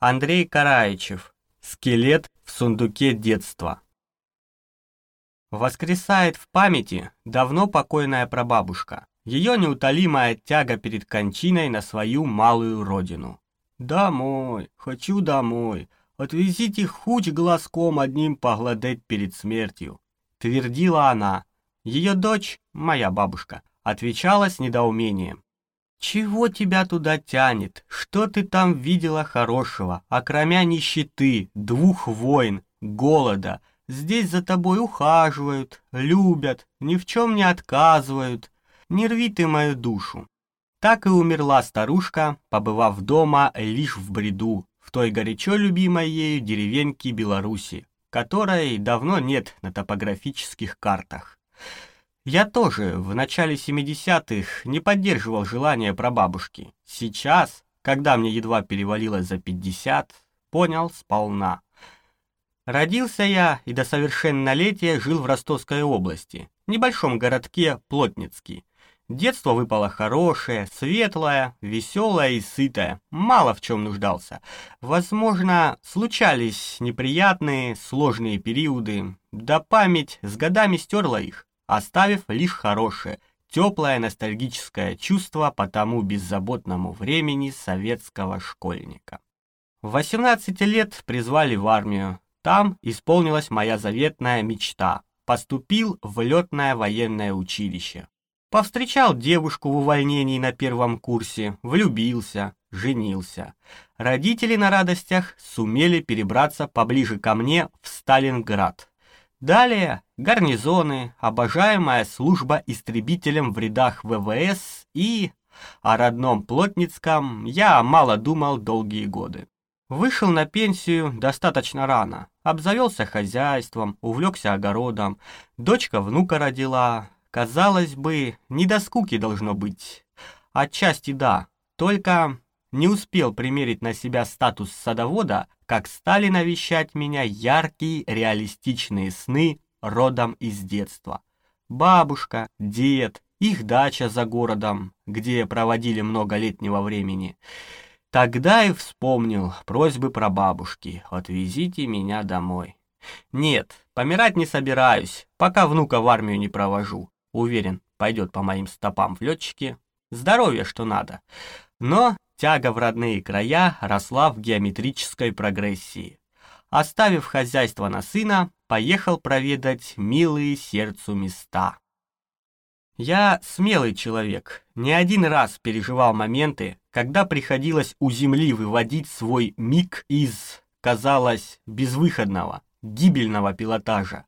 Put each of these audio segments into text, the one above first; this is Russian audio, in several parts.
Андрей Караичев. Скелет в сундуке детства. Воскресает в памяти давно покойная прабабушка. Ее неутолимая тяга перед кончиной на свою малую родину. «Домой, хочу домой, отвезите хоть глазком одним погладеть перед смертью», твердила она. Ее дочь, моя бабушка, отвечала с недоумением. «Чего тебя туда тянет? Что ты там видела хорошего, окромя нищеты, двух войн, голода? Здесь за тобой ухаживают, любят, ни в чем не отказывают. Не рви ты мою душу». Так и умерла старушка, побывав дома лишь в бреду, в той горячо любимой ею деревеньке Беларуси, которой давно нет на топографических картах. Я тоже в начале 70-х не поддерживал желания прабабушки. Сейчас, когда мне едва перевалило за 50, понял сполна. Родился я и до совершеннолетия жил в Ростовской области, небольшом городке Плотницкий. Детство выпало хорошее, светлое, веселое и сытое, мало в чем нуждался. Возможно, случались неприятные, сложные периоды, да память с годами стерла их оставив лишь хорошее, теплое ностальгическое чувство по тому беззаботному времени советского школьника. В 18 лет призвали в армию. Там исполнилась моя заветная мечта. Поступил в летное военное училище. Повстречал девушку в увольнении на первом курсе, влюбился, женился. Родители на радостях сумели перебраться поближе ко мне в Сталинград. Далее гарнизоны, обожаемая служба истребителем в рядах ВВС и... О родном Плотницком я мало думал долгие годы. Вышел на пенсию достаточно рано, обзавелся хозяйством, увлекся огородом, дочка внука родила. Казалось бы, не до скуки должно быть. Отчасти да, только не успел примерить на себя статус садовода, как стали навещать меня яркие реалистичные сны родом из детства. Бабушка, дед, их дача за городом, где проводили много летнего времени. Тогда и вспомнил просьбы про бабушки «Отвезите меня домой». Нет, помирать не собираюсь, пока внука в армию не провожу. Уверен, пойдет по моим стопам в летчике. Здоровье, что надо. Но тяга в родные края росла в геометрической прогрессии. Оставив хозяйство на сына, поехал проведать милые сердцу места. Я смелый человек, не один раз переживал моменты, когда приходилось у земли выводить свой миг из, казалось, безвыходного, гибельного пилотажа.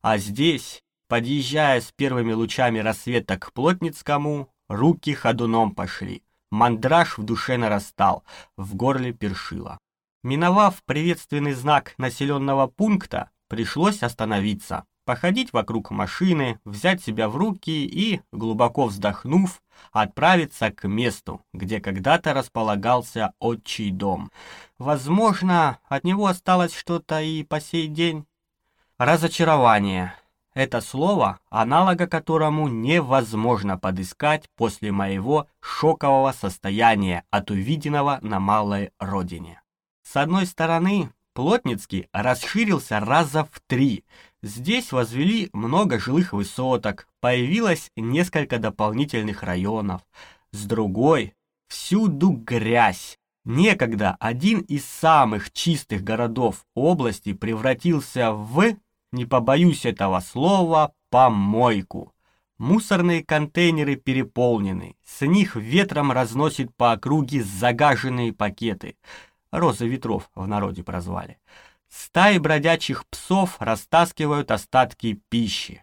А здесь, подъезжая с первыми лучами рассвета к Плотницкому, руки ходуном пошли, мандраж в душе нарастал, в горле першило. Миновав приветственный знак населенного пункта, пришлось остановиться, походить вокруг машины, взять себя в руки и, глубоко вздохнув, отправиться к месту, где когда-то располагался отчий дом. Возможно, от него осталось что-то и по сей день. Разочарование. Это слово, аналога которому невозможно подыскать после моего шокового состояния от увиденного на малой родине. С одной стороны, Плотницкий расширился раза в три. Здесь возвели много жилых высоток, появилось несколько дополнительных районов. С другой, всюду грязь. Некогда один из самых чистых городов области превратился в, не побоюсь этого слова, помойку. Мусорные контейнеры переполнены, с них ветром разносит по округе загаженные пакеты – розы ветров в народе прозвали. Стаи бродячих псов растаскивают остатки пищи.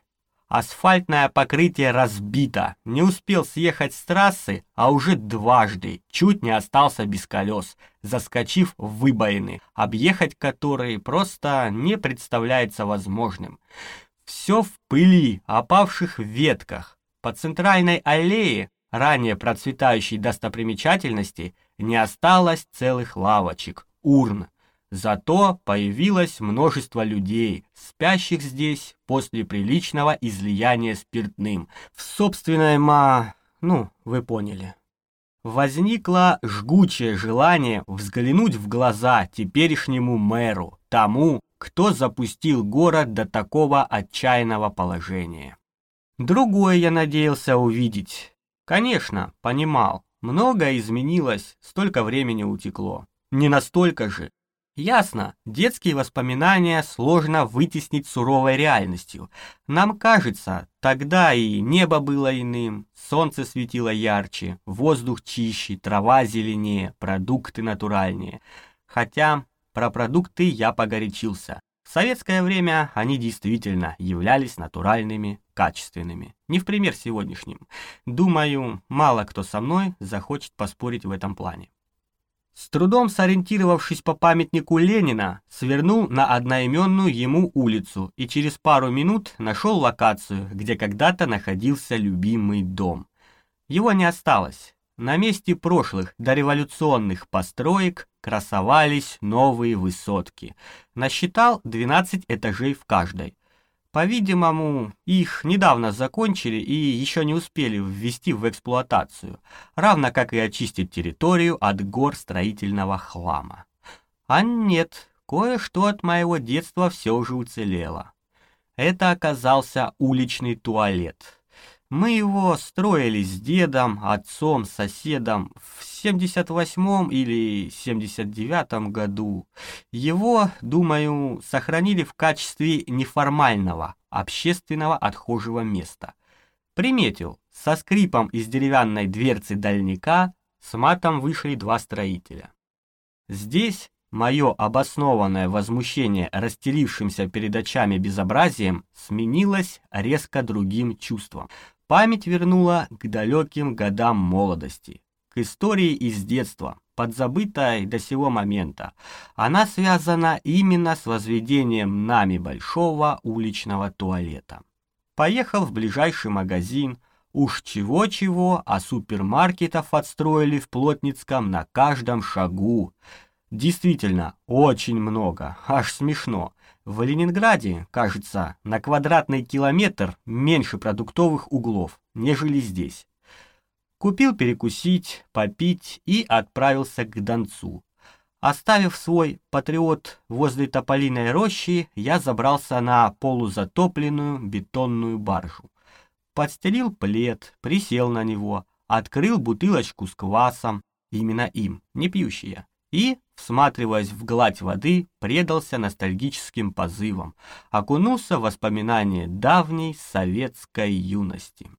Асфальтное покрытие разбито, не успел съехать с трассы, а уже дважды чуть не остался без колес, заскочив в выбоины, объехать которые просто не представляется возможным. Все в пыли, опавших ветках. По центральной аллее, ранее процветающей достопримечательности, не осталось целых лавочек, урн. Зато появилось множество людей, спящих здесь после приличного излияния спиртным. В собственной ма... ну, вы поняли. возникло жгучее желание взглянуть в глаза теперешнему мэру, тому, кто запустил город до такого отчаянного положения. Другое я надеялся увидеть. Конечно, понимал, многое изменилось, столько времени утекло. Не настолько же, Ясно, детские воспоминания сложно вытеснить суровой реальностью. Нам кажется, тогда и небо было иным, солнце светило ярче, воздух чище, трава зеленее, продукты натуральнее. Хотя про продукты я погорячился. В советское время они действительно являлись натуральными, качественными. Не в пример сегодняшним. Думаю, мало кто со мной захочет поспорить в этом плане. С трудом сориентировавшись по памятнику Ленина, свернул на одноименную ему улицу и через пару минут нашел локацию, где когда-то находился любимый дом. Его не осталось. На месте прошлых дореволюционных построек красовались новые высотки. Насчитал 12 этажей в каждой. По-видимому, их недавно закончили и еще не успели ввести в эксплуатацию, равно как и очистить территорию от гор строительного хлама. А нет, кое-что от моего детства все же уцелело. Это оказался уличный туалет. Мы его строили с дедом, отцом, соседом в 78 или 79 году. Его, думаю, сохранили в качестве неформального, общественного отхожего места. Приметил, со скрипом из деревянной дверцы дальника с матом вышли два строителя. Здесь мое обоснованное возмущение расстелившимся перед очами безобразием сменилось резко другим чувством. Память вернула к далеким годам молодости, к истории из детства, подзабытой до сего момента. Она связана именно с возведением нами большого уличного туалета. Поехал в ближайший магазин, уж чего-чего, а супермаркетов отстроили в Плотницком на каждом шагу. Действительно, очень много, аж смешно. В Ленинграде, кажется, на квадратный километр меньше продуктовых углов, нежели здесь. Купил перекусить, попить и отправился к Донцу. Оставив свой патриот возле тополиной рощи, я забрался на полузатопленную бетонную баржу. Подстелил плед, присел на него, открыл бутылочку с квасом, именно им, не пьющая, и, всматриваясь в гладь воды, предался ностальгическим позывам, окунулся в воспоминания давней советской юности.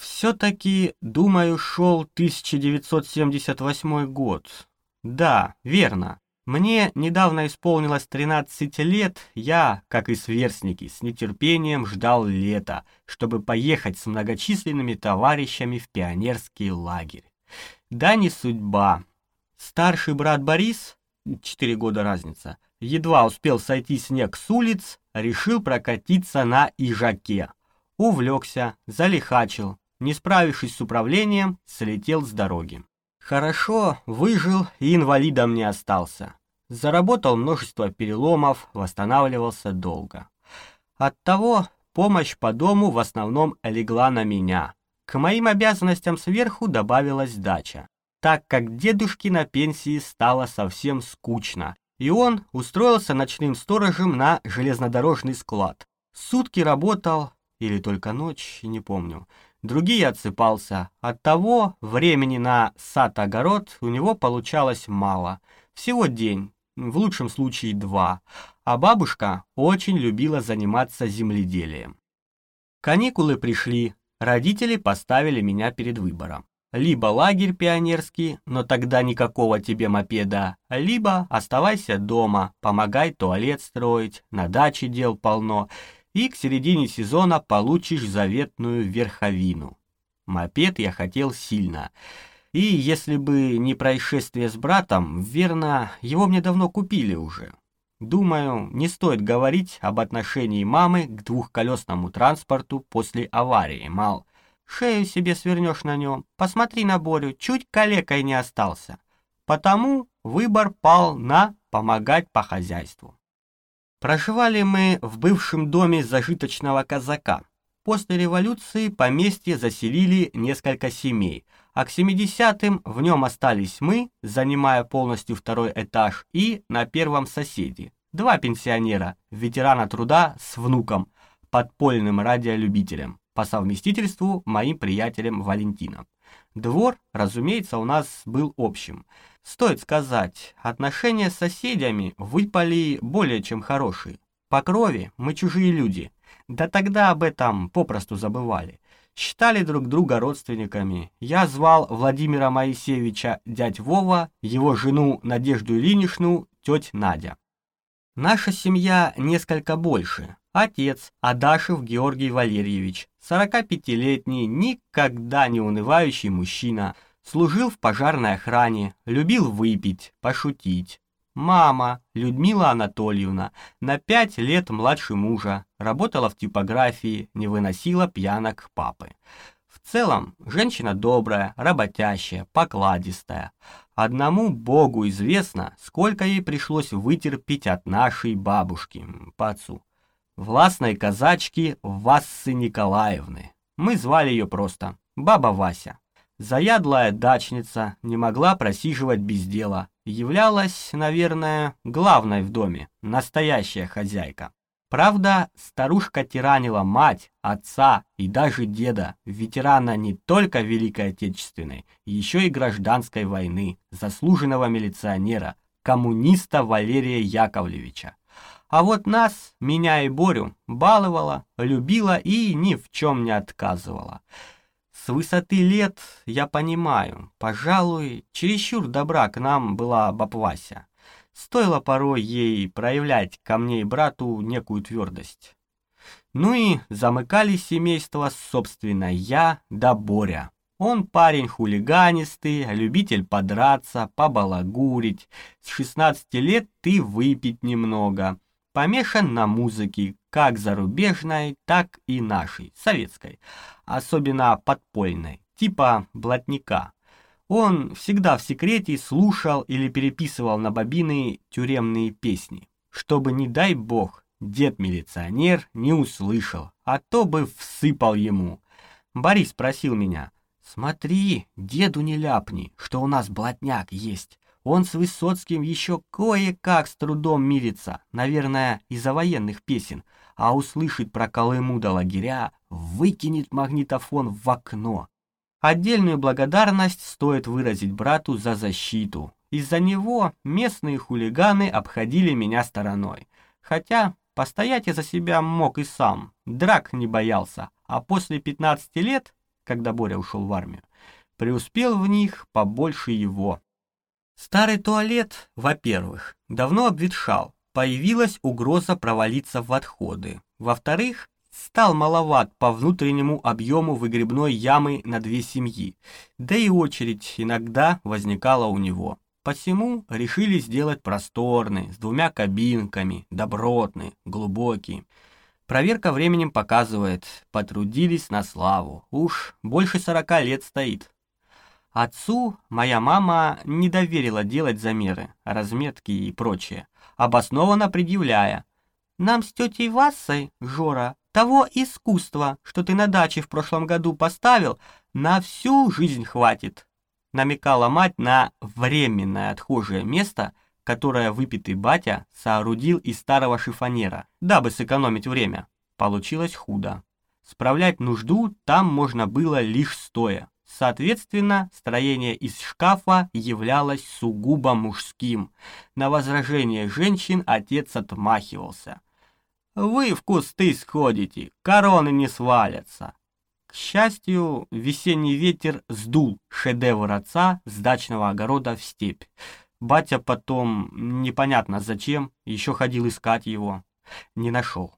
Все-таки, думаю, шел 1978 год. Да, верно. Мне недавно исполнилось 13 лет, я, как и сверстники, с нетерпением ждал лета, чтобы поехать с многочисленными товарищами в пионерский лагерь. Да не судьба, Старший брат Борис, четыре года разница, едва успел сойти снег с улиц, решил прокатиться на ижаке. Увлекся, залихачил, не справившись с управлением, слетел с дороги. Хорошо, выжил и инвалидом не остался. Заработал множество переломов, восстанавливался долго. Оттого помощь по дому в основном легла на меня. К моим обязанностям сверху добавилась дача так как дедушке на пенсии стало совсем скучно, и он устроился ночным сторожем на железнодорожный склад. Сутки работал, или только ночь, не помню. Другие отсыпался. Оттого времени на сад-огород у него получалось мало. Всего день, в лучшем случае два. А бабушка очень любила заниматься земледелием. Каникулы пришли, родители поставили меня перед выбором либо лагерь пионерский, но тогда никакого тебе мопеда, либо оставайся дома, помогай туалет строить, на даче дел полно, и к середине сезона получишь заветную верховину. Мопед я хотел сильно. И если бы не происшествие с братом, верно, его мне давно купили уже. Думаю, не стоит говорить об отношении мамы к двухколесному транспорту после аварии, мал. Шею себе свернешь на нем. Посмотри на Борю, чуть калекой не остался. Потому выбор пал на помогать по хозяйству. Проживали мы в бывшем доме зажиточного казака. После революции поместье заселили несколько семей, а к 70-м в нем остались мы, занимая полностью второй этаж, и на первом соседи. Два пенсионера, ветерана труда с внуком, подпольным радиолюбителем, по совместительству моим приятелем Валентином. Двор, разумеется, у нас был общим. Стоит сказать, отношения с соседями выпали более чем хорошие. По крови мы чужие люди, да тогда об этом попросту забывали. Считали друг друга родственниками. Я звал Владимира Моисеевича дядь Вова, его жену Надежду Ильиничну теть Надя. Наша семья несколько больше. Отец Адашев Георгий Валерьевич, 45-летний, никогда не унывающий мужчина, служил в пожарной охране, любил выпить, пошутить. Мама, Людмила Анатольевна, на пять лет младше мужа, работала в типографии, не выносила пьянок папы. В целом, женщина добрая, работящая, покладистая. Одному Богу известно, сколько ей пришлось вытерпеть от нашей бабушки по отцу. Властной казачки Вассы Николаевны. Мы звали ее просто Баба Вася. Заядлая дачница не могла просиживать без дела, являлась, наверное, главной в доме, настоящая хозяйка. Правда, старушка тиранила мать, отца и даже деда, ветерана не только Великой Отечественной, еще и гражданской войны, заслуженного милиционера, коммуниста Валерия Яковлевича. А вот нас, меня и Борю, баловала, любила и ни в чем не отказывала. С высоты лет я понимаю, пожалуй, чересчур добра к нам была Бабвася. Стоило порой ей проявлять ко мне и брату некую твердость. Ну и замыкали семейство, собственно, я да Боря. Он парень хулиганистый, любитель подраться, побалагурить. С 16 лет ты выпить немного. Помешан на музыке, как зарубежной, так и нашей, советской особенно подпольной, типа блатника. Он всегда в секрете слушал или переписывал на бобины тюремные песни, чтобы, не дай бог, дед-милиционер не услышал, а то бы всыпал ему. Борис просил меня, «Смотри, деду не ляпни, что у нас блатняк есть. Он с Высоцким еще кое-как с трудом мирится, наверное, из-за военных песен, а услышит про Колыму до лагеря, выкинет магнитофон в окно. Отдельную благодарность стоит выразить брату за защиту. Из-за него местные хулиганы обходили меня стороной. Хотя постоять я за себя мог и сам, драк не боялся, а после 15 лет, когда Боря ушел в армию, преуспел в них побольше его. Старый туалет, во-первых, давно обветшал, появилась угроза провалиться в отходы. Во-вторых, стал маловат по внутреннему объему выгребной ямы на две семьи, да и очередь иногда возникала у него. Посему решили сделать просторный, с двумя кабинками, добротный, глубокий. Проверка временем показывает, потрудились на славу. Уж больше сорока лет стоит. Отцу моя мама не доверила делать замеры, разметки и прочее обоснованно предъявляя. «Нам с тетей Вассой, Жора, того искусства, что ты на даче в прошлом году поставил, на всю жизнь хватит», намекала мать на временное отхожее место, которое выпитый батя соорудил из старого шифонера, дабы сэкономить время. Получилось худо. Справлять нужду там можно было лишь стоя. Соответственно, строение из шкафа являлось сугубо мужским. На возражение женщин отец отмахивался. «Вы в кусты сходите, короны не свалятся». К счастью, весенний ветер сдул шедевр отца с дачного огорода в степь. Батя потом, непонятно зачем, еще ходил искать его. Не нашел.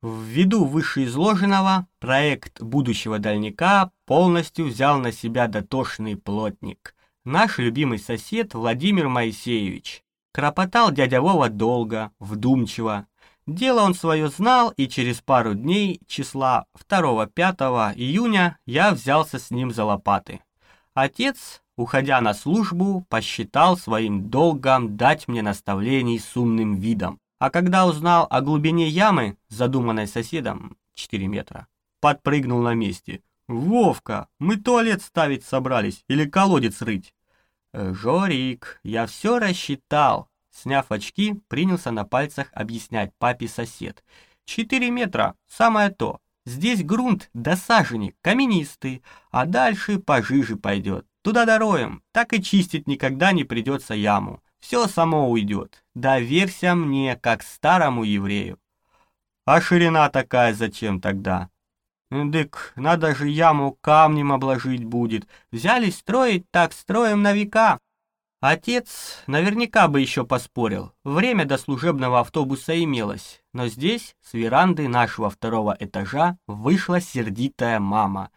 Ввиду вышеизложенного, проект будущего дальника полностью взял на себя дотошный плотник, наш любимый сосед Владимир Моисеевич. Кропотал дядя Вова долго, вдумчиво. Дело он свое знал, и через пару дней, числа 2-5 июня, я взялся с ним за лопаты. Отец, уходя на службу, посчитал своим долгом дать мне наставлений с умным видом. А когда узнал о глубине ямы, задуманной соседом, 4 метра, подпрыгнул на месте. Вовка, мы туалет ставить собрались или колодец рыть? Э, Жорик, я все рассчитал. Сняв очки, принялся на пальцах объяснять папе сосед. Четыре метра, самое то. Здесь грунт до сажени, каменистый, а дальше пожиже пойдет. Туда дороем, так и чистить никогда не придется яму. Все само уйдет. Доверься мне, как старому еврею. А ширина такая зачем тогда? Дык, надо же яму камнем обложить будет. Взялись строить, так строим на века. Отец наверняка бы еще поспорил. Время до служебного автобуса имелось. Но здесь, с веранды нашего второго этажа, вышла сердитая мама.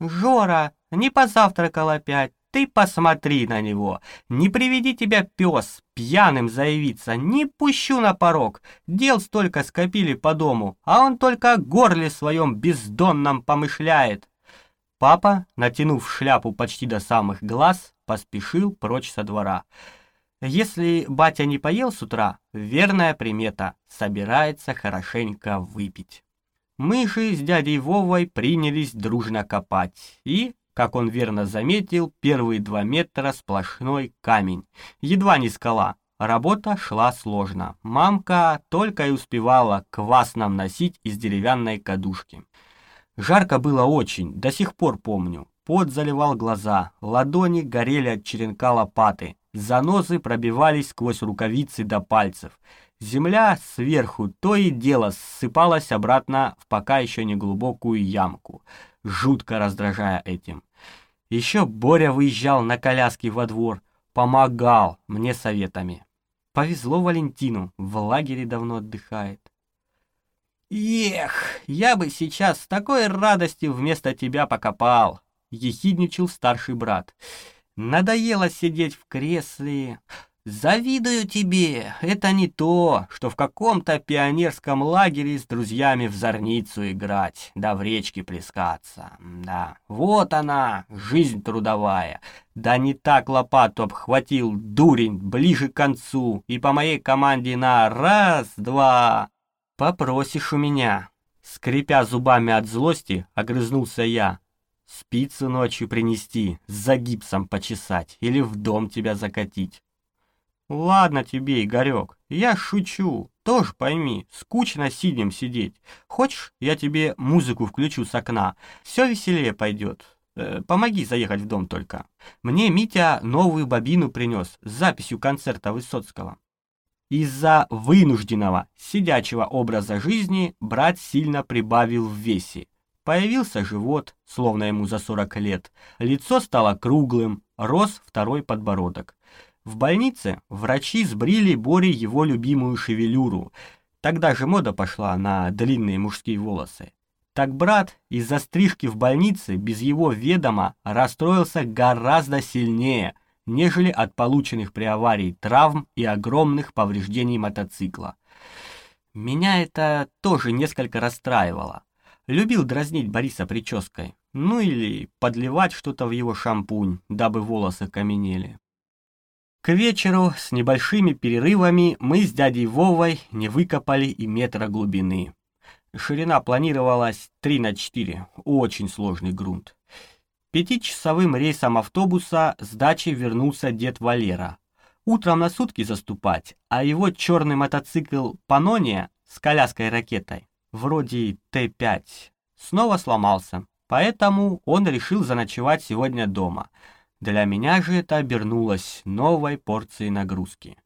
«Жора, не позавтракал опять? Ты посмотри на него. Не приведи тебя пес пьяным заявиться, не пущу на порог. Дел столько скопили по дому, а он только о горле своем бездонном помышляет. Папа, натянув шляпу почти до самых глаз, поспешил прочь со двора. Если батя не поел с утра, верная примета, собирается хорошенько выпить. Мы же с дядей Вовой принялись дружно копать, и, как он верно заметил, первые два метра сплошной камень. Едва не скала. Работа шла сложно. Мамка только и успевала квас нам носить из деревянной кадушки. Жарко было очень, до сих пор помню. Пот заливал глаза, ладони горели от черенка лопаты, занозы пробивались сквозь рукавицы до пальцев. Земля сверху то и дело ссыпалась обратно в пока еще не глубокую ямку, жутко раздражая этим. Еще Боря выезжал на коляске во двор, помогал мне советами. Повезло Валентину, в лагере давно отдыхает. «Эх, я бы сейчас с такой радостью вместо тебя покопал!» — ехидничал старший брат. «Надоело сидеть в кресле. «Завидую тебе! Это не то, что в каком-то пионерском лагере с друзьями в зорницу играть, да в речке плескаться. Да, вот она, жизнь трудовая. Да не так лопату обхватил дурень ближе к концу, и по моей команде на раз-два попросишь у меня». Скрипя зубами от злости, огрызнулся я. Спицу ночью принести, за гипсом почесать или в дом тебя закатить. «Ладно тебе, Игорек, я шучу. Тоже пойми, скучно сидим сидеть. Хочешь, я тебе музыку включу с окна? Все веселее пойдет. Э, помоги заехать в дом только. Мне Митя новую бобину принес с записью концерта Высоцкого». Из-за вынужденного сидячего образа жизни брат сильно прибавил в весе. Появился живот, словно ему за 40 лет. Лицо стало круглым, рос второй подбородок. В больнице врачи сбрили Боре его любимую шевелюру. Тогда же мода пошла на длинные мужские волосы. Так брат из-за стрижки в больнице без его ведома расстроился гораздо сильнее, нежели от полученных при аварии травм и огромных повреждений мотоцикла. Меня это тоже несколько расстраивало. Любил дразнить Бориса прической, ну или подливать что-то в его шампунь, дабы волосы каменели. К вечеру с небольшими перерывами мы с дядей Вовой не выкопали и метра глубины. Ширина планировалась 3 на 4, очень сложный грунт. Пятичасовым рейсом автобуса с дачи вернулся дед Валера. Утром на сутки заступать, а его черный мотоцикл «Панония» с коляской-ракетой, вроде Т-5, снова сломался, поэтому он решил заночевать сегодня дома – для меня же это обернулось новой порцией нагрузки.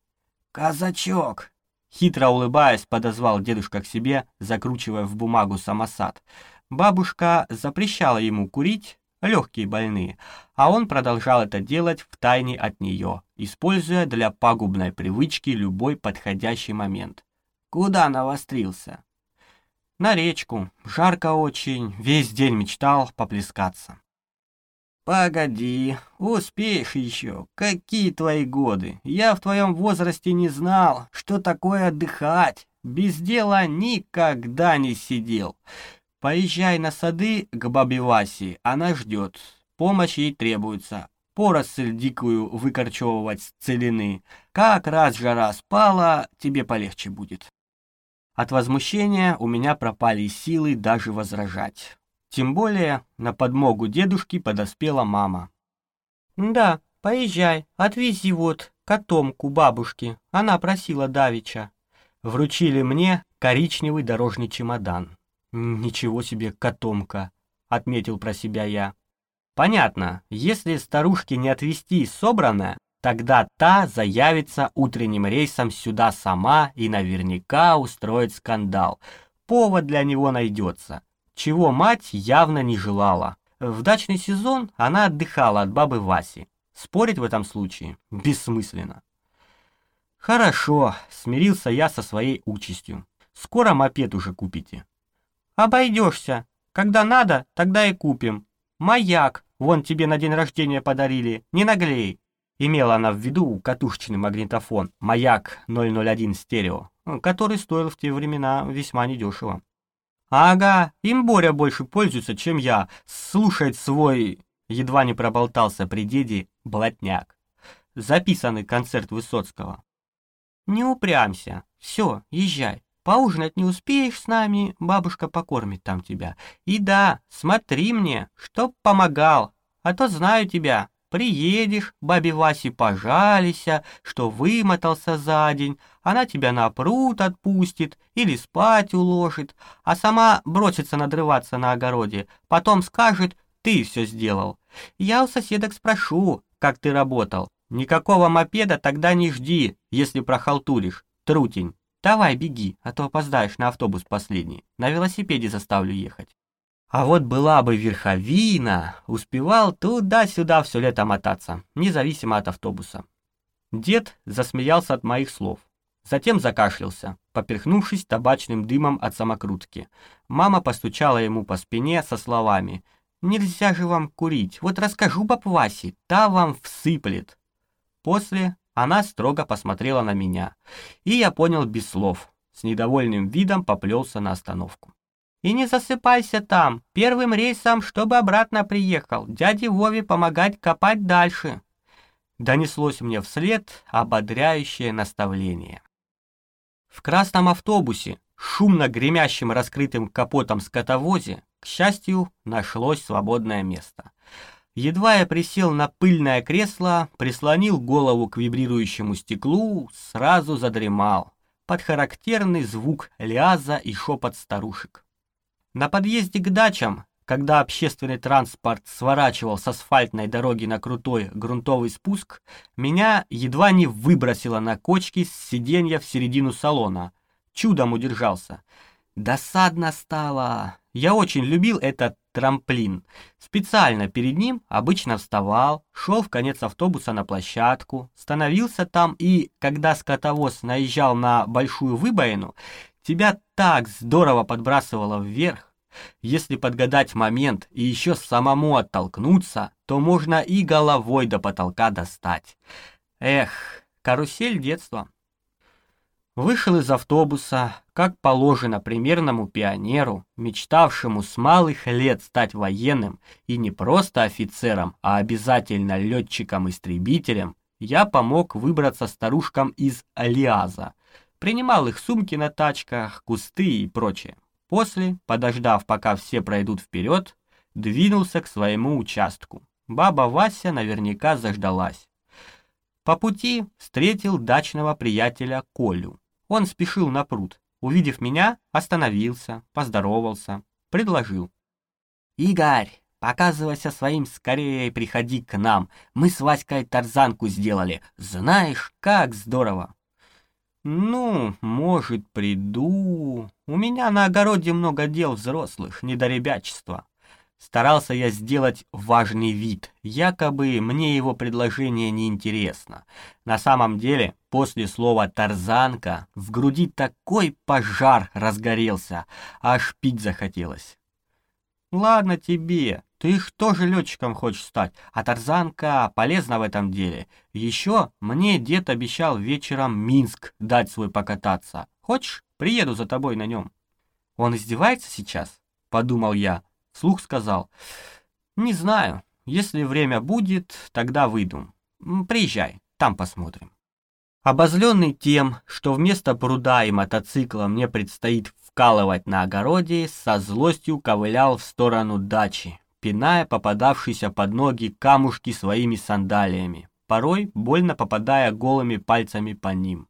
«Казачок!» Хитро улыбаясь, подозвал дедушка к себе, закручивая в бумагу самосад. Бабушка запрещала ему курить, легкие больные, а он продолжал это делать втайне от нее, используя для пагубной привычки любой подходящий момент. «Куда навострился?» «На речку. Жарко очень. Весь день мечтал поплескаться». «Погоди, успеешь еще. Какие твои годы? Я в твоем возрасте не знал, что такое отдыхать. Без дела никогда не сидел. Поезжай на сады к бабе Васе, она ждет. Помощь ей требуется. Поросль дикую выкорчевывать с целины. Как раз жара спала, тебе полегче будет». От возмущения у меня пропали силы даже возражать. Тем более на подмогу дедушки подоспела мама. «Да, поезжай, отвези вот котомку бабушки, она просила Давича». Вручили мне коричневый дорожный чемодан. «Ничего себе котомка», — отметил про себя я. «Понятно, если старушке не отвезти собранное, тогда та заявится утренним рейсом сюда сама и наверняка устроит скандал. Повод для него найдется, чего мать явно не желала. В дачный сезон она отдыхала от бабы Васи. Спорить в этом случае бессмысленно. Хорошо, смирился я со своей участью. Скоро мопед уже купите. Обойдешься. Когда надо, тогда и купим. Маяк, вон тебе на день рождения подарили, не наглей. Имела она в виду катушечный магнитофон «Маяк 001 стерео», который стоил в те времена весьма недешево. «Ага, им Боря больше пользуется, чем я, слушает свой...» Едва не проболтался при деде блатняк. Записанный концерт Высоцкого. «Не упрямся. Все, езжай. Поужинать не успеешь с нами, бабушка покормит там тебя. И да, смотри мне, чтоб помогал, а то знаю тебя. Приедешь, бабе Васе пожалися, что вымотался за день, она тебя на пруд отпустит или спать уложит, а сама бросится надрываться на огороде, потом скажет, ты все сделал. Я у соседок спрошу, как ты работал. Никакого мопеда тогда не жди, если прохалтуришь, трутень. Давай, беги, а то опоздаешь на автобус последний. На велосипеде заставлю ехать. А вот была бы верховина, успевал туда-сюда все лето мотаться, независимо от автобуса. Дед засмеялся от моих слов. Затем закашлялся, поперхнувшись табачным дымом от самокрутки. Мама постучала ему по спине со словами «Нельзя же вам курить, вот расскажу баб Васе, та вам всыплет». После она строго посмотрела на меня, и я понял без слов. С недовольным видом поплелся на остановку. «И не засыпайся там, первым рейсом, чтобы обратно приехал, дяде Вове помогать копать дальше». Донеслось мне вслед ободряющее наставление. В красном автобусе, шумно гремящим раскрытым капотом скотовозе, к счастью, нашлось свободное место. Едва я присел на пыльное кресло, прислонил голову к вибрирующему стеклу, сразу задремал под характерный звук ляза и шепот старушек. На подъезде к дачам, когда общественный транспорт сворачивал с асфальтной дороги на крутой грунтовый спуск, меня едва не выбросило на кочки с сиденья в середину салона. Чудом удержался. Досадно стало. Я очень любил этот трамплин. Специально перед ним обычно вставал, шел в конец автобуса на площадку, становился там и, когда скотовоз наезжал на большую выбоину, тебя так здорово подбрасывало вверх. Если подгадать момент и еще самому оттолкнуться, то можно и головой до потолка достать. Эх, карусель детства. Вышел из автобуса, как положено примерному пионеру, мечтавшему с малых лет стать военным и не просто офицером, а обязательно летчиком-истребителем, я помог выбраться старушкам из Алиаза, принимал их сумки на тачках, кусты и прочее. После, подождав, пока все пройдут вперед, двинулся к своему участку. Баба Вася наверняка заждалась. По пути встретил дачного приятеля Колю. Он спешил на пруд. Увидев меня, остановился, поздоровался, предложил. «Игорь, показывайся своим скорее приходи к нам. Мы с Васькой тарзанку сделали. Знаешь, как здорово!» «Ну, может, приду. У меня на огороде много дел взрослых, не до ребячества. Старался я сделать важный вид, якобы мне его предложение не интересно. На самом деле, после слова «тарзанка» в груди такой пожар разгорелся, аж пить захотелось. Ладно тебе, ты их тоже летчиком хочешь стать, а тарзанка полезна в этом деле. Еще мне дед обещал вечером Минск дать свой покататься. Хочешь, приеду за тобой на нем? Он издевается сейчас? Подумал я, Слух сказал, «Не знаю, если время будет, тогда выйду. Приезжай, там посмотрим». Обозленный тем, что вместо пруда и мотоцикла мне предстоит вкалывать на огороде, со злостью ковылял в сторону дачи, пиная попадавшиеся под ноги камушки своими сандалиями, порой больно попадая голыми пальцами по ним.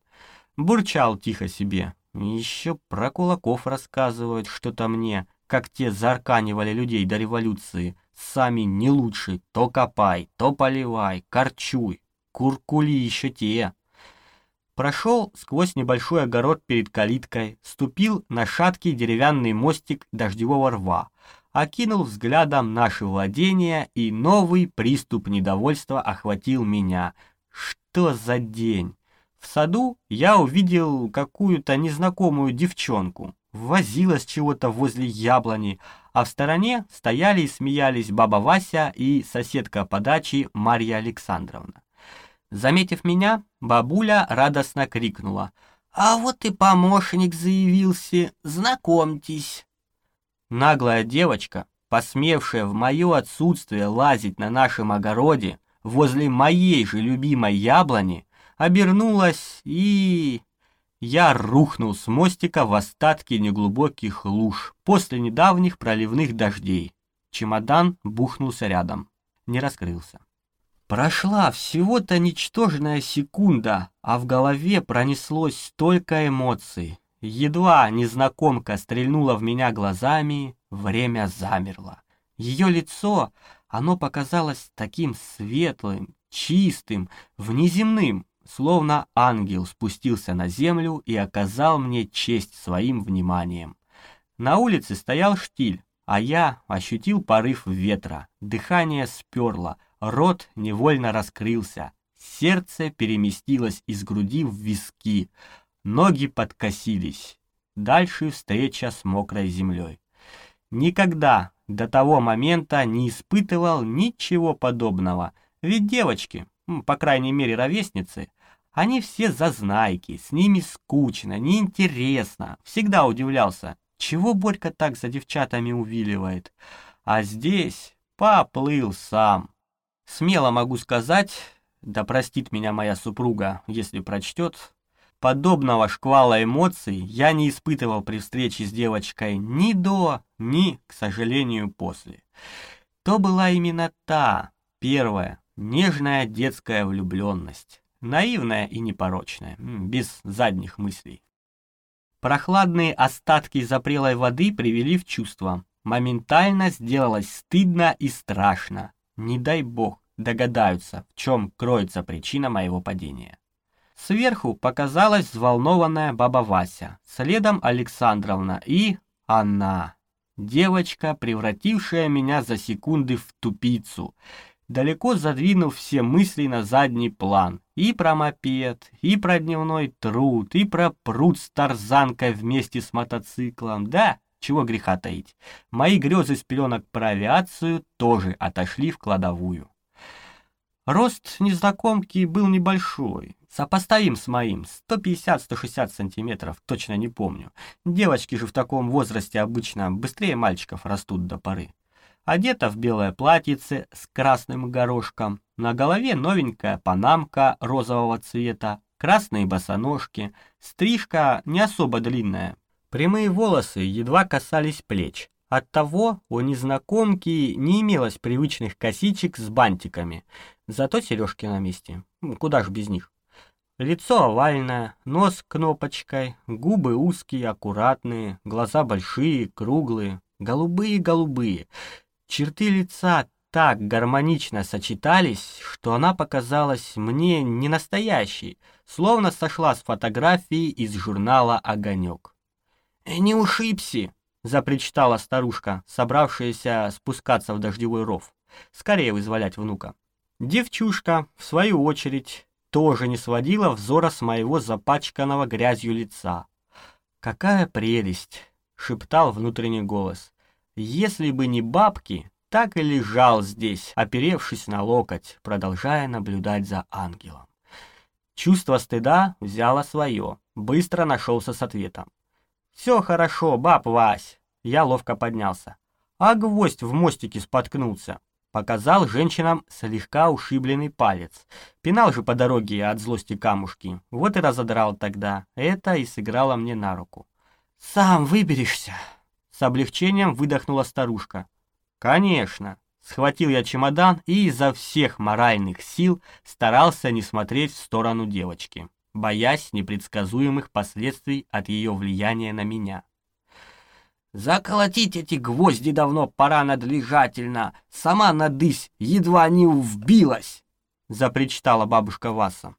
Бурчал тихо себе. Еще про кулаков рассказывают что-то мне, как те зарканивали людей до революции. Сами не лучше, то копай, то поливай, корчуй. Куркули еще те. Прошел сквозь небольшой огород перед калиткой, ступил на шаткий деревянный мостик дождевого рва, окинул взглядом наши владения, и новый приступ недовольства охватил меня. Что за день? В саду я увидел какую-то незнакомую девчонку, возилась чего-то возле яблони, а в стороне стояли и смеялись баба Вася и соседка по даче Марья Александровна. Заметив меня, бабуля радостно крикнула. «А вот и помощник заявился, знакомьтесь!» Наглая девочка, посмевшая в мое отсутствие лазить на нашем огороде возле моей же любимой яблони, обернулась и... Я рухнул с мостика в остатки неглубоких луж после недавних проливных дождей. Чемодан бухнулся рядом, не раскрылся. Прошла всего-то ничтожная секунда, а в голове пронеслось столько эмоций. Едва незнакомка стрельнула в меня глазами, время замерло. Ее лицо, оно показалось таким светлым, чистым, внеземным, словно ангел спустился на землю и оказал мне честь своим вниманием. На улице стоял штиль, а я ощутил порыв ветра, дыхание сперло, рот невольно раскрылся, сердце переместилось из груди в виски, ноги подкосились. Дальше встреча с мокрой землей. Никогда до того момента не испытывал ничего подобного, ведь девочки, по крайней мере ровесницы, они все зазнайки, с ними скучно, неинтересно. Всегда удивлялся, чего Борька так за девчатами увиливает. А здесь поплыл сам. Смело могу сказать, да простит меня моя супруга, если прочтет, подобного шквала эмоций я не испытывал при встрече с девочкой ни до, ни, к сожалению, после. То была именно та, первая, нежная детская влюбленность наивная и непорочная, без задних мыслей. Прохладные остатки запрелой воды привели в чувство. Моментально сделалось стыдно и страшно. Не дай бог догадаются, в чем кроется причина моего падения. Сверху показалась взволнованная баба Вася, следом Александровна и она, девочка, превратившая меня за секунды в тупицу — далеко задвинув все мысли на задний план. И про мопед, и про дневной труд, и про пруд с тарзанкой вместе с мотоциклом. Да, чего греха таить. Мои грезы с пеленок про авиацию тоже отошли в кладовую. Рост незнакомки был небольшой, сопоставим с моим, 150-160 сантиметров, точно не помню. Девочки же в таком возрасте обычно быстрее мальчиков растут до поры одета в белое платьице с красным горошком, на голове новенькая панамка розового цвета, красные босоножки, стрижка не особо длинная. Прямые волосы едва касались плеч. Оттого у незнакомки не имелось привычных косичек с бантиками, зато сережки на месте. Куда ж без них? Лицо овальное, нос кнопочкой, губы узкие, аккуратные, глаза большие, круглые, голубые-голубые. Черты лица так гармонично сочетались, что она показалась мне не настоящей, словно сошла с фотографии из журнала «Огонек». «Э, «Не ушибся!» — запричитала старушка, собравшаяся спускаться в дождевой ров. Скорее вызволять внука. Девчушка, в свою очередь, тоже не сводила взора с моего запачканного грязью лица. «Какая прелесть!» — шептал внутренний голос. Если бы не бабки, так и лежал здесь, оперевшись на локоть, продолжая наблюдать за ангелом. Чувство стыда взяло свое, быстро нашелся с ответом. «Все хорошо, баб Вась!» Я ловко поднялся. А гвоздь в мостике споткнулся. Показал женщинам слегка ушибленный палец. Пинал же по дороге от злости камушки. Вот и разодрал тогда. Это и сыграло мне на руку. «Сам выберешься!» С облегчением выдохнула старушка. «Конечно!» Схватил я чемодан и изо всех моральных сил старался не смотреть в сторону девочки, боясь непредсказуемых последствий от ее влияния на меня. «Заколотить эти гвозди давно пора надлежательно, сама надысь едва не вбилась!» — запричитала бабушка Васа.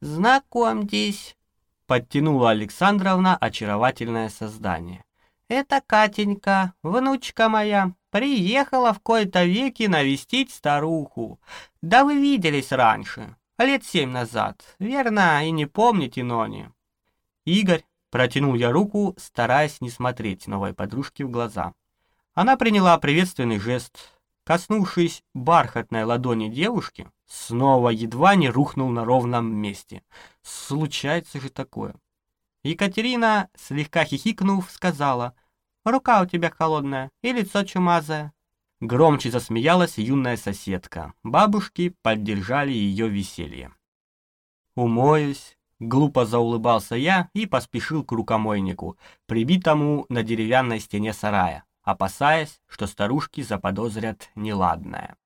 «Знакомьтесь!» — подтянула Александровна очаровательное создание. «Это Катенька, внучка моя, приехала в кои-то веки навестить старуху. Да вы виделись раньше, лет семь назад, верно, и не помните Нони». Игорь, протянул я руку, стараясь не смотреть новой подружке в глаза. Она приняла приветственный жест, коснувшись бархатной ладони девушки, снова едва не рухнул на ровном месте. Случается же такое. Екатерина, слегка хихикнув, сказала, «Рука у тебя холодная и лицо чумазое». Громче засмеялась юная соседка. Бабушки поддержали ее веселье. «Умоюсь», — глупо заулыбался я и поспешил к рукомойнику, прибитому на деревянной стене сарая, опасаясь, что старушки заподозрят неладное.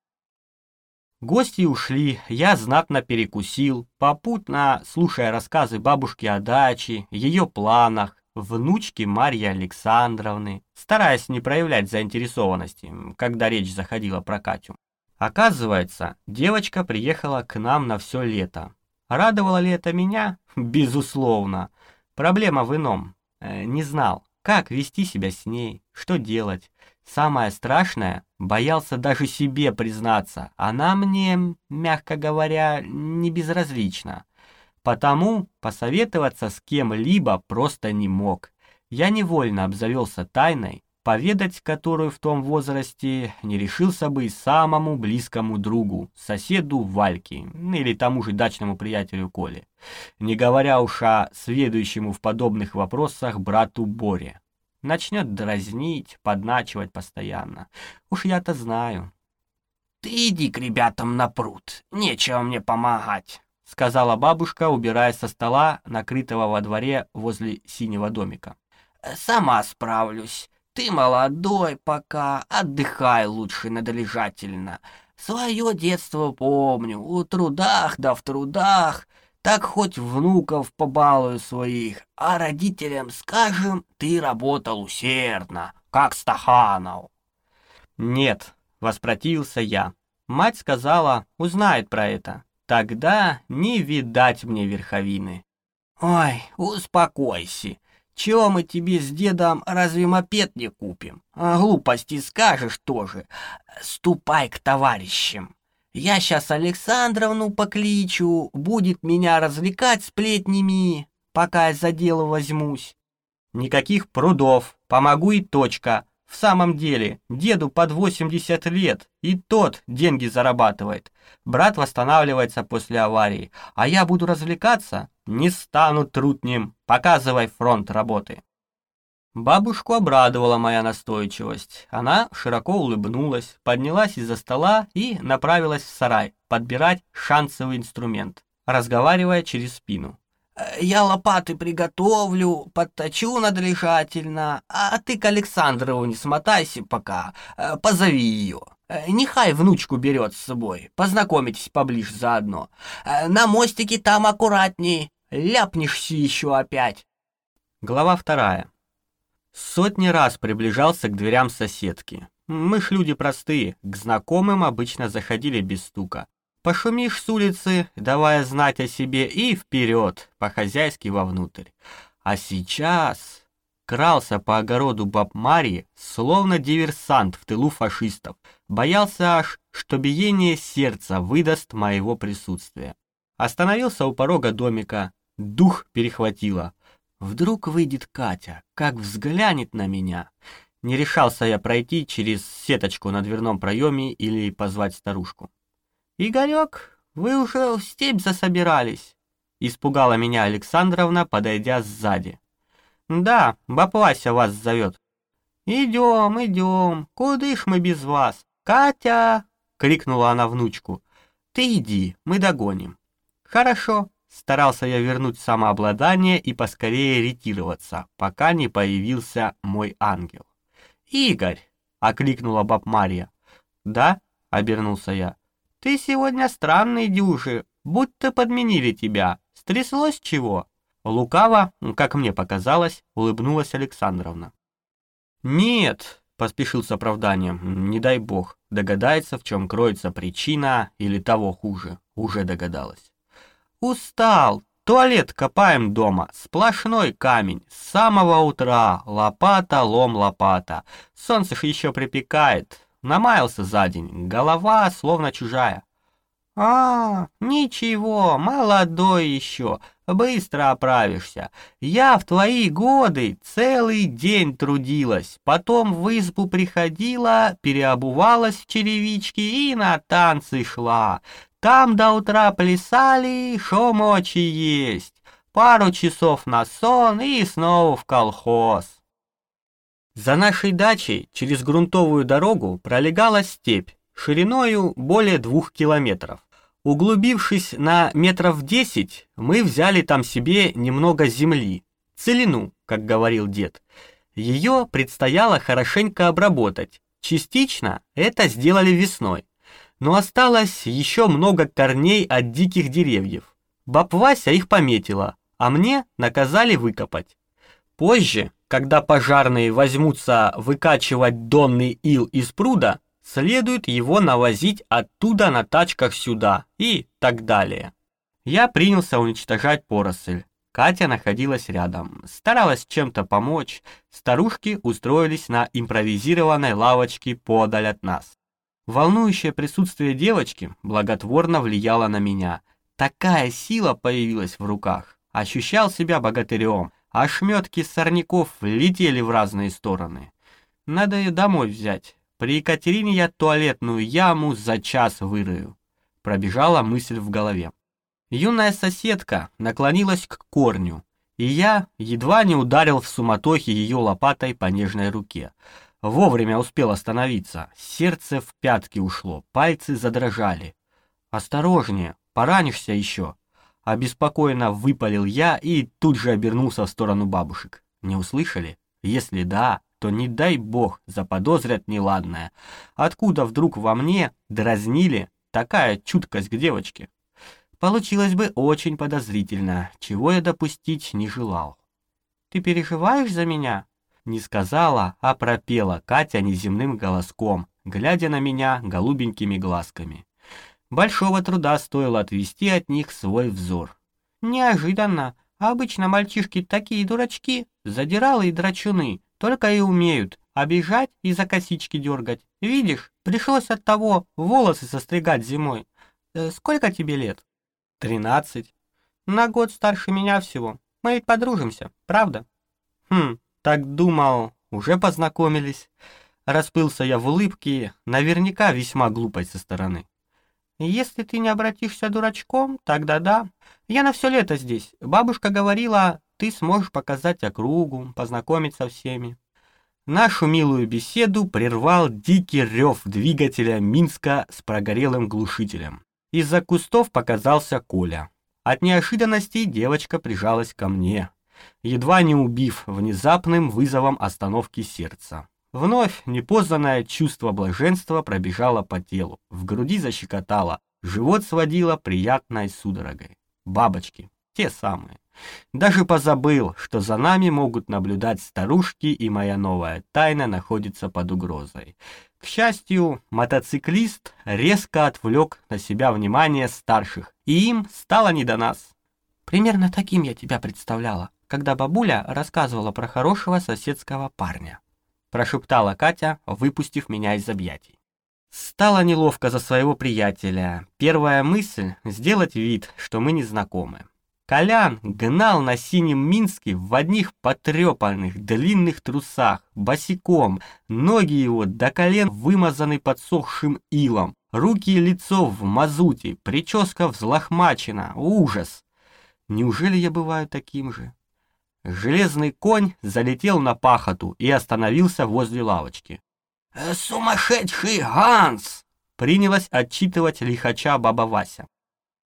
Гости ушли, я знатно перекусил, попутно слушая рассказы бабушки о даче, ее планах, внучки Марьи Александровны, стараясь не проявлять заинтересованности, когда речь заходила про Катю. Оказывается, девочка приехала к нам на все лето. Радовало ли это меня? Безусловно. Проблема в ином. Э, не знал, как вести себя с ней, что делать. Самое страшное, боялся даже себе признаться, она мне, мягко говоря, не безразлична. Потому посоветоваться с кем-либо просто не мог. Я невольно обзавелся тайной, поведать которую в том возрасте не решился бы и самому близкому другу, соседу Вальке или тому же дачному приятелю Коле, не говоря уж о сведущему в подобных вопросах брату Боре. Начнет дразнить, подначивать постоянно. Уж я-то знаю. «Ты иди к ребятам на пруд, нечего мне помогать», — сказала бабушка, убирая со стола, накрытого во дворе возле синего домика. «Сама справлюсь. Ты молодой пока, отдыхай лучше надлежательно. Свое детство помню, у трудах да в трудах. Так хоть внуков побалую своих, а родителям скажем, ты работал усердно, как Стаханов. Нет, воспротивился я. Мать сказала, узнает про это. Тогда не видать мне верховины. Ой, успокойся. Чего мы тебе с дедом разве мопед не купим? А глупости скажешь тоже. Ступай к товарищам. Я сейчас Александровну покличу, будет меня развлекать сплетнями, пока я за дело возьмусь. Никаких прудов, помогу и точка. В самом деле, деду под 80 лет, и тот деньги зарабатывает. Брат восстанавливается после аварии, а я буду развлекаться? Не стану трутнем, показывай фронт работы. Бабушку обрадовала моя настойчивость. Она широко улыбнулась, поднялась из-за стола и направилась в сарай подбирать шансовый инструмент, разговаривая через спину. «Э, «Я лопаты приготовлю, подточу надлежательно, а ты к Александрову не смотайся пока, э, позови ее. Э, нехай внучку берет с собой, познакомитесь поближе заодно. На мостике там аккуратней, ляпнешься еще опять». Глава вторая. Сотни раз приближался к дверям соседки. Мы ж люди простые, к знакомым обычно заходили без стука. Пошумишь с улицы, давая знать о себе, и вперед, по-хозяйски вовнутрь. А сейчас крался по огороду баб Марьи, словно диверсант в тылу фашистов. Боялся аж, что биение сердца выдаст моего присутствия. Остановился у порога домика, дух перехватило. Вдруг выйдет Катя, как взглянет на меня. Не решался я пройти через сеточку на дверном проеме или позвать старушку. «Игорек, вы уже в степь засобирались?» Испугала меня Александровна, подойдя сзади. «Да, баб Вася вас зовет». «Идем, идем, куда ж мы без вас? Катя!» — крикнула она внучку. «Ты иди, мы догоним». «Хорошо, Старался я вернуть самообладание и поскорее ретироваться, пока не появился мой ангел. «Игорь!» — окликнула баб Марья. «Да?» — обернулся я. «Ты сегодня странный дюжи, будто подменили тебя. Стряслось чего?» Лукаво, как мне показалось, улыбнулась Александровна. «Нет», — поспешил с оправданием, — «не дай бог, догадается, в чем кроется причина, или того хуже, уже догадалась». «Устал, туалет копаем дома, сплошной камень, с самого утра, лопата, лом, лопата, солнце ж еще припекает, намаялся за день, голова словно чужая». «А, ничего, молодой еще, быстро оправишься. Я в твои годы целый день трудилась, потом в избу приходила, переобувалась в черевички и на танцы шла. Там до утра плясали, шо мочи есть. Пару часов на сон и снова в колхоз». За нашей дачей через грунтовую дорогу пролегала степь, шириною более двух километров. Углубившись на метров десять, мы взяли там себе немного земли, целину, как говорил дед. Ее предстояло хорошенько обработать. Частично это сделали весной. Но осталось еще много корней от диких деревьев. Баб Вася их пометила, а мне наказали выкопать. Позже, когда пожарные возьмутся выкачивать донный ил из пруда, следует его навозить оттуда на тачках сюда и так далее. Я принялся уничтожать поросль. Катя находилась рядом, старалась чем-то помочь. Старушки устроились на импровизированной лавочке подаль от нас. Волнующее присутствие девочки благотворно влияло на меня. Такая сила появилась в руках. Ощущал себя богатырем, а шметки сорняков летели в разные стороны. Надо ее домой взять, при Екатерине я туалетную яму за час вырою. Пробежала мысль в голове. Юная соседка наклонилась к корню, и я едва не ударил в суматохе ее лопатой по нежной руке. Вовремя успел остановиться, сердце в пятки ушло, пальцы задрожали. «Осторожнее, поранишься еще!» Обеспокоенно выпалил я и тут же обернулся в сторону бабушек. Не услышали? Если да, то не дай бог заподозрят неладное. Откуда вдруг во мне дразнили такая чуткость к девочке? Получилось бы очень подозрительно, чего я допустить не желал. «Ты переживаешь за меня?» Не сказала, а пропела Катя неземным голоском, глядя на меня голубенькими глазками. Большого труда стоило отвести от них свой взор. «Неожиданно. Обычно мальчишки такие дурачки, задиралы и драчуны, только и умеют обижать и за косички дергать. Видишь, пришлось от того волосы состригать зимой. Э, сколько тебе лет? Тринадцать. На год старше меня всего. Мы ведь подружимся, правда? Хм, так думал, уже познакомились. Расплылся я в улыбке, наверняка весьма глупой со стороны. Если ты не обратишься дурачком, тогда да. Я на все лето здесь. Бабушка говорила, ты сможешь показать округу, познакомить со всеми. Нашу милую беседу прервал дикий рев двигателя Минска с прогорелым глушителем. Из-за кустов показался Коля. От неожиданности девочка прижалась ко мне, едва не убив внезапным вызовом остановки сердца. Вновь непознанное чувство блаженства пробежало по телу, в груди защекотало, живот сводило приятной судорогой. Бабочки, те самые. Даже позабыл, что за нами могут наблюдать старушки, и моя новая тайна находится под угрозой. К счастью, мотоциклист резко отвлек на себя внимание старших, и им стало не до нас. Примерно таким я тебя представляла, когда бабуля рассказывала про хорошего соседского парня. Прошептала Катя, выпустив меня из объятий. Стало неловко за своего приятеля. Первая мысль — сделать вид, что мы не знакомы. Колян гнал на синем Минске в одних потрепанных длинных трусах, босиком, ноги его до колен вымазаны подсохшим илом, руки и лицо в мазуте, прическа взлохмачена, ужас. Неужели я бываю таким же? Железный конь залетел на пахоту и остановился возле лавочки. «Э, «Сумасшедший Ганс!» Принялась отчитывать лихача баба Вася.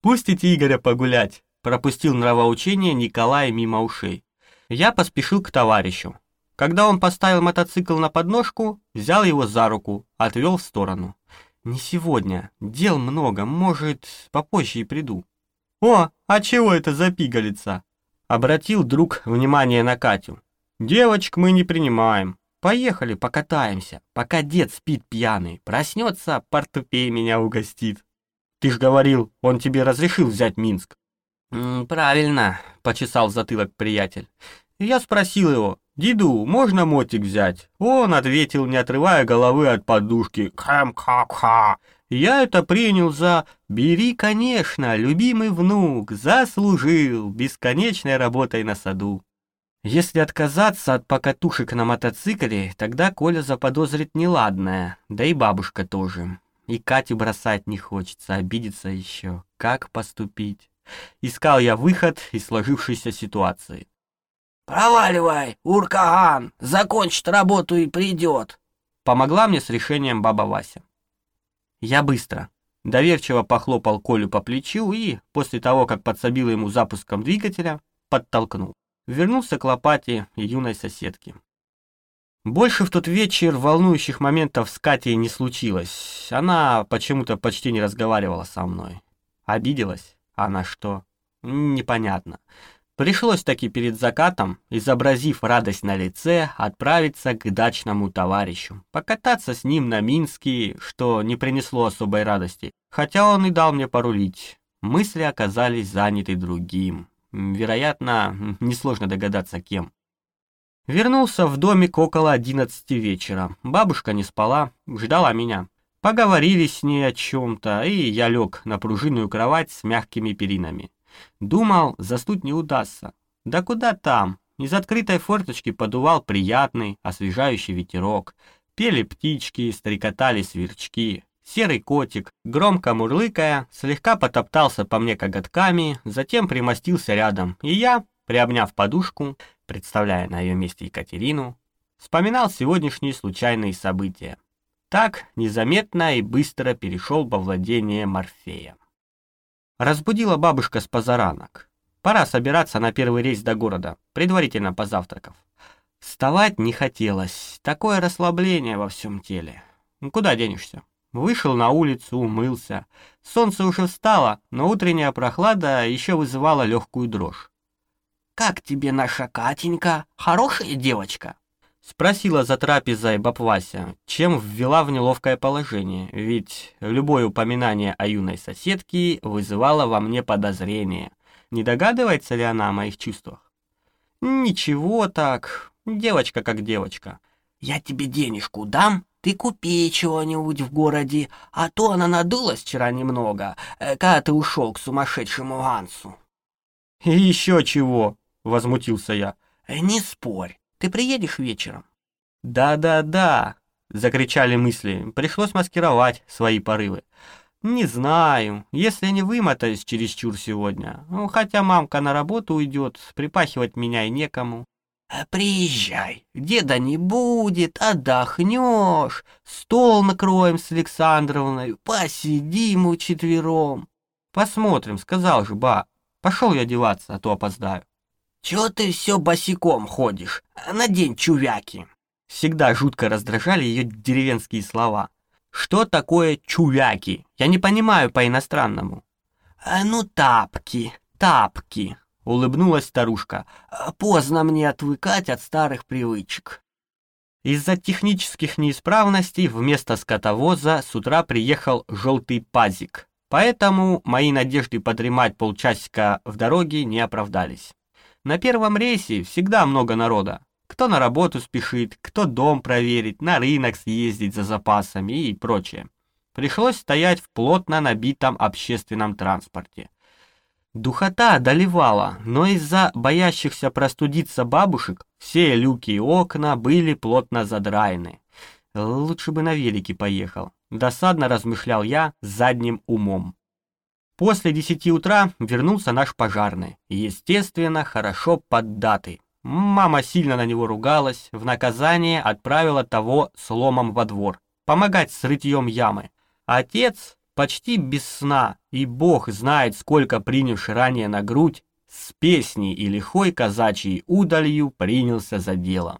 «Пустите Игоря погулять!» пропустил нравоучение Николая мимо ушей. Я поспешил к товарищу. Когда он поставил мотоцикл на подножку, взял его за руку, отвел в сторону. «Не сегодня. Дел много. Может, попозже и приду». «О, а чего это за пигалица?» Обратил друг внимание на Катю. «Девочек мы не принимаем. Поехали, покатаемся, пока дед спит пьяный. Проснется, портупей меня угостит». «Ты ж говорил, он тебе разрешил взять Минск». «Правильно», — почесал затылок приятель. Я спросил его, «Диду, можно мотик взять?» Он ответил, не отрывая головы от подушки, «Хэм-ха-ха». Я это принял за «Бери, конечно, любимый внук, заслужил, бесконечной работой на саду». Если отказаться от покатушек на мотоцикле, тогда Коля заподозрит неладное, да и бабушка тоже. И Катю бросать не хочется, обидеться еще. Как поступить? Искал я выход из сложившейся ситуации. «Проваливай, Уркаган, закончит работу и придет!» Помогла мне с решением баба Вася. Я быстро. Доверчиво похлопал Колю по плечу и, после того, как подсобил ему запуском двигателя, подтолкнул. Вернулся к лопате и юной соседке. Больше в тот вечер волнующих моментов с Катей не случилось. Она почему-то почти не разговаривала со мной. Обиделась? Она что? Непонятно. Пришлось таки перед закатом, изобразив радость на лице, отправиться к дачному товарищу, покататься с ним на Минске, что не принесло особой радости, хотя он и дал мне порулить. Мысли оказались заняты другим. Вероятно, несложно догадаться кем. Вернулся в домик около одиннадцати вечера. Бабушка не спала, ждала меня. Поговорили с ней о чем-то, и я лег на пружинную кровать с мягкими перинами. Думал, заснуть не удастся. Да куда там? Из открытой форточки подувал приятный, освежающий ветерок. Пели птички, стрекотали сверчки. Серый котик, громко мурлыкая, слегка потоптался по мне коготками, затем примостился рядом, и я, приобняв подушку, представляя на ее месте Екатерину, вспоминал сегодняшние случайные события. Так незаметно и быстро перешел во владение Морфея. Разбудила бабушка с позаранок. Пора собираться на первый рейс до города, предварительно позавтракав. Вставать не хотелось, такое расслабление во всем теле. Куда денешься? Вышел на улицу, умылся. Солнце уже встало, но утренняя прохлада еще вызывала легкую дрожь. «Как тебе наша Катенька? Хорошая девочка?» Спросила за трапезой баб Вася, чем ввела в неловкое положение, ведь любое упоминание о юной соседке вызывало во мне подозрение. Не догадывается ли она о моих чувствах? Ничего так, девочка как девочка. Я тебе денежку дам, ты купи чего-нибудь в городе, а то она надулась вчера немного, э, когда ты ушел к сумасшедшему Гансу. И еще чего, возмутился я. Э, не спорь. Ты приедешь вечером?» «Да-да-да!» — закричали мысли. Пришлось маскировать свои порывы. «Не знаю, если не вымотаюсь чересчур сегодня. Ну, хотя мамка на работу уйдет, припахивать меня и некому». «Э, «Приезжай, деда не будет, отдохнешь, стол накроем с Александровной, посидим у четвером». «Посмотрим», — сказал же ба. «Пошел я одеваться, а то опоздаю». «Чё ты все босиком ходишь? Надень чувяки!» Всегда жутко раздражали ее деревенские слова. «Что такое чувяки? Я не понимаю по-иностранному». «А ну тапки, тапки!» — улыбнулась старушка. «Поздно мне отвыкать от старых привычек». Из-за технических неисправностей вместо скотовоза с утра приехал желтый пазик, поэтому мои надежды подремать полчасика в дороге не оправдались. На первом рейсе всегда много народа. Кто на работу спешит, кто дом проверить, на рынок съездить за запасами и прочее. Пришлось стоять в плотно набитом общественном транспорте. Духота одолевала, но из-за боящихся простудиться бабушек все люки и окна были плотно задраены. Лучше бы на велике поехал. Досадно размышлял я задним умом. После десяти утра вернулся наш пожарный, естественно, хорошо поддатый. Мама сильно на него ругалась, в наказание отправила того с ломом во двор, помогать с рытьем ямы. Отец, почти без сна, и бог знает, сколько принявший ранее на грудь, с песней и лихой казачьей удалью принялся за дело.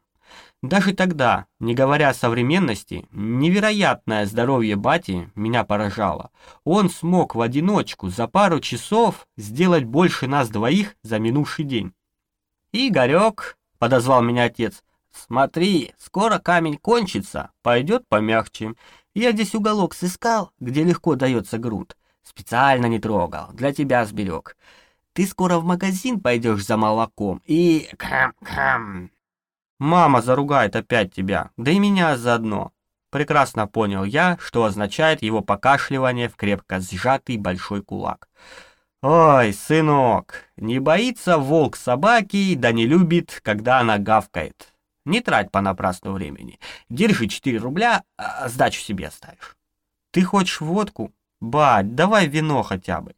Даже тогда, не говоря о современности, невероятное здоровье бати меня поражало. Он смог в одиночку за пару часов сделать больше нас двоих за минувший день. «Игорек», — подозвал меня отец, — «смотри, скоро камень кончится, пойдет помягче. Я здесь уголок сыскал, где легко дается грунт. Специально не трогал, для тебя сберег. Ты скоро в магазин пойдешь за молоком и... Кхм-кхм. Мама заругает опять тебя, да и меня заодно. Прекрасно понял я, что означает его покашливание в крепко сжатый большой кулак. Ой, сынок, не боится волк собаки, да не любит, когда она гавкает. Не трать понапрасну времени. Держи 4 рубля, а сдачу себе оставишь. Ты хочешь водку? Бать, давай вино хотя бы.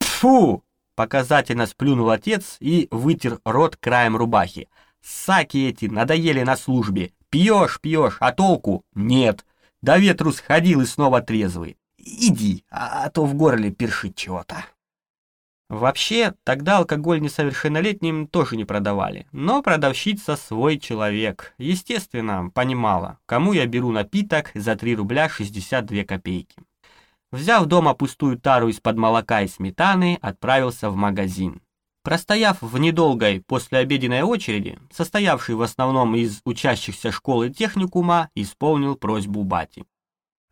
Фу! Показательно сплюнул отец и вытер рот краем рубахи. Саки эти надоели на службе. Пьешь, пьешь, а толку нет. До ветру сходил и снова трезвый. Иди, а, а то в горле першит чего-то. Вообще, тогда алкоголь несовершеннолетним тоже не продавали, но продавщица свой человек, естественно, понимала, кому я беру напиток за 3 рубля 62 копейки. Взяв дома пустую тару из-под молока и сметаны, отправился в магазин. Простояв в недолгой послеобеденной очереди, состоявшей в основном из учащихся школы техникума, исполнил просьбу бати.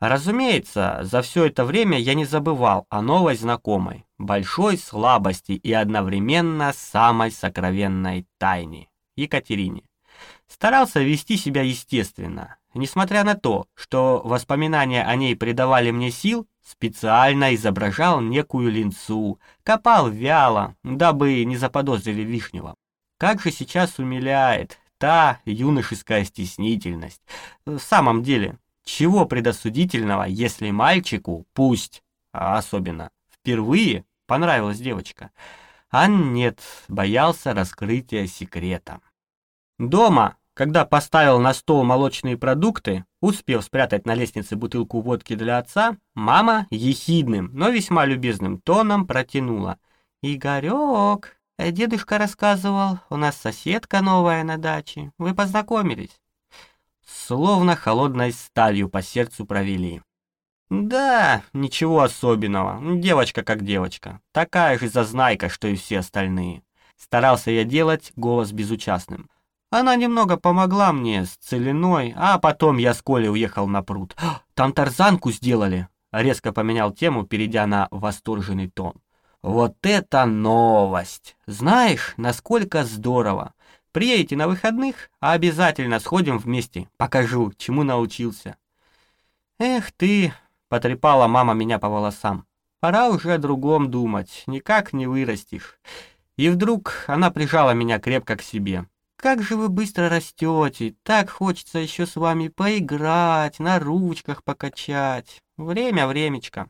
Разумеется, за все это время я не забывал о новой знакомой, большой слабости и одновременно самой сокровенной тайне – Екатерине. Старался вести себя естественно, несмотря на то, что воспоминания о ней придавали мне сил, специально изображал некую линцу, копал вяло, дабы не заподозрили лишнего. Как же сейчас умиляет та юношеская стеснительность. В самом деле, чего предосудительного, если мальчику, пусть, а особенно, впервые понравилась девочка? А нет, боялся раскрытия секрета. Дома, когда поставил на стол молочные продукты, успев спрятать на лестнице бутылку водки для отца, мама ехидным, но весьма любезным тоном протянула. «Игорек, дедушка рассказывал, у нас соседка новая на даче, вы познакомились?» словно холодной сталью по сердцу провели. Да, ничего особенного, девочка как девочка, такая же зазнайка, что и все остальные. Старался я делать голос безучастным. Она немного помогла мне с целиной, а потом я с Колей уехал на пруд. Там тарзанку сделали. Резко поменял тему, перейдя на восторженный тон. Вот это новость! Знаешь, насколько здорово. Приедете на выходных, а обязательно сходим вместе. Покажу, чему научился. Эх ты, потрепала мама меня по волосам. Пора уже о другом думать, никак не вырастешь. И вдруг она прижала меня крепко к себе. Как же вы быстро растете, так хочется еще с вами поиграть, на ручках покачать. Время, времечко.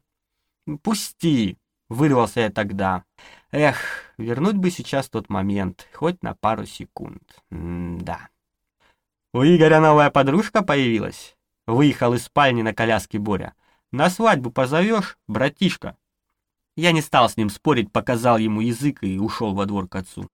Пусти, вырвался я тогда. Эх, вернуть бы сейчас тот момент, хоть на пару секунд. М-да. У Игоря новая подружка появилась. Выехал из спальни на коляске Боря. На свадьбу позовешь, братишка? Я не стал с ним спорить, показал ему язык и ушел во двор к отцу.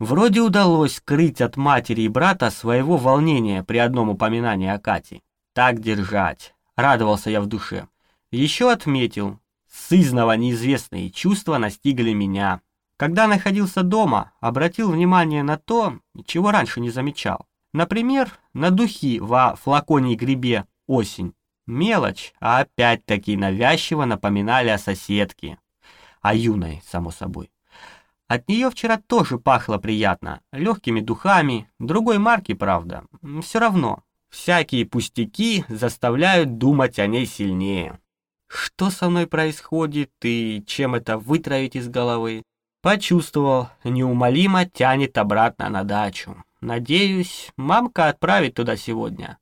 Вроде удалось скрыть от матери и брата своего волнения при одном упоминании о Кате. Так держать. Радовался я в душе. Еще отметил, Сызново неизвестные чувства настигли меня. Когда находился дома, обратил внимание на то, чего раньше не замечал. Например, на духи во флаконе грибе «Осень». Мелочь, а опять-таки навязчиво напоминали о соседке. О юной, само собой. От нее вчера тоже пахло приятно, легкими духами, другой марки, правда. Все равно, всякие пустяки заставляют думать о ней сильнее. Что со мной происходит и чем это вытравить из головы? Почувствовал, неумолимо тянет обратно на дачу. Надеюсь, мамка отправит туда сегодня.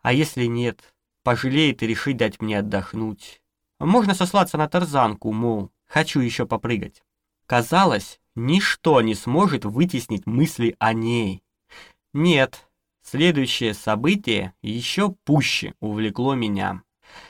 А если нет, пожалеет и решит дать мне отдохнуть. Можно сослаться на тарзанку, мол, хочу еще попрыгать. Казалось, ничто не сможет вытеснить мысли о ней. Нет, следующее событие еще пуще увлекло меня.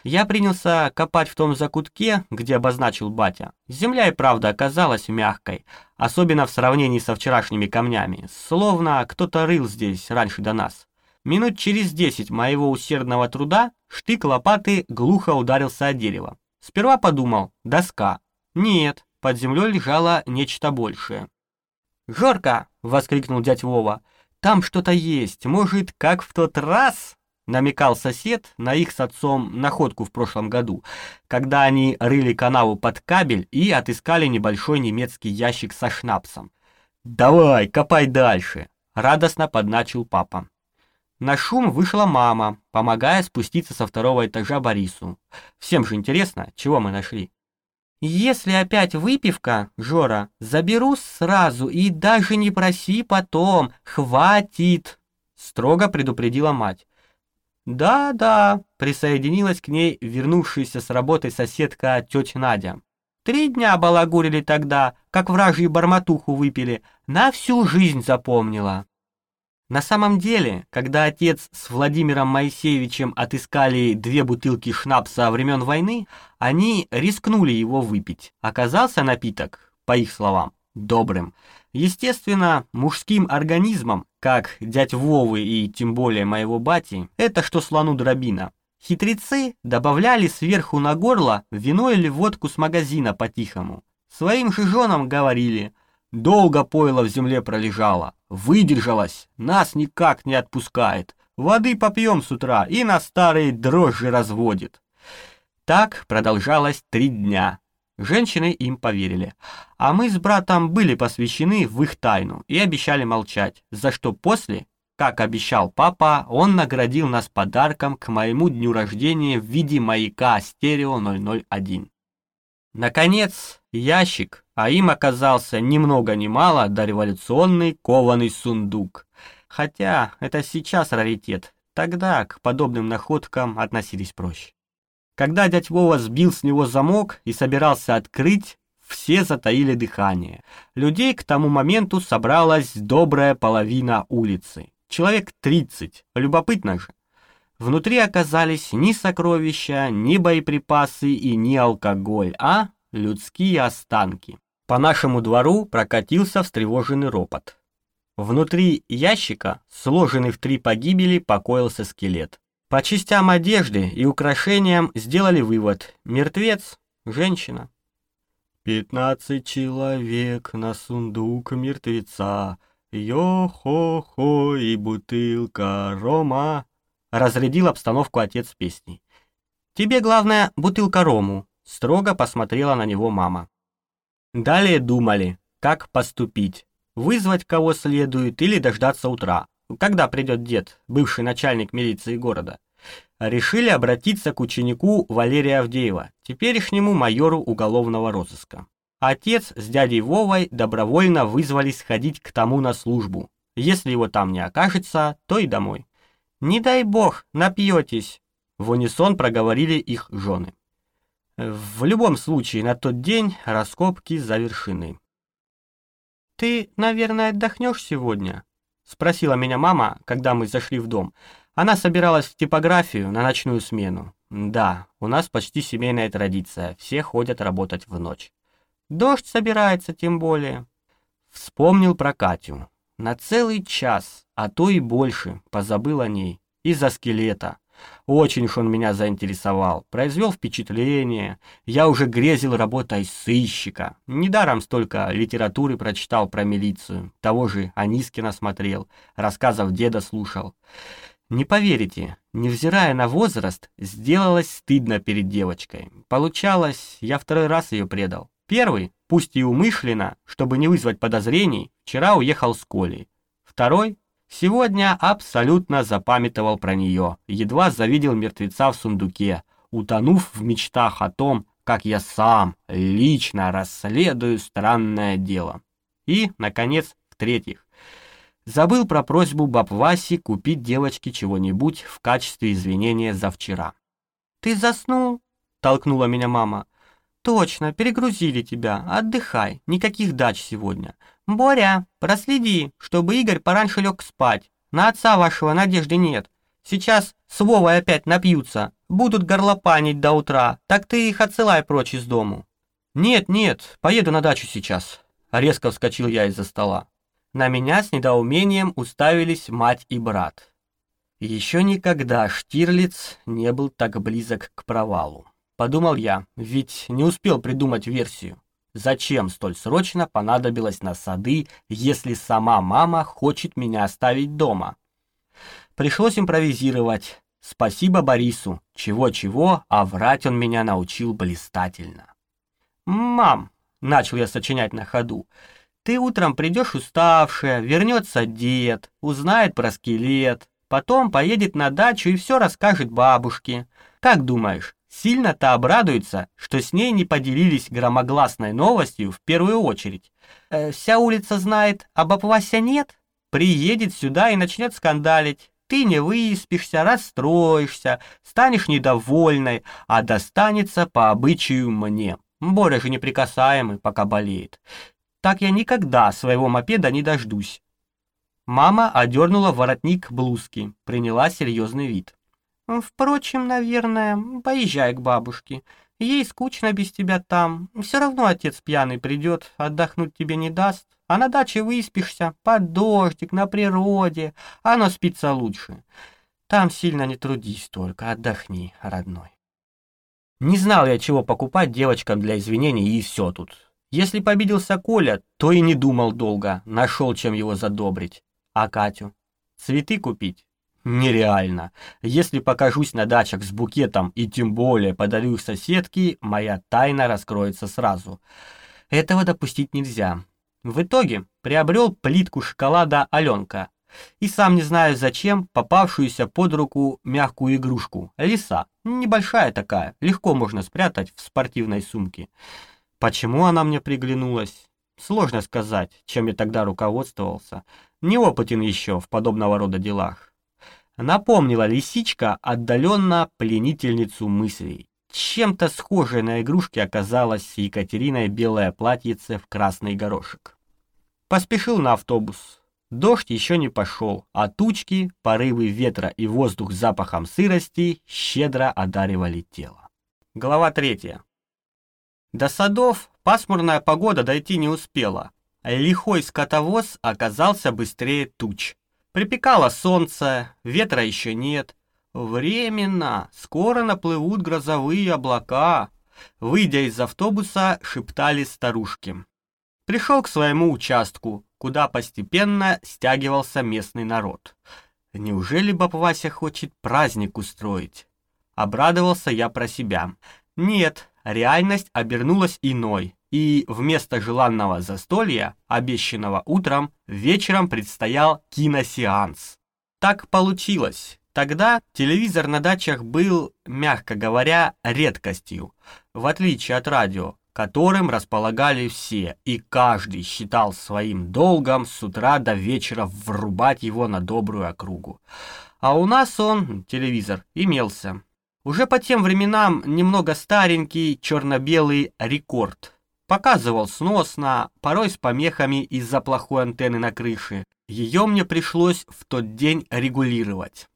Я принялся копать в том закутке, где обозначил батя. Земля и правда оказалась мягкой, особенно в сравнении со вчерашними камнями, словно кто-то рыл здесь раньше до нас. Минут через десять моего усердного труда штык лопаты глухо ударился о дерево. Сперва подумал, доска. Нет, под землей лежало нечто большее. «Жорка!» — воскликнул дядь Вова. «Там что-то есть, может, как в тот раз?» намекал сосед на их с отцом находку в прошлом году, когда они рыли канаву под кабель и отыскали небольшой немецкий ящик со шнапсом. «Давай, копай дальше!» — радостно подначил папа. На шум вышла мама, помогая спуститься со второго этажа Борису. Всем же интересно, чего мы нашли. «Если опять выпивка, Жора, заберу сразу и даже не проси потом, хватит!» Строго предупредила мать. «Да-да», — присоединилась к ней вернувшаяся с работы соседка тетя Надя. «Три дня балагурили тогда, как вражью барматуху выпили, на всю жизнь запомнила». На самом деле, когда отец с Владимиром Моисеевичем отыскали две бутылки шнапса времен войны, они рискнули его выпить. Оказался напиток, по их словам, добрым. Естественно, мужским организмом, как дядь Вовы и тем более моего бати, это что слону дробина. Хитрецы добавляли сверху на горло вино или водку с магазина по-тихому. Своим же женам говорили, долго пойло в земле пролежало, выдержалось, нас никак не отпускает, воды попьем с утра и на старые дрожжи разводит. Так продолжалось три дня. Женщины им поверили. А мы с братом были посвящены в их тайну и обещали молчать, за что после, как обещал папа, он наградил нас подарком к моему дню рождения в виде маяка стерео 001. Наконец, ящик, а им оказался ни много ни мало дореволюционный кованый сундук. Хотя это сейчас раритет, тогда к подобным находкам относились проще. Когда дядь Вова сбил с него замок и собирался открыть, все затаили дыхание. Людей к тому моменту собралась добрая половина улицы. Человек 30. Любопытно же. Внутри оказались ни сокровища, ни боеприпасы и ни алкоголь, а людские останки. По нашему двору прокатился встревоженный ропот. Внутри ящика, сложенный в три погибели, покоился скелет. По частям одежды и украшениям сделали вывод. Мертвец – женщина. «Пятнадцать человек на сундук мертвеца, йо-хо-хо и бутылка рома», – разрядил обстановку отец песней. «Тебе главное бутылка рому», – строго посмотрела на него мама. Далее думали, как поступить, вызвать кого следует или дождаться утра когда придет дед, бывший начальник милиции города, решили обратиться к ученику Валерия Авдеева, теперешнему майору уголовного розыска. Отец с дядей Вовой добровольно вызвались сходить к тому на службу. Если его там не окажется, то и домой. «Не дай бог, напьетесь», — в унисон проговорили их жены. В любом случае, на тот день раскопки завершены. «Ты, наверное, отдохнешь сегодня?» Спросила меня мама, когда мы зашли в дом. Она собиралась в типографию на ночную смену. Да, у нас почти семейная традиция, все ходят работать в ночь. Дождь собирается тем более. Вспомнил про Катю. На целый час, а то и больше, позабыл о ней. Из-за скелета. Очень уж он меня заинтересовал, произвел впечатление. Я уже грезил работой сыщика. Недаром столько литературы прочитал про милицию. Того же Анискина смотрел, рассказов деда слушал. Не поверите, невзирая на возраст, сделалось стыдно перед девочкой. Получалось, я второй раз ее предал. Первый, пусть и умышленно, чтобы не вызвать подозрений, вчера уехал с Колей. Второй, Сегодня абсолютно запамятовал про нее, едва завидел мертвеца в сундуке, утонув в мечтах о том, как я сам лично расследую странное дело. И, наконец, в-третьих, забыл про просьбу баб Васи купить девочке чего-нибудь в качестве извинения за вчера. «Ты заснул?» — толкнула меня мама. «Точно, перегрузили тебя. Отдыхай, никаких дач сегодня. Боря, проследи, чтобы Игорь пораньше лег спать. На отца вашего надежды нет. Сейчас с Вовой опять напьются. будут горлопанить до утра, так ты их отсылай прочь из дому». «Нет, нет, поеду на дачу сейчас», — резко вскочил я из-за стола. На меня с недоумением уставились мать и брат. Еще никогда Штирлиц не был так близок к провалу. Подумал я, ведь не успел придумать версию. Зачем столь срочно понадобилось на сады, если сама мама хочет меня оставить дома? Пришлось импровизировать. Спасибо Борису. Чего-чего, а врать он меня научил блистательно. «Мам», — начал я сочинять на ходу, — «ты утром придешь уставшая, вернется дед, узнает про скелет, потом поедет на дачу и все расскажет бабушке. Как думаешь, Сильно-то обрадуется, что с ней не поделились громогласной новостью в первую очередь. Э, вся улица знает, а баб Вася нет. Приедет сюда и начнет скандалить. Ты не выспишься, расстроишься, станешь недовольной, а достанется по обычаю мне. Боря же неприкасаемый, пока болеет. Так я никогда своего мопеда не дождусь. Мама одернула воротник блузки, приняла серьезный вид. Впрочем, наверное, поезжай к бабушке. Ей скучно без тебя там. Все равно отец пьяный придет, отдохнуть тебе не даст. А на даче выспишься, под дождик, на природе. Оно спится лучше. Там сильно не трудись только, отдохни, родной. Не знал я, чего покупать девочкам для извинений, и все тут. Если победился Коля, то и не думал долго, нашел, чем его задобрить. А Катю? Цветы купить? Нереально. Если покажусь на дачах с букетом и тем более подарю их соседке, моя тайна раскроется сразу. Этого допустить нельзя. В итоге приобрел плитку шоколада Аленка. И сам не знаю зачем попавшуюся под руку мягкую игрушку. Лиса. Небольшая такая, легко можно спрятать в спортивной сумке. Почему она мне приглянулась? Сложно сказать, чем я тогда руководствовался. Неопытен еще в подобного рода делах напомнила лисичка отдаленно пленительницу мыслей. Чем-то схожей на игрушки оказалось Екатериной белое платьице в красный горошек. Поспешил на автобус. Дождь еще не пошел, а тучки, порывы ветра и воздух с запахом сырости щедро одаривали тело. Глава третья. До садов пасмурная погода дойти не успела. Лихой скотовоз оказался быстрее туч. Припекало солнце, ветра еще нет. Временно, скоро наплывут грозовые облака. Выйдя из автобуса, шептали старушки. Пришел к своему участку, куда постепенно стягивался местный народ. Неужели баб Вася хочет праздник устроить? Обрадовался я про себя. Нет, реальность обернулась иной и вместо желанного застолья, обещанного утром, вечером предстоял киносеанс. Так получилось. Тогда телевизор на дачах был, мягко говоря, редкостью, в отличие от радио, которым располагали все, и каждый считал своим долгом с утра до вечера врубать его на добрую округу. А у нас он, телевизор, имелся. Уже по тем временам немного старенький черно-белый рекорд – Показывал сносно, порой с помехами из-за плохой антенны на крыше. Ее мне пришлось в тот день регулировать.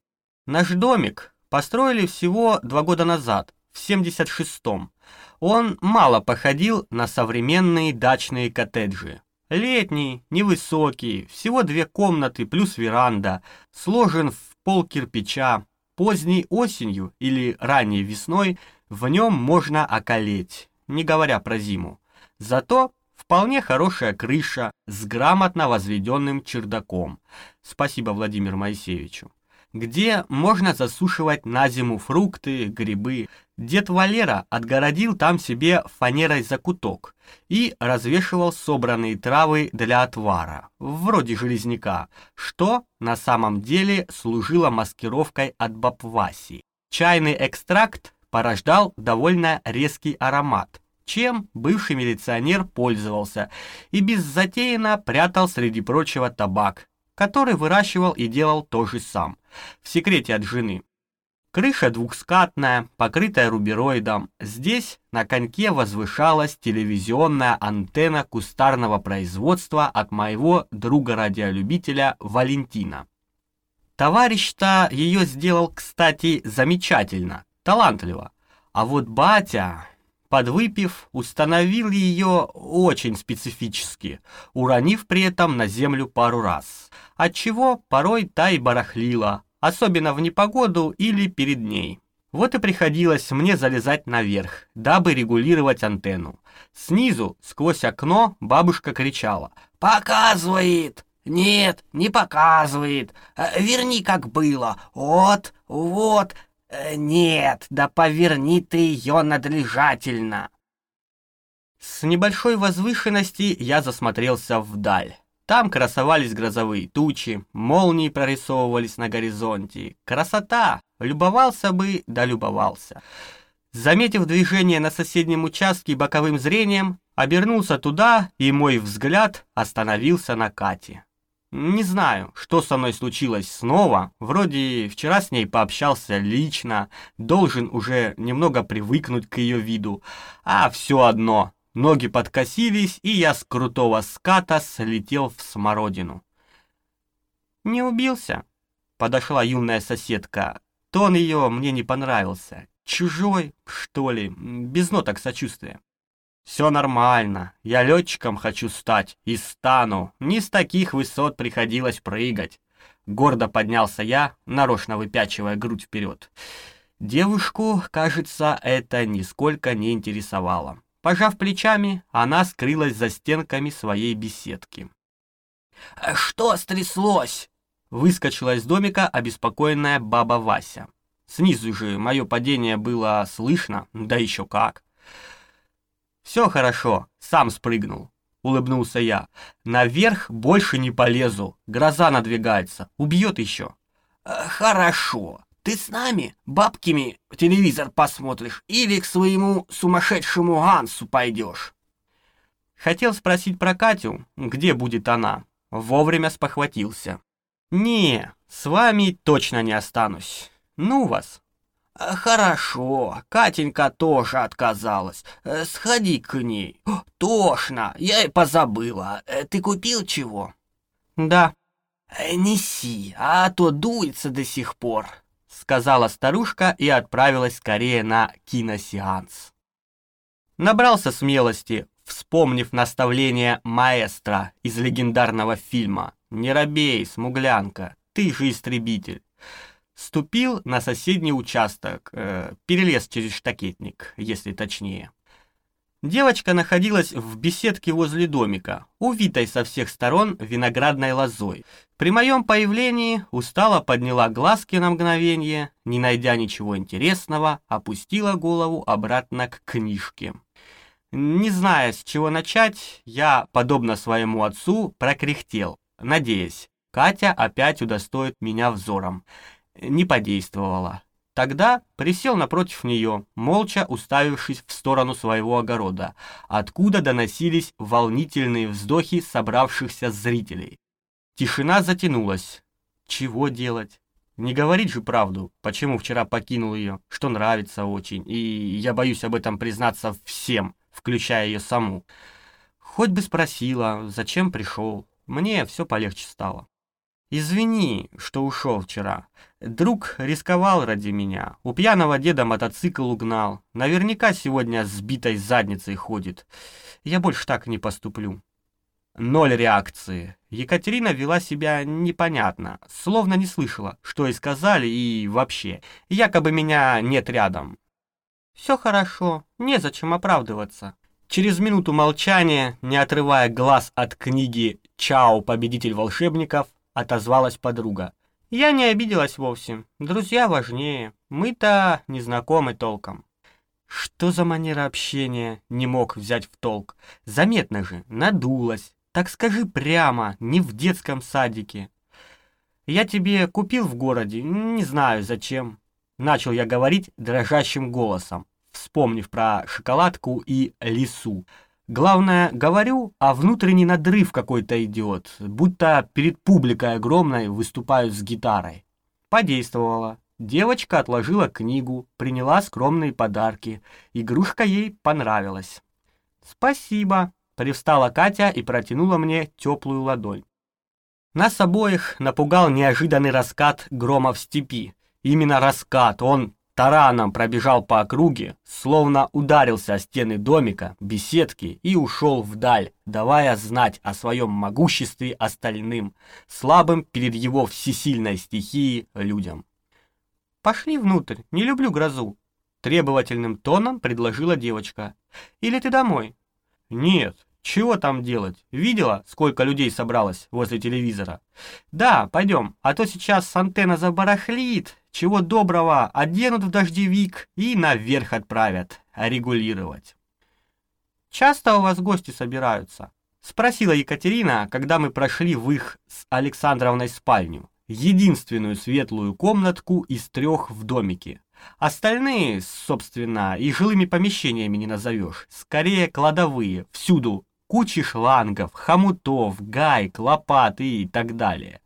Наш домик построили всего два года назад, в 76-м. Он мало походил на современные дачные коттеджи. Летний, невысокий, всего две комнаты плюс веранда, сложен в пол кирпича. Поздней осенью или ранней весной в нем можно околеть, не говоря про зиму. Зато вполне хорошая крыша с грамотно возведенным чердаком. Спасибо Владимиру Моисеевичу. Где можно засушивать на зиму фрукты, грибы. Дед Валера отгородил там себе фанерой закуток и развешивал собранные травы для отвара, вроде железняка, что на самом деле служило маскировкой от бабваси. Чайный экстракт порождал довольно резкий аромат, чем бывший милиционер пользовался и беззатейно прятал среди прочего табак, который выращивал и делал тоже сам, в секрете от жены. Крыша двухскатная, покрытая рубероидом. Здесь на коньке возвышалась телевизионная антенна кустарного производства от моего друга-радиолюбителя Валентина. Товарищ-то ее сделал, кстати, замечательно, талантливо. А вот батя, подвыпив, установил ее очень специфически, уронив при этом на землю пару раз, отчего порой та и барахлила, особенно в непогоду или перед ней. Вот и приходилось мне залезать наверх, дабы регулировать антенну. Снизу, сквозь окно, бабушка кричала «Показывает! Нет, не показывает! Э, верни, как было! Вот, вот! Э, нет, да поверни ты ее надлежательно!» С небольшой возвышенности я засмотрелся вдаль. Там красовались грозовые тучи, молнии прорисовывались на горизонте. Красота! Любовался бы, да любовался. Заметив движение на соседнем участке боковым зрением, обернулся туда, и мой взгляд остановился на Кате. Не знаю, что со мной случилось снова. Вроде вчера с ней пообщался лично, должен уже немного привыкнуть к ее виду. А все одно, Ноги подкосились, и я с крутого ската слетел в смородину. «Не убился?» — подошла юная соседка. Тон ее мне не понравился. Чужой, что ли, без ноток сочувствия. «Все нормально. Я летчиком хочу стать. И стану. Не с таких высот приходилось прыгать». Гордо поднялся я, нарочно выпячивая грудь вперед. Девушку, кажется, это нисколько не интересовало. Пожав плечами, она скрылась за стенками своей беседки. «Что стряслось?» Выскочила из домика обеспокоенная баба Вася. Снизу же мое падение было слышно, да еще как. «Все хорошо, сам спрыгнул», — улыбнулся я. «Наверх больше не полезу, гроза надвигается, убьет еще». «Хорошо, ты с нами, бабками, телевизор посмотришь или к своему сумасшедшему Гансу пойдешь?» Хотел спросить про Катю, где будет она. Вовремя спохватился. «Не, с вами точно не останусь. Ну вас». «Хорошо, Катенька тоже отказалась. Э, сходи к ней. Тошно, я и позабыла. Э, ты купил чего?» «Да». Э, «Неси, а то дуется до сих пор» сказала старушка и отправилась скорее на киносеанс. Набрался смелости, вспомнив наставление маэстро из легендарного фильма «Не робей, смуглянка, ты же истребитель». Ступил на соседний участок, э, перелез через штакетник, если точнее. Девочка находилась в беседке возле домика, увитой со всех сторон виноградной лозой. При моем появлении устало подняла глазки на мгновение, не найдя ничего интересного, опустила голову обратно к книжке. Не зная, с чего начать, я, подобно своему отцу, прокряхтел, надеясь, Катя опять удостоит меня взором. Не подействовала. Тогда присел напротив нее, молча уставившись в сторону своего огорода, откуда доносились волнительные вздохи собравшихся зрителей. Тишина затянулась. Чего делать? Не говорить же правду, почему вчера покинул ее, что нравится очень, и я боюсь об этом признаться всем, включая ее саму. Хоть бы спросила, зачем пришел, мне все полегче стало. Извини, что ушел вчера. Друг рисковал ради меня. У пьяного деда мотоцикл угнал. Наверняка сегодня сбитой задницей ходит. Я больше так не поступлю. Ноль реакции. Екатерина вела себя непонятно, словно не слышала, что и сказали, и вообще, якобы меня нет рядом. Все хорошо, незачем оправдываться. Через минуту молчания, не отрывая глаз от книги «Чао, победитель волшебников», отозвалась подруга. Я не обиделась вовсе. Друзья важнее. Мы-то не знакомы толком. Что за манера общения, не мог взять в толк. Заметно же, надулась. Так скажи прямо, не в детском садике. Я тебе купил в городе, не знаю зачем. Начал я говорить дрожащим голосом, вспомнив про шоколадку и лису. Главное, говорю, а внутренний надрыв какой-то идет, будто перед публикой огромной выступают с гитарой. Подействовало. Девочка отложила книгу, приняла скромные подарки. Игрушка ей понравилась. «Спасибо», — привстала Катя и протянула мне теплую ладонь. Нас обоих напугал неожиданный раскат грома в степи. Именно раскат, он тараном пробежал по округе, словно ударился о стены домика, беседки и ушел вдаль, давая знать о своем могуществе остальным, слабым перед его всесильной стихией людям. «Пошли внутрь, не люблю грозу», — требовательным тоном предложила девочка. «Или ты домой?» «Нет, чего там делать? Видела, сколько людей собралось возле телевизора? Да, пойдем, а то сейчас антенна забарахлит. Чего доброго, оденут в дождевик и наверх отправят, регулировать. Часто у вас гости собираются? Спросила Екатерина, когда мы прошли в их с Александровной спальню. Единственную светлую комнатку из трех в домике. Остальные, собственно, и жилыми помещениями не назовешь. Скорее кладовые, всюду кучи шлангов, хомутов, гайк, лопат и так далее.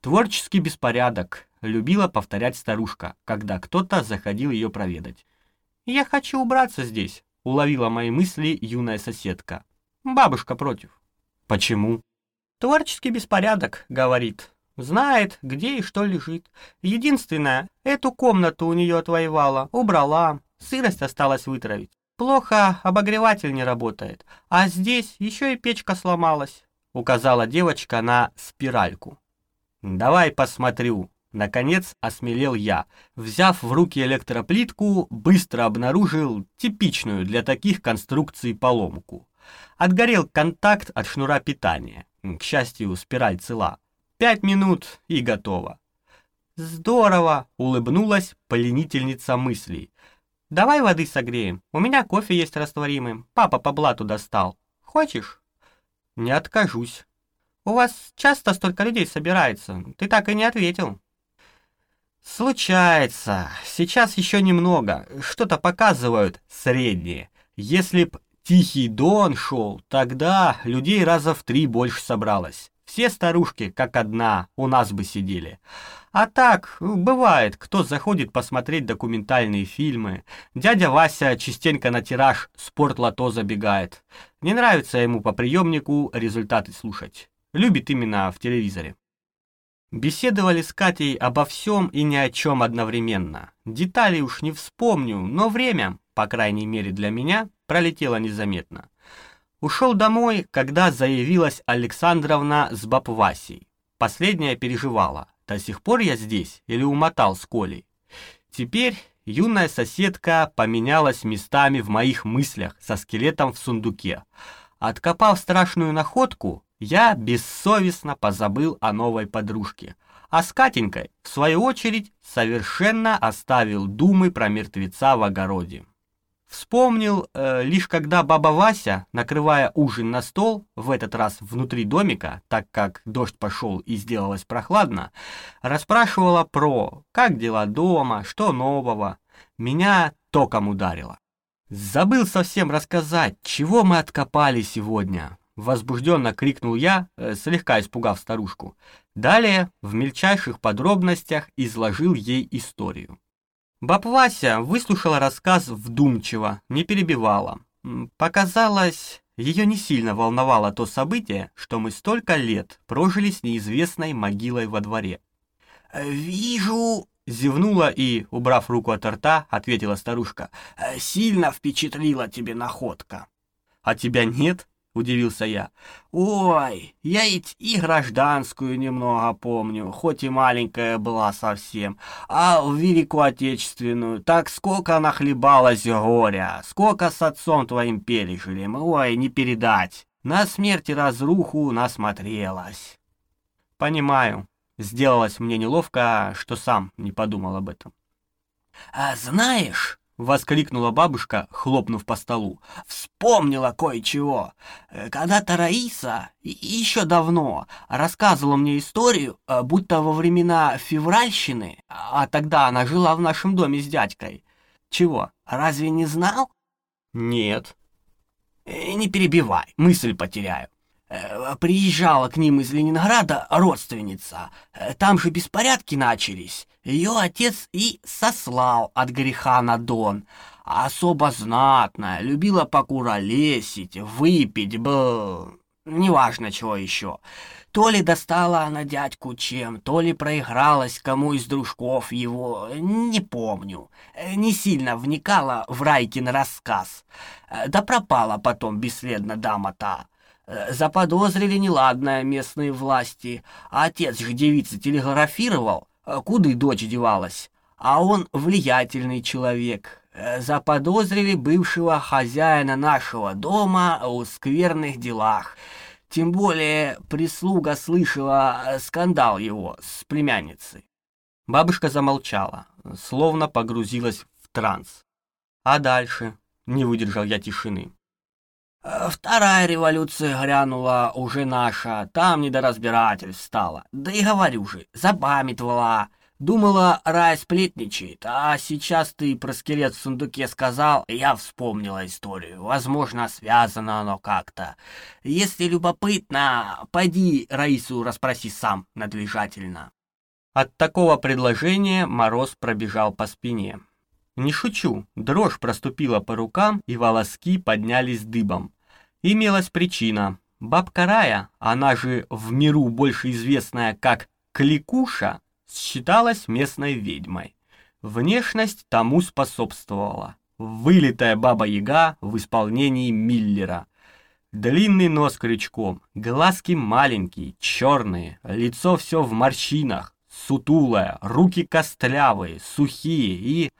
Творческий беспорядок, любила повторять старушка, когда кто-то заходил ее проведать. «Я хочу убраться здесь», — уловила мои мысли юная соседка. «Бабушка против». «Почему?» «Творческий беспорядок», — говорит. «Знает, где и что лежит. Единственное, эту комнату у нее отвоевала, убрала, сырость осталась вытравить. Плохо обогреватель не работает, а здесь еще и печка сломалась», — указала девочка на спиральку. «Давай посмотрю». Наконец осмелел я. Взяв в руки электроплитку, быстро обнаружил типичную для таких конструкций поломку. Отгорел контакт от шнура питания. К счастью, спираль цела. Пять минут и готово. «Здорово!» — улыбнулась поленительница мыслей. Давай воды согреем. У меня кофе есть растворимый. Папа по блату достал. Хочешь? Не откажусь. У вас часто столько людей собирается? Ты так и не ответил. Случается. Сейчас еще немного. Что-то показывают средние. Если б Тихий Дон шел, тогда людей раза в три больше собралось. Все старушки, как одна, у нас бы сидели. А так, бывает, кто заходит посмотреть документальные фильмы. Дядя Вася частенько на тираж спорт-лото забегает. Не нравится ему по приемнику результаты слушать. Любит именно в телевизоре. Беседовали с Катей обо всем и ни о чем одновременно. Деталей уж не вспомню, но время, по крайней мере для меня, пролетело незаметно. Ушел домой, когда заявилась Александровна с баб Васей. Последняя переживала, до сих пор я здесь или умотал с Колей. Теперь юная соседка поменялась местами в моих мыслях со скелетом в сундуке. Откопав страшную находку, я бессовестно позабыл о новой подружке. А с Катенькой, в свою очередь, совершенно оставил думы про мертвеца в огороде. Вспомнил э, лишь когда баба Вася, накрывая ужин на стол, в этот раз внутри домика, так как дождь пошел и сделалось прохладно, расспрашивала про «как дела дома?», «что нового?». Меня током ударило. Забыл совсем рассказать, чего мы откопали сегодня. Возбужденно крикнул я, э, слегка испугав старушку. Далее в мельчайших подробностях изложил ей историю. Баб Вася выслушала рассказ вдумчиво, не перебивала. Показалось, ее не сильно волновало то событие, что мы столько лет прожили с неизвестной могилой во дворе. «Вижу...» — зевнула и, убрав руку от рта, ответила старушка. «Сильно впечатлила тебе находка». «А тебя нет?» — удивился я. «Ой, я ведь и гражданскую немного помню, хоть и маленькая была совсем, а в Великую Отечественную так сколько нахлебалась горя, сколько с отцом твоим пережили, ой, не передать, на смерть и разруху насмотрелась». «Понимаю», — сделалось мне неловко, что сам не подумал об этом. «А знаешь...» — воскликнула бабушка, хлопнув по столу. «Вспомнила кое-чего. Э, когда-то Раиса, еще давно, рассказывала мне историю, э, будто во времена февральщины, а тогда она жила в нашем доме с дядькой. Чего, разве не знал?» «Нет». Э, «Не перебивай, мысль потеряю. Э, приезжала к ним из Ленинграда родственница. Э, там же беспорядки начались. Ее отец и сослал от греха на Дон. Особо знатная, любила покуролесить, выпить, бы. неважно чего еще. То ли достала она дядьку чем, то ли проигралась кому из дружков его, не помню. Не сильно вникала в Райкин рассказ. Да пропала потом бесследно дама-то. Заподозрили неладное местные власти, отец же девицы телеграфировал, куда дочь девалась. А он влиятельный человек, заподозрили бывшего хозяина нашего дома в скверных делах. Тем более прислуга слышала э, скандал его с племянницей. Бабушка замолчала, словно погрузилась в транс. А дальше не выдержал я тишины. Вторая революция грянула, уже наша, там не до разбирательств стало. Да и говорю же, запамятовала. Думала, рай сплетничает, а сейчас ты про скелет в сундуке сказал, я вспомнила историю. Возможно, связано оно как-то. Если любопытно, пойди Раису расспроси сам надлежательно. От такого предложения мороз пробежал по спине. Не шучу, дрожь проступила по рукам, и волоски поднялись дыбом. Имелась причина. Бабка Рая, она же в миру больше известная как Кликуша, считалась местной ведьмой. Внешность тому способствовала. Вылитая баба-яга в исполнении Миллера. Длинный нос крючком, глазки маленькие, черные, лицо все в морщинах, сутулое, руки костлявые, сухие и...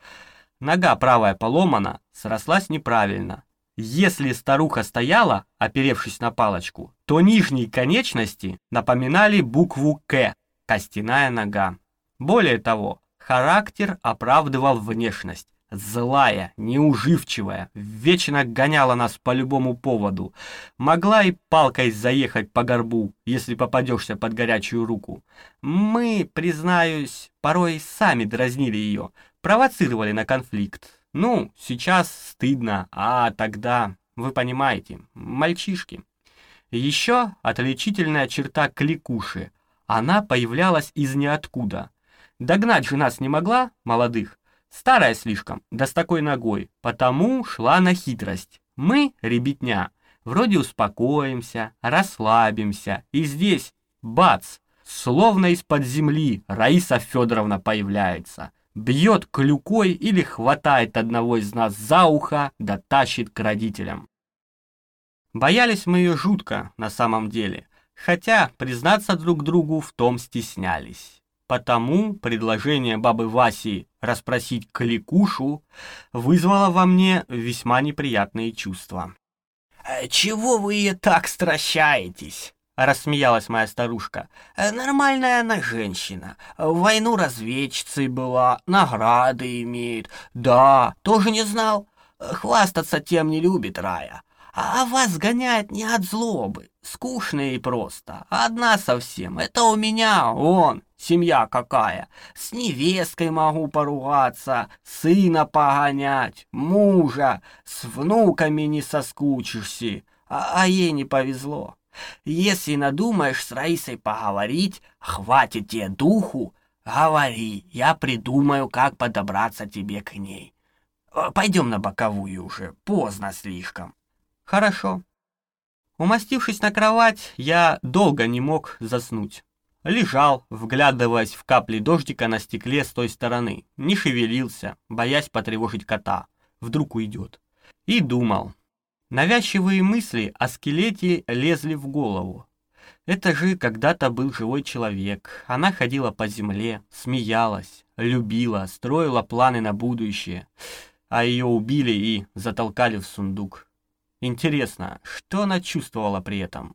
Нога правая поломана, срослась неправильно. Если старуха стояла, оперевшись на палочку, то нижние конечности напоминали букву «К», костяная нога. Более того, характер оправдывал внешность. Злая, неуживчивая, вечно гоняла нас по любому поводу. Могла и палкой заехать по горбу, если попадешься под горячую руку. Мы, признаюсь, порой сами дразнили ее, провоцировали на конфликт. Ну, сейчас стыдно, а тогда, вы понимаете, мальчишки. Еще отличительная черта кликуши. Она появлялась из ниоткуда. Догнать же нас не могла, молодых. Старая слишком, да с такой ногой, потому шла на хитрость. Мы, ребятня, вроде успокоимся, расслабимся, и здесь, бац, словно из-под земли Раиса Федоровна появляется. Бьет клюкой или хватает одного из нас за ухо, да тащит к родителям. Боялись мы ее жутко, на самом деле, хотя признаться друг другу в том стеснялись. Потому предложение бабы Васи расспросить Кликушу вызвало во мне весьма неприятные чувства. «Э, «Чего вы так стращаетесь?» — рассмеялась моя старушка. «Э, «Нормальная она женщина. В войну разведчицей была, награды имеет. Да, тоже не знал. Хвастаться тем не любит Рая. А вас гоняет не от злобы, скучно и просто. Одна совсем, это у меня, он, семья какая. С невесткой могу поругаться, сына погонять, мужа, с внуками не соскучишься, а, а ей не повезло. Если надумаешь с Раисой поговорить, хватит тебе духу, говори, я придумаю, как подобраться тебе к ней. Пойдем на боковую уже, поздно слишком. Хорошо. Умастившись на кровать, я долго не мог заснуть. Лежал, вглядываясь в капли дождика на стекле с той стороны, не шевелился, боясь потревожить кота. Вдруг уйдет. И думал. Навязчивые мысли о скелете лезли в голову. Это же когда-то был живой человек. Она ходила по земле, смеялась, любила, строила планы на будущее. А ее убили и затолкали в сундук. Интересно, что она чувствовала при этом?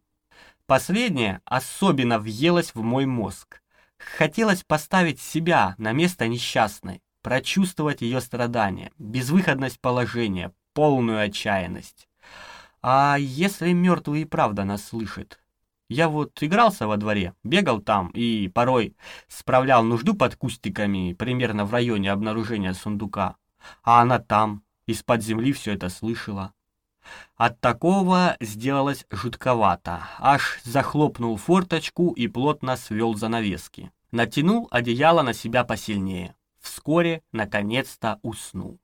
Последнее особенно въелось в мой мозг. Хотелось поставить себя на место несчастной, прочувствовать ее страдания, безвыходность положения, полную отчаянность. А если мертвый и правда нас слышит? Я вот игрался во дворе, бегал там и порой справлял нужду под кустиками, примерно в районе обнаружения сундука. А она там, из-под земли все это слышала. От такого сделалось жутковато. Аж захлопнул форточку и плотно свел занавески. Натянул одеяло на себя посильнее. Вскоре, наконец-то, уснул.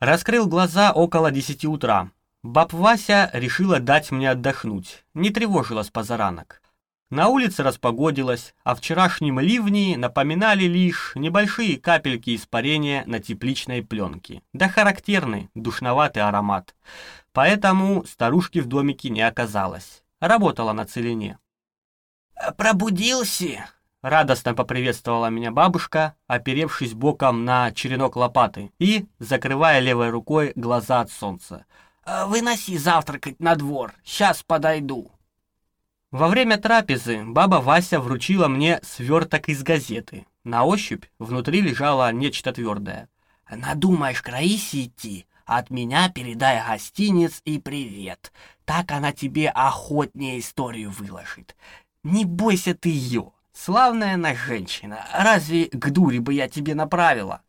Раскрыл глаза около десяти утра. Баб Вася решила дать мне отдохнуть, не тревожила с позаранок. На улице распогодилось, а вчерашние ливни напоминали лишь небольшие капельки испарения на тепличной пленке, да характерный душноватый аромат. Поэтому старушки в домике не оказалось. Работала на целине. «Пробудился?» Радостно поприветствовала меня бабушка, оперевшись боком на черенок лопаты и закрывая левой рукой глаза от солнца. «Выноси завтракать на двор, сейчас подойду». Во время трапезы баба Вася вручила мне сверток из газеты. На ощупь внутри лежало нечто твердое. «Надумаешь к Раисе идти? От меня передай гостиниц и привет. Так она тебе охотнее историю выложит. Не бойся ты ее, славная она женщина. Разве к дуре бы я тебе направила?»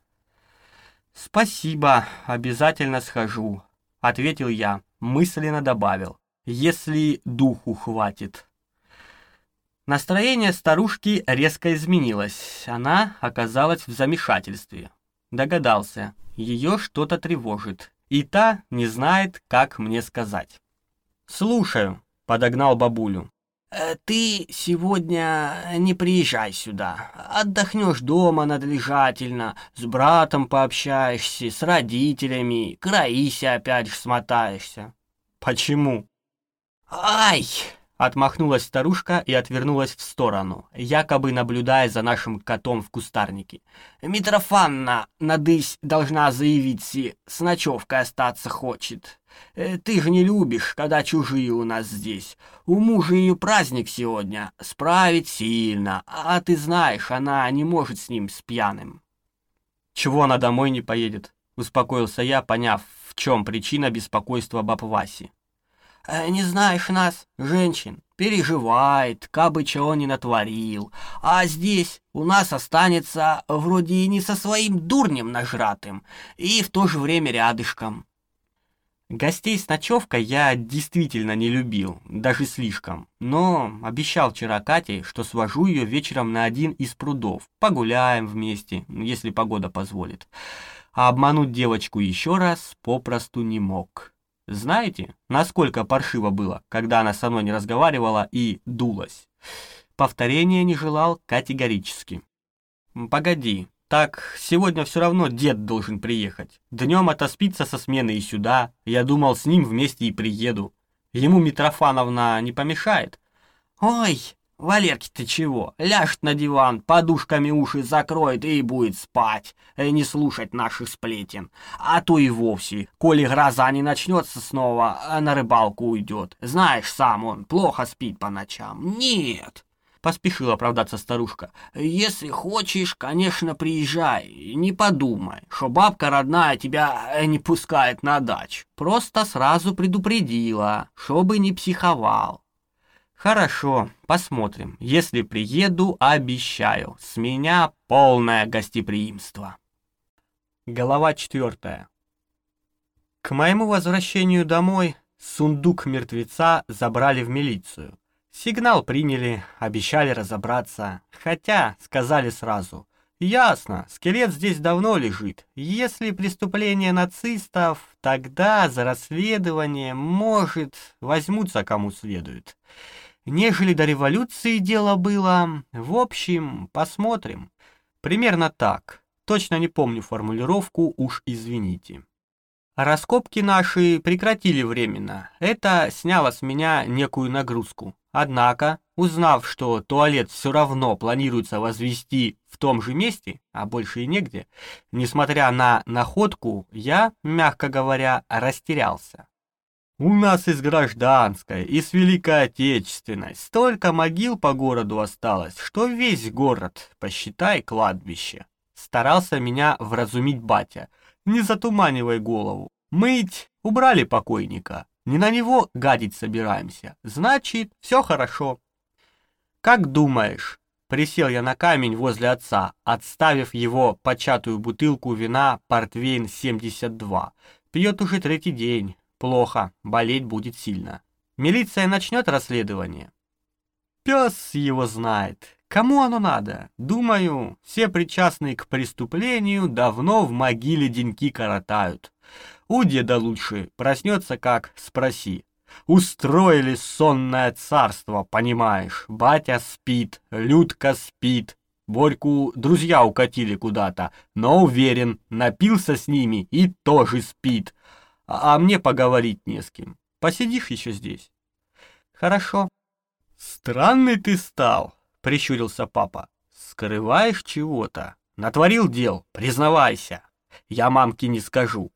«Спасибо, обязательно схожу», — ответил я, мысленно добавил. «Если духу хватит». Настроение старушки резко изменилось. Она оказалась в замешательстве. Догадался, ее что-то тревожит, и та не знает, как мне сказать. «Слушаю», — подогнал бабулю. Э, «Ты сегодня не приезжай сюда. Отдохнешь дома надлежательно, с братом пообщаешься, с родителями, к Раисе опять же смотаешься». «Почему?» «Ай!» Отмахнулась старушка и отвернулась в сторону, якобы наблюдая за нашим котом в кустарнике. «Митрофанна, надысь, должна заявиться, с ночевкой остаться хочет. Э, ты же не любишь, когда чужие у нас здесь. У мужа ее праздник сегодня, справить сильно, а ты знаешь, она не может с ним, с пьяным». «Чего она домой не поедет?» — успокоился я, поняв, в чем причина беспокойства баб Васи. Э, не знаешь нас, женщин, переживает, кабы чего не натворил. А здесь у нас останется вроде и не со своим дурнем нажратым, и в то же время рядышком. Гостей с ночевкой я действительно не любил, даже слишком, но обещал вчера Кате, что свожу ее вечером на один из прудов, погуляем вместе, если погода позволит. А обмануть девочку еще раз попросту не мог. Знаете, насколько паршиво было, когда она со мной не разговаривала и дулась? Повторения не желал категорически. Погоди, так сегодня все равно дед должен приехать. Днем отоспиться со смены и сюда. Я думал, с ним вместе и приеду. Ему Митрофановна не помешает. Ой, Валерки ты чего? Ляжет на диван, подушками уши закроет и будет спать, и э, не слушать наших сплетен. А то и вовсе, коли гроза не начнется снова, а на рыбалку уйдет. Знаешь сам, он плохо спит по ночам. Нет. Поспешила оправдаться старушка. «Если хочешь, конечно, приезжай. Не подумай, что бабка родная тебя э, не пускает на дач. Просто сразу предупредила, чтобы не психовал. Хорошо, посмотрим. Если приеду, обещаю, с меня полное гостеприимство. Глава четвертая. К моему возвращению домой сундук мертвеца забрали в милицию. Сигнал приняли, обещали разобраться, хотя сказали сразу. Ясно, скелет здесь давно лежит. Если преступление нацистов, тогда за расследование, может, возьмутся кому следует. Нежели до революции дело было, в общем, посмотрим. Примерно так. Точно не помню формулировку, уж извините. Раскопки наши прекратили временно. Это сняло с меня некую нагрузку. Однако, узнав, что туалет все равно планируется возвести в том же месте, а больше и негде, несмотря на находку, я, мягко говоря, растерялся. У нас из гражданской, и с Великой Отечественной столько могил по городу осталось, что весь город, посчитай, кладбище. Старался меня вразумить батя. Не затуманивай голову. Мыть убрали покойника. Не на него гадить собираемся. Значит, все хорошо. Как думаешь? Присел я на камень возле отца, отставив его початую бутылку вина «Портвейн 72». Пьет уже третий день. Плохо, болеть будет сильно. Милиция начнет расследование. Пес его знает. Кому оно надо? Думаю, все причастные к преступлению давно в могиле деньки коротают. У деда лучше проснется как, спроси. Устроили сонное царство, понимаешь? Батя спит, Людка спит. Борьку друзья укатили куда-то, но уверен, напился с ними и тоже спит. А, а мне поговорить не с кем. Посидишь еще здесь? Хорошо. Странный ты стал, прищурился папа. Скрываешь чего-то. Натворил дел, признавайся. Я мамке не скажу.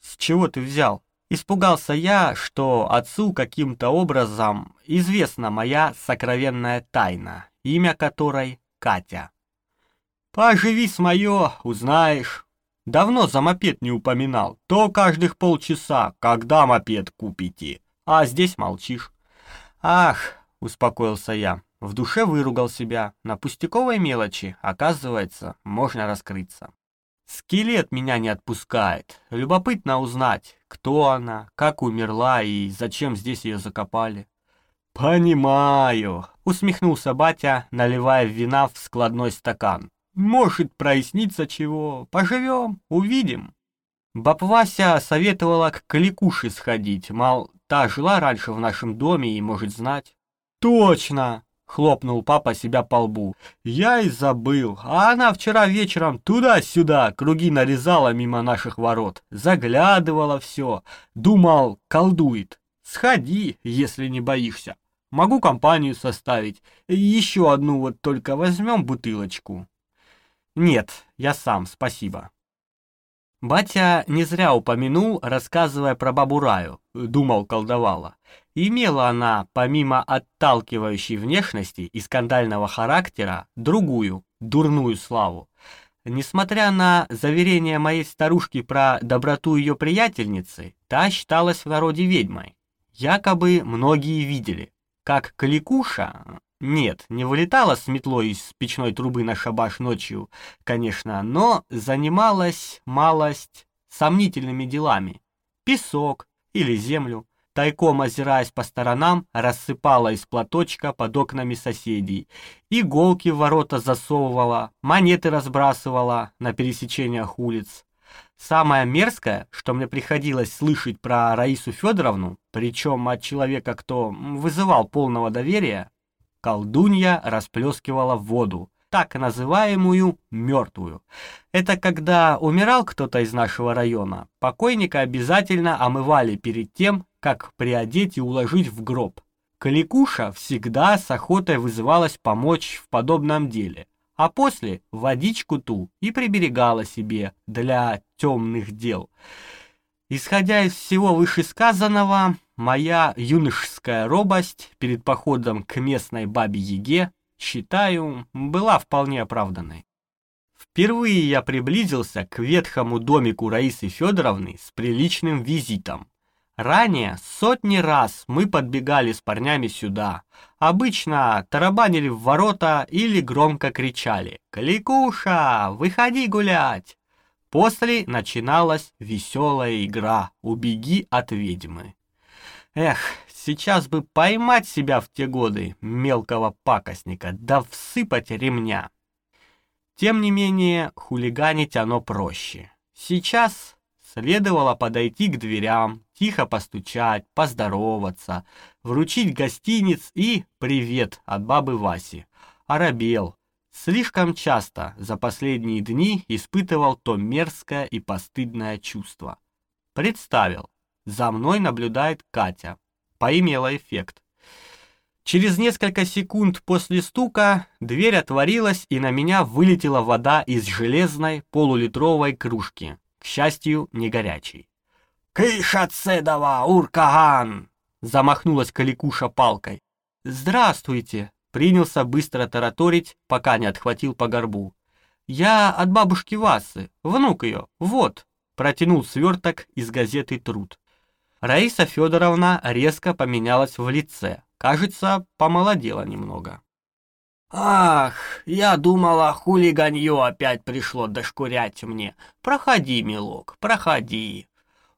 С чего ты взял? Испугался я, что отцу каким-то образом известна моя сокровенная тайна, имя которой Катя. Поживи с моё, узнаешь. Давно за мопед не упоминал, то каждых полчаса, когда мопед купите, а здесь молчишь. Ах, успокоился я, в душе выругал себя, на пустяковой мелочи, оказывается, можно раскрыться. Скелет меня не отпускает. Любопытно узнать, кто она, как умерла и зачем здесь ее закопали. «Понимаю», — усмехнулся батя, наливая вина в складной стакан. «Может проясниться чего. Поживем, увидим». Баб Вася советовала к Каликуше сходить, мол, та жила раньше в нашем доме и может знать. «Точно!» Хлопнул папа себя по лбу. Я и забыл. А она вчера вечером туда-сюда круги нарезала мимо наших ворот. Заглядывала все. Думал, колдует. Сходи, если не боишься. Могу компанию составить. Еще одну вот только возьмем бутылочку. Нет, я сам, спасибо. Батя не зря упомянул, рассказывая про бабу Раю, думал колдовала. Имела она, помимо отталкивающей внешности и скандального характера, другую, дурную славу. Несмотря на заверения моей старушки про доброту ее приятельницы, та считалась в народе ведьмой. Якобы многие видели, как Каликуша, нет, не вылетала с метлой из печной трубы на шабаш ночью, конечно, но занималась малость сомнительными делами. Песок или землю тайком озираясь по сторонам, рассыпала из платочка под окнами соседей. Иголки в ворота засовывала, монеты разбрасывала на пересечениях улиц. Самое мерзкое, что мне приходилось слышать про Раису Федоровну, причем от человека, кто вызывал полного доверия, колдунья расплескивала воду, так называемую мертвую. Это когда умирал кто-то из нашего района, покойника обязательно омывали перед тем, как приодеть и уложить в гроб. Каликуша всегда с охотой вызывалась помочь в подобном деле, а после водичку ту и приберегала себе для темных дел. Исходя из всего вышесказанного, моя юношеская робость перед походом к местной бабе-яге, считаю, была вполне оправданной. Впервые я приблизился к ветхому домику Раисы Федоровны с приличным визитом. Ранее сотни раз мы подбегали с парнями сюда. Обычно тарабанили в ворота или громко кричали «Кликуша, выходи гулять!». После начиналась веселая игра «Убеги от ведьмы». Эх, сейчас бы поймать себя в те годы, мелкого пакостника, да всыпать ремня. Тем не менее, хулиганить оно проще. Сейчас следовало подойти к дверям, тихо постучать, поздороваться, вручить гостиниц и «Привет» от бабы Васи. Оробел. Слишком часто за последние дни испытывал то мерзкое и постыдное чувство. Представил. За мной наблюдает Катя. Поимела эффект. Через несколько секунд после стука дверь отворилась, и на меня вылетела вода из железной полулитровой кружки. К счастью, не горячей. «Кыш отседова, Уркаган!» Замахнулась Каликуша палкой. «Здравствуйте!» Принялся быстро тараторить, пока не отхватил по горбу. «Я от бабушки Васы, внук ее, вот!» Протянул сверток из газеты «Труд». Раиса Федоровна резко поменялась в лице. Кажется, помолодела немного. «Ах, я думала, хулиганье опять пришло дошкурять мне. Проходи, милок, проходи.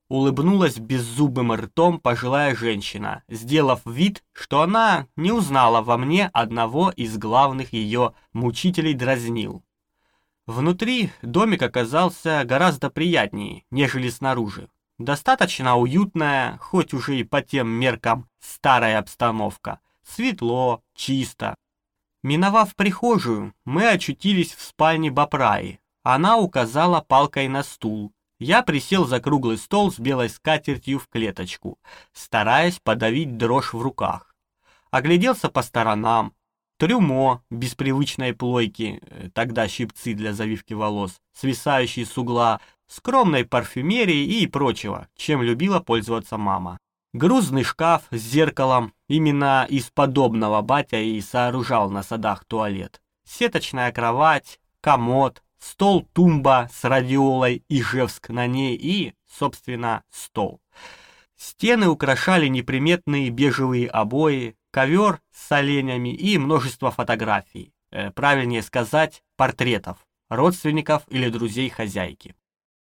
улыбнулась беззубым ртом пожилая женщина, сделав вид, что она не узнала во мне одного из главных ее мучителей дразнил. Внутри домик оказался гораздо приятнее, нежели снаружи. Достаточно уютная, хоть уже и по тем меркам старая обстановка. Светло, чисто. Миновав прихожую, мы очутились в спальне Бапраи. Она указала палкой на стул. Я присел за круглый стол с белой скатертью в клеточку, стараясь подавить дрожь в руках. Огляделся по сторонам, трюмо без привычной плойки, э, тогда щипцы для завивки волос, свисающие с угла, скромной парфюмерии и прочего, чем любила пользоваться мама. Грузный шкаф с зеркалом, именно из подобного батя и сооружал на садах туалет. Сеточная кровать, комод, стол-тумба с радиолой Ижевск на ней и, собственно, стол. Стены украшали неприметные бежевые обои, ковер с оленями и множество фотографий, э, правильнее сказать, портретов, родственников или друзей хозяйки.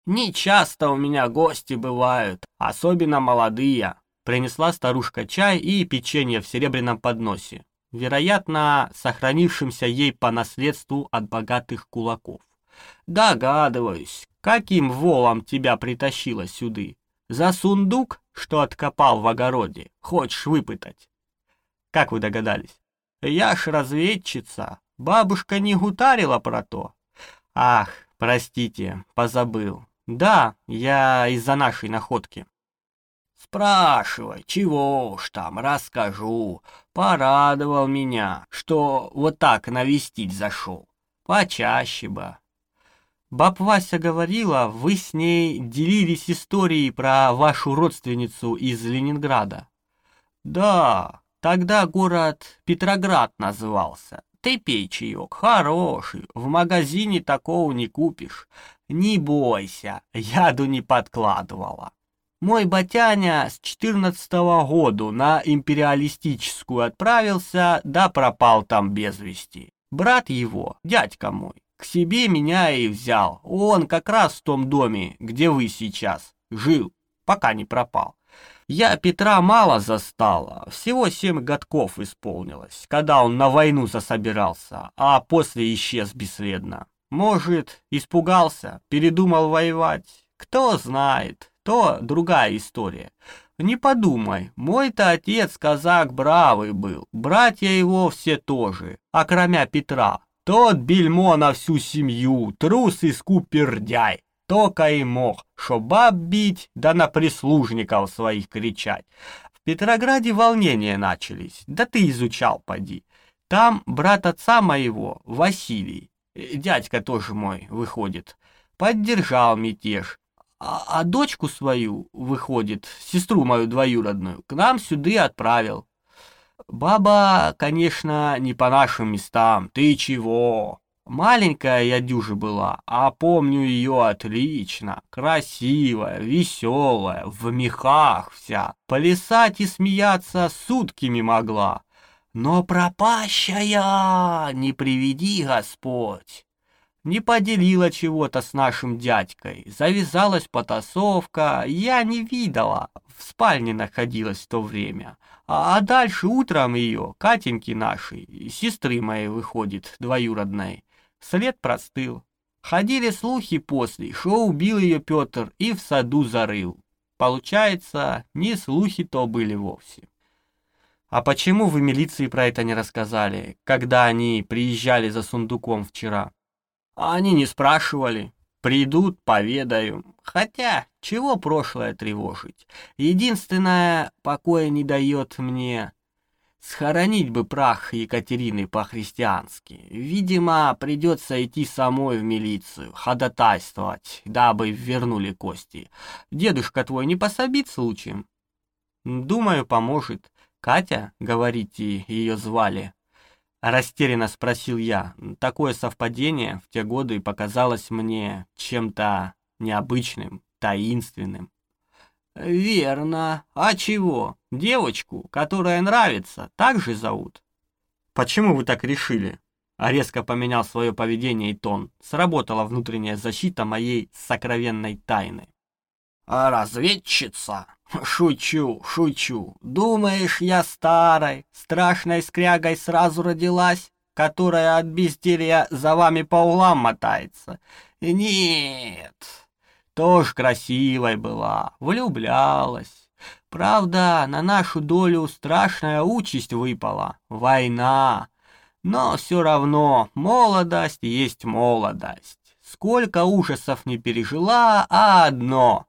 «Не часто у меня гости бывают, особенно молодые», принесла старушка чай и печенье в серебряном подносе, вероятно, сохранившимся ей по наследству от богатых кулаков. «Догадываюсь, каким волом тебя притащило сюды? За сундук, что откопал в огороде, хочешь выпытать?» Как вы догадались? Я ж разведчица. Бабушка не гутарила про то. Ах, простите, позабыл. Да, я из-за нашей находки. Спрашивай, чего уж там, расскажу. Порадовал меня, что вот так навестить зашел. Почаще бы. Баб Вася говорила, вы с ней делились историей про вашу родственницу из Ленинграда. Да, Тогда город Петроград назывался. Ты пей чаек, хороший, в магазине такого не купишь. Не бойся, яду не подкладывала. Мой батяня с четырнадцатого года на империалистическую отправился, да пропал там без вести. Брат его, дядька мой, к себе меня и взял. Он как раз в том доме, где вы сейчас, жил, пока не пропал. Я Петра мало застала, всего семь годков исполнилось, когда он на войну засобирался, а после исчез бесследно. Может, испугался, передумал воевать, кто знает, то другая история. Не подумай, мой-то отец казак бравый был, братья его все тоже, окромя Петра. Тот бельмо на всю семью, трус и скупердяй только и мог, шо баб бить, да на прислужников своих кричать. В Петрограде волнения начались, да ты изучал, поди. Там брат отца моего, Василий, дядька тоже мой, выходит, поддержал мятеж, а, а дочку свою, выходит, сестру мою двоюродную, к нам сюда отправил. Баба, конечно, не по нашим местам, ты чего? Маленькая я дюжа была, а помню ее отлично. Красивая, веселая, в мехах вся. Плясать и смеяться сутками могла. Но пропащая, не приведи Господь. Не поделила чего-то с нашим дядькой. Завязалась потасовка, я не видела. В спальне находилась в то время. А, а дальше утром ее, Катеньки нашей, сестры моей выходит, двоюродной, След простыл. Ходили слухи после, что убил ее Петр и в саду зарыл. Получается, не слухи-то были вовсе. А почему вы милиции про это не рассказали, когда они приезжали за сундуком вчера? Они не спрашивали. Придут, поведаю. Хотя, чего прошлое тревожить? Единственное, покоя не дает мне Схоронить бы прах Екатерины по-христиански. Видимо, придется идти самой в милицию, ходатайствовать, дабы вернули кости. Дедушка твой не пособит случаем? Думаю, поможет. Катя, говорите, ее звали. Растерянно спросил я. Такое совпадение в те годы показалось мне чем-то необычным, таинственным. «Верно. А чего? Девочку, которая нравится, так же зовут?» «Почему вы так решили?» А резко поменял свое поведение и тон. Сработала внутренняя защита моей сокровенной тайны. А разведчица? Шучу, шучу. Думаешь, я старой, страшной скрягой сразу родилась, которая от безделья за вами по углам мотается? Нет. Тоже красивой была, влюблялась. Правда, на нашу долю страшная участь выпала — война. Но все равно молодость есть молодость. Сколько ужасов не пережила, а одно.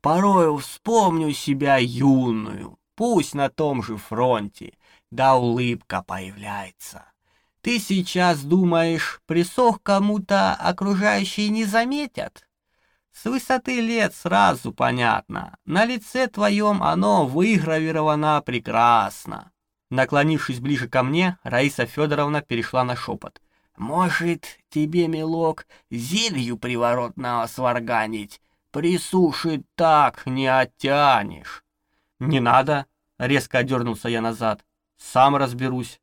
Порою вспомню себя юную, пусть на том же фронте, да улыбка появляется. Ты сейчас думаешь, присох кому-то окружающие не заметят? С высоты лет сразу понятно. На лице твоем оно выгравировано прекрасно. Наклонившись ближе ко мне, Раиса Федоровна перешла на шепот. «Может, тебе, милок, зелью приворотного сварганить? Присушить так не оттянешь». «Не надо», — резко одернулся я назад. «Сам разберусь».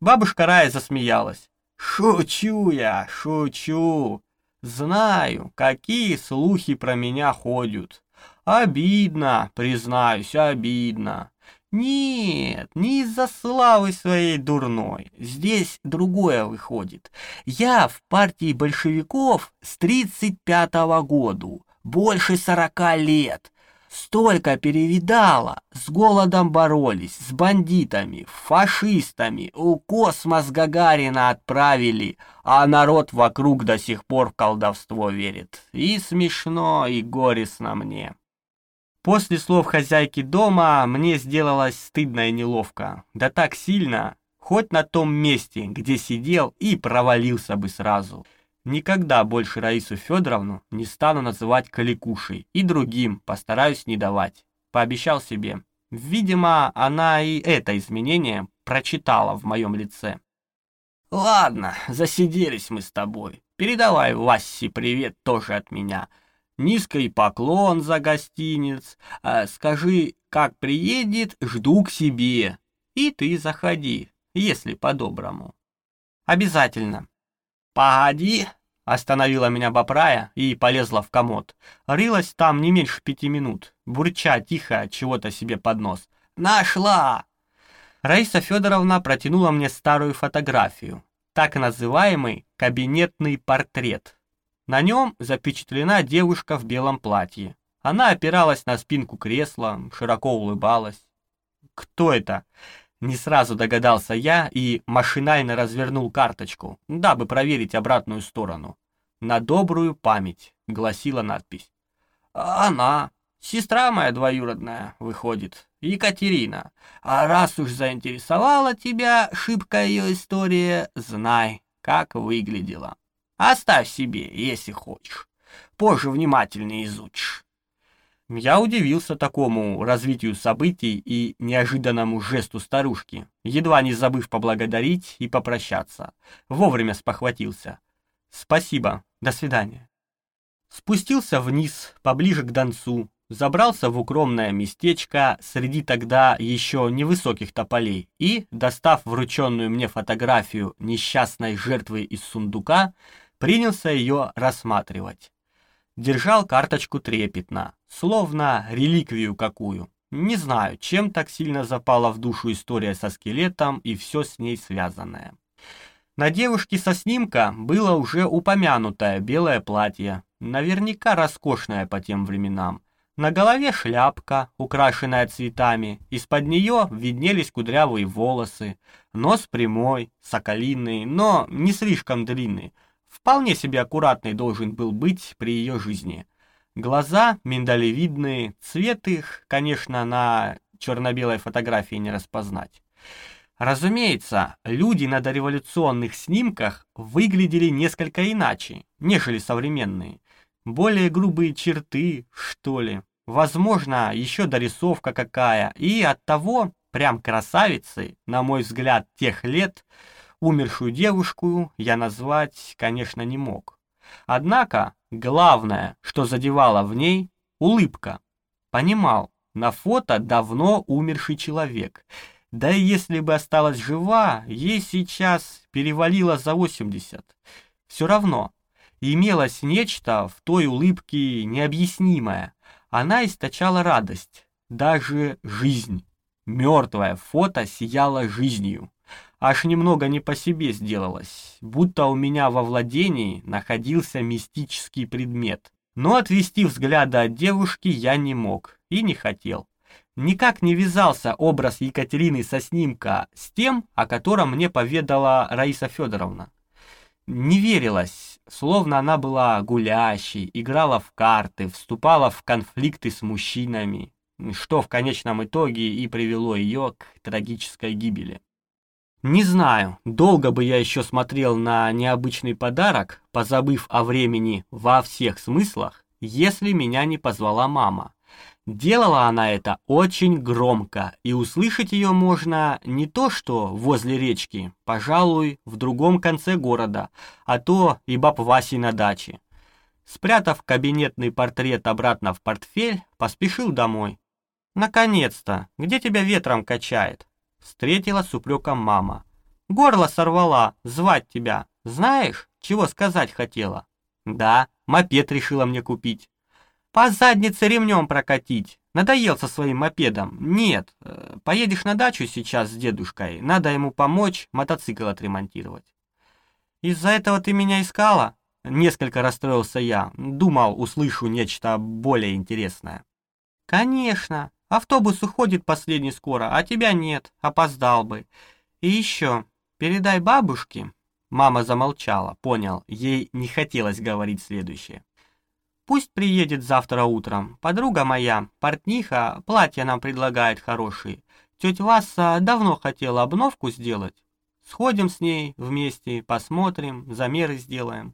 Бабушка Рая засмеялась. «Шучу я, шучу. Знаю, какие слухи про меня ходят. Обидно, признаюсь, обидно. Нет, не из-за славы своей дурной. Здесь другое выходит. Я в партии большевиков с 35-го года, больше 40 лет. Столько перевидала, с голодом боролись, с бандитами, фашистами, у космос Гагарина отправили, а народ вокруг до сих пор в колдовство верит. И смешно, и горестно мне. После слов хозяйки дома мне сделалось стыдно и неловко. Да так сильно, хоть на том месте, где сидел, и провалился бы сразу. Никогда больше Раису Федоровну не стану называть Каликушей и другим постараюсь не давать. Пообещал себе. Видимо, она и это изменение прочитала в моем лице. Ладно, засиделись мы с тобой. Передавай Васе привет тоже от меня. Низкий поклон за гостиниц. А скажи, как приедет, жду к себе. И ты заходи, если по-доброму. Обязательно. «Погоди!» — остановила меня Бапрая и полезла в комод. Рылась там не меньше пяти минут, бурча тихо чего-то себе под нос. «Нашла!» Раиса Федоровна протянула мне старую фотографию, так называемый кабинетный портрет. На нем запечатлена девушка в белом платье. Она опиралась на спинку кресла, широко улыбалась. «Кто это?» Не сразу догадался я и машинально развернул карточку, дабы проверить обратную сторону. «На добрую память», — гласила надпись. «Она, сестра моя двоюродная, выходит, Екатерина. А раз уж заинтересовала тебя шибкая ее история, знай, как выглядела. Оставь себе, если хочешь. Позже внимательно изучишь. Я удивился такому развитию событий и неожиданному жесту старушки, едва не забыв поблагодарить и попрощаться. Вовремя спохватился. «Спасибо, до свидания». Спустился вниз, поближе к Донцу, забрался в укромное местечко среди тогда еще невысоких тополей и, достав врученную мне фотографию несчастной жертвы из сундука, принялся ее рассматривать. Держал карточку трепетно, словно реликвию какую. Не знаю, чем так сильно запала в душу история со скелетом и все с ней связанное. На девушке со снимка было уже упомянутое белое платье, наверняка роскошное по тем временам. На голове шляпка, украшенная цветами, из-под нее виднелись кудрявые волосы, нос прямой, соколиный, но не слишком длинный, Вполне себе аккуратный должен был быть при ее жизни. Глаза миндалевидные, цвет их, конечно, на черно-белой фотографии не распознать. Разумеется, люди на дореволюционных снимках выглядели несколько иначе, нежели современные. Более грубые черты, что ли. Возможно, еще дорисовка какая, и оттого прям красавицы, на мой взгляд, тех лет – Умершую девушку я назвать, конечно, не мог. Однако, главное, что задевало в ней — улыбка. Понимал, на фото давно умерший человек. Да и если бы осталась жива, ей сейчас перевалило за 80. Все равно, имелось нечто в той улыбке необъяснимое. Она источала радость, даже жизнь. Мертвое фото сияло жизнью. Аж немного не по себе сделалось, будто у меня во владении находился мистический предмет. Но отвести взгляда от девушки я не мог и не хотел. Никак не вязался образ Екатерины со снимка с тем, о котором мне поведала Раиса Федоровна. Не верилось, словно она была гулящей, играла в карты, вступала в конфликты с мужчинами, что в конечном итоге и привело ее к трагической гибели. Не знаю, долго бы я еще смотрел на необычный подарок, позабыв о времени во всех смыслах, если меня не позвала мама. Делала она это очень громко, и услышать ее можно не то что возле речки, пожалуй, в другом конце города, а то и баб Васи на даче. Спрятав кабинетный портрет обратно в портфель, поспешил домой. «Наконец-то! Где тебя ветром качает?» Встретила с упреком мама. «Горло сорвала, звать тебя. Знаешь, чего сказать хотела?» «Да, мопед решила мне купить». «По заднице ремнем прокатить. Надоел со своим мопедом. Нет, э, поедешь на дачу сейчас с дедушкой, надо ему помочь мотоцикл отремонтировать». «Из-за этого ты меня искала?» Несколько расстроился я, думал, услышу нечто более интересное. «Конечно, Автобус уходит последний скоро, а тебя нет, опоздал бы. И еще, передай бабушке...» Мама замолчала, понял, ей не хотелось говорить следующее. «Пусть приедет завтра утром. Подруга моя, портниха, платья нам предлагает хорошие. Тетя Васа давно хотела обновку сделать. Сходим с ней вместе, посмотрим, замеры сделаем».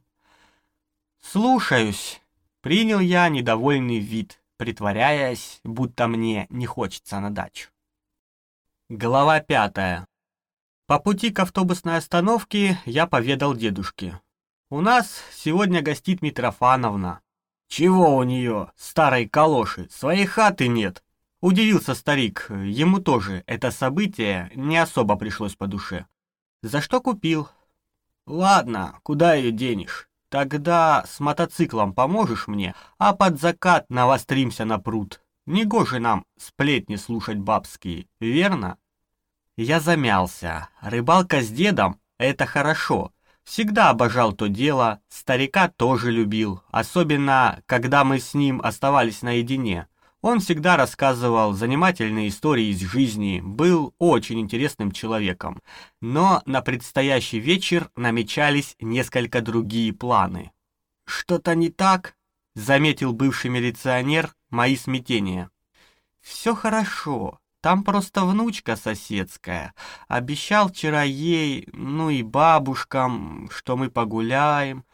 «Слушаюсь», — принял я недовольный вид притворяясь, будто мне не хочется на дачу. Глава пятая. По пути к автобусной остановке я поведал дедушке. «У нас сегодня гостит Митрофановна». «Чего у нее, старой калоши, своей хаты нет?» Удивился старик, ему тоже это событие не особо пришлось по душе. «За что купил?» «Ладно, куда ее денешь? Тогда с мотоциклом поможешь мне, а под закат навостримся на пруд. Негоже нам сплетни слушать бабские, верно? Я замялся. Рыбалка с дедом — это хорошо. Всегда обожал то дело, старика тоже любил, особенно когда мы с ним оставались наедине. Он всегда рассказывал занимательные истории из жизни, был очень интересным человеком. Но на предстоящий вечер намечались несколько другие планы. «Что-то не так?» — заметил бывший милиционер мои смятения. «Все хорошо, там просто внучка соседская. Обещал вчера ей, ну и бабушкам, что мы погуляем».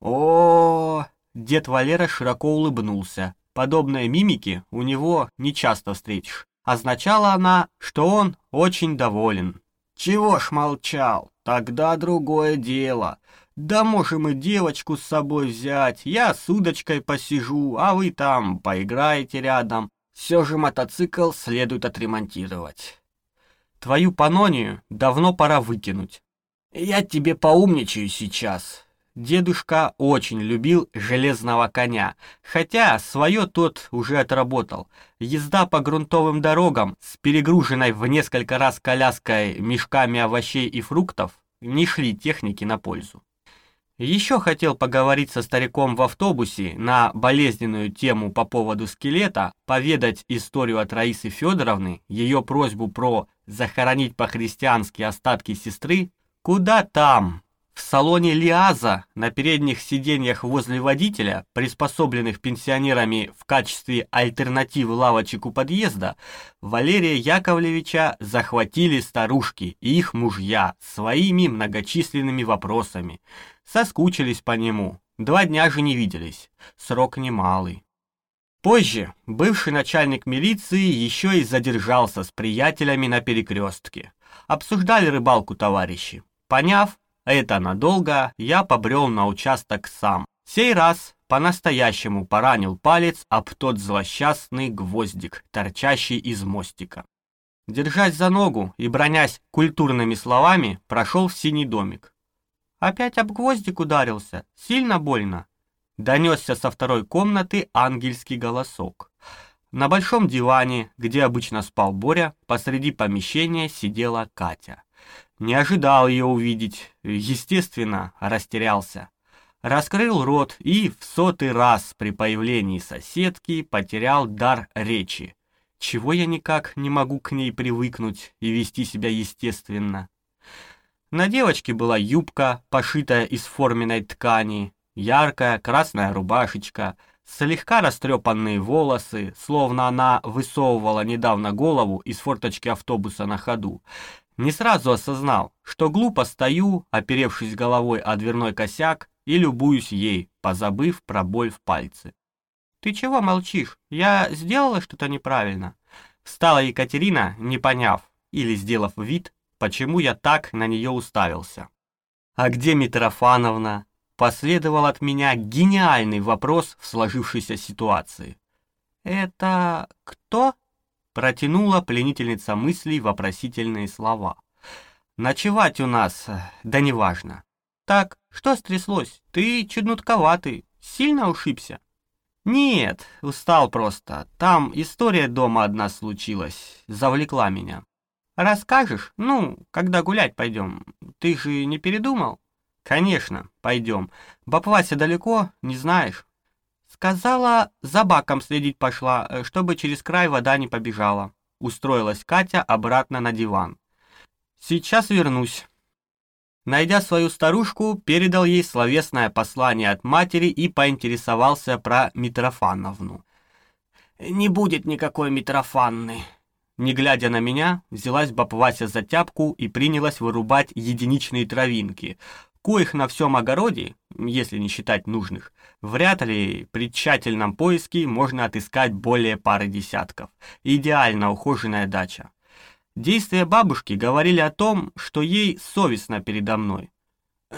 О, -о, -о, -о Дед Валера широко улыбнулся. Подобные мимики у него не часто встретишь. Означала она, что он очень доволен. «Чего ж молчал? Тогда другое дело. Да можем и девочку с собой взять. Я с удочкой посижу, а вы там поиграете рядом. Все же мотоцикл следует отремонтировать. Твою панонию давно пора выкинуть. Я тебе поумничаю сейчас. Дедушка очень любил железного коня, хотя свое тот уже отработал. Езда по грунтовым дорогам с перегруженной в несколько раз коляской мешками овощей и фруктов не шли техники на пользу. Еще хотел поговорить со стариком в автобусе на болезненную тему по поводу скелета, поведать историю от Раисы Федоровны, ее просьбу про захоронить по-христиански остатки сестры. Куда там? В салоне Лиаза на передних сиденьях возле водителя, приспособленных пенсионерами в качестве альтернативы лавочек у подъезда, Валерия Яковлевича захватили старушки и их мужья своими многочисленными вопросами. Соскучились по нему, два дня же не виделись, срок немалый. Позже бывший начальник милиции еще и задержался с приятелями на перекрестке. Обсуждали рыбалку товарищи. Поняв, это надолго, я побрел на участок сам. Сей раз по-настоящему поранил палец об тот злосчастный гвоздик, торчащий из мостика. Держась за ногу и бронясь культурными словами, прошел в синий домик. «Опять об гвоздик ударился? Сильно больно?» Донесся со второй комнаты ангельский голосок. На большом диване, где обычно спал Боря, посреди помещения сидела Катя. Не ожидал ее увидеть, естественно, растерялся. Раскрыл рот и в сотый раз при появлении соседки потерял дар речи. Чего я никак не могу к ней привыкнуть и вести себя естественно. На девочке была юбка, пошитая из форменной ткани, яркая красная рубашечка, слегка растрепанные волосы, словно она высовывала недавно голову из форточки автобуса на ходу. Не сразу осознал, что глупо стою, оперевшись головой о дверной косяк, и любуюсь ей, позабыв про боль в пальце. «Ты чего молчишь? Я сделала что-то неправильно?» Встала Екатерина, не поняв, или сделав вид, почему я так на нее уставился. «А где Митрофановна?» Последовал от меня гениальный вопрос в сложившейся ситуации. «Это кто?» Протянула пленительница мыслей вопросительные слова. «Ночевать у нас, да неважно. Так, что стряслось? Ты чуднутковатый, сильно ушибся? Нет, устал просто. Там история дома одна случилась, завлекла меня. Расскажешь? Ну, когда гулять пойдем. Ты же не передумал? Конечно, пойдем. Баб Вася далеко, не знаешь? Сказала, за баком следить пошла, чтобы через край вода не побежала. Устроилась Катя обратно на диван. Сейчас вернусь. Найдя свою старушку, передал ей словесное послание от матери и поинтересовался про Митрофановну. «Не будет никакой Митрофанны». Не глядя на меня, взялась баб Вася за тяпку и принялась вырубать единичные травинки, коих на всем огороде, если не считать нужных, вряд ли при тщательном поиске можно отыскать более пары десятков. Идеально ухоженная дача. Действия бабушки говорили о том, что ей совестно передо мной.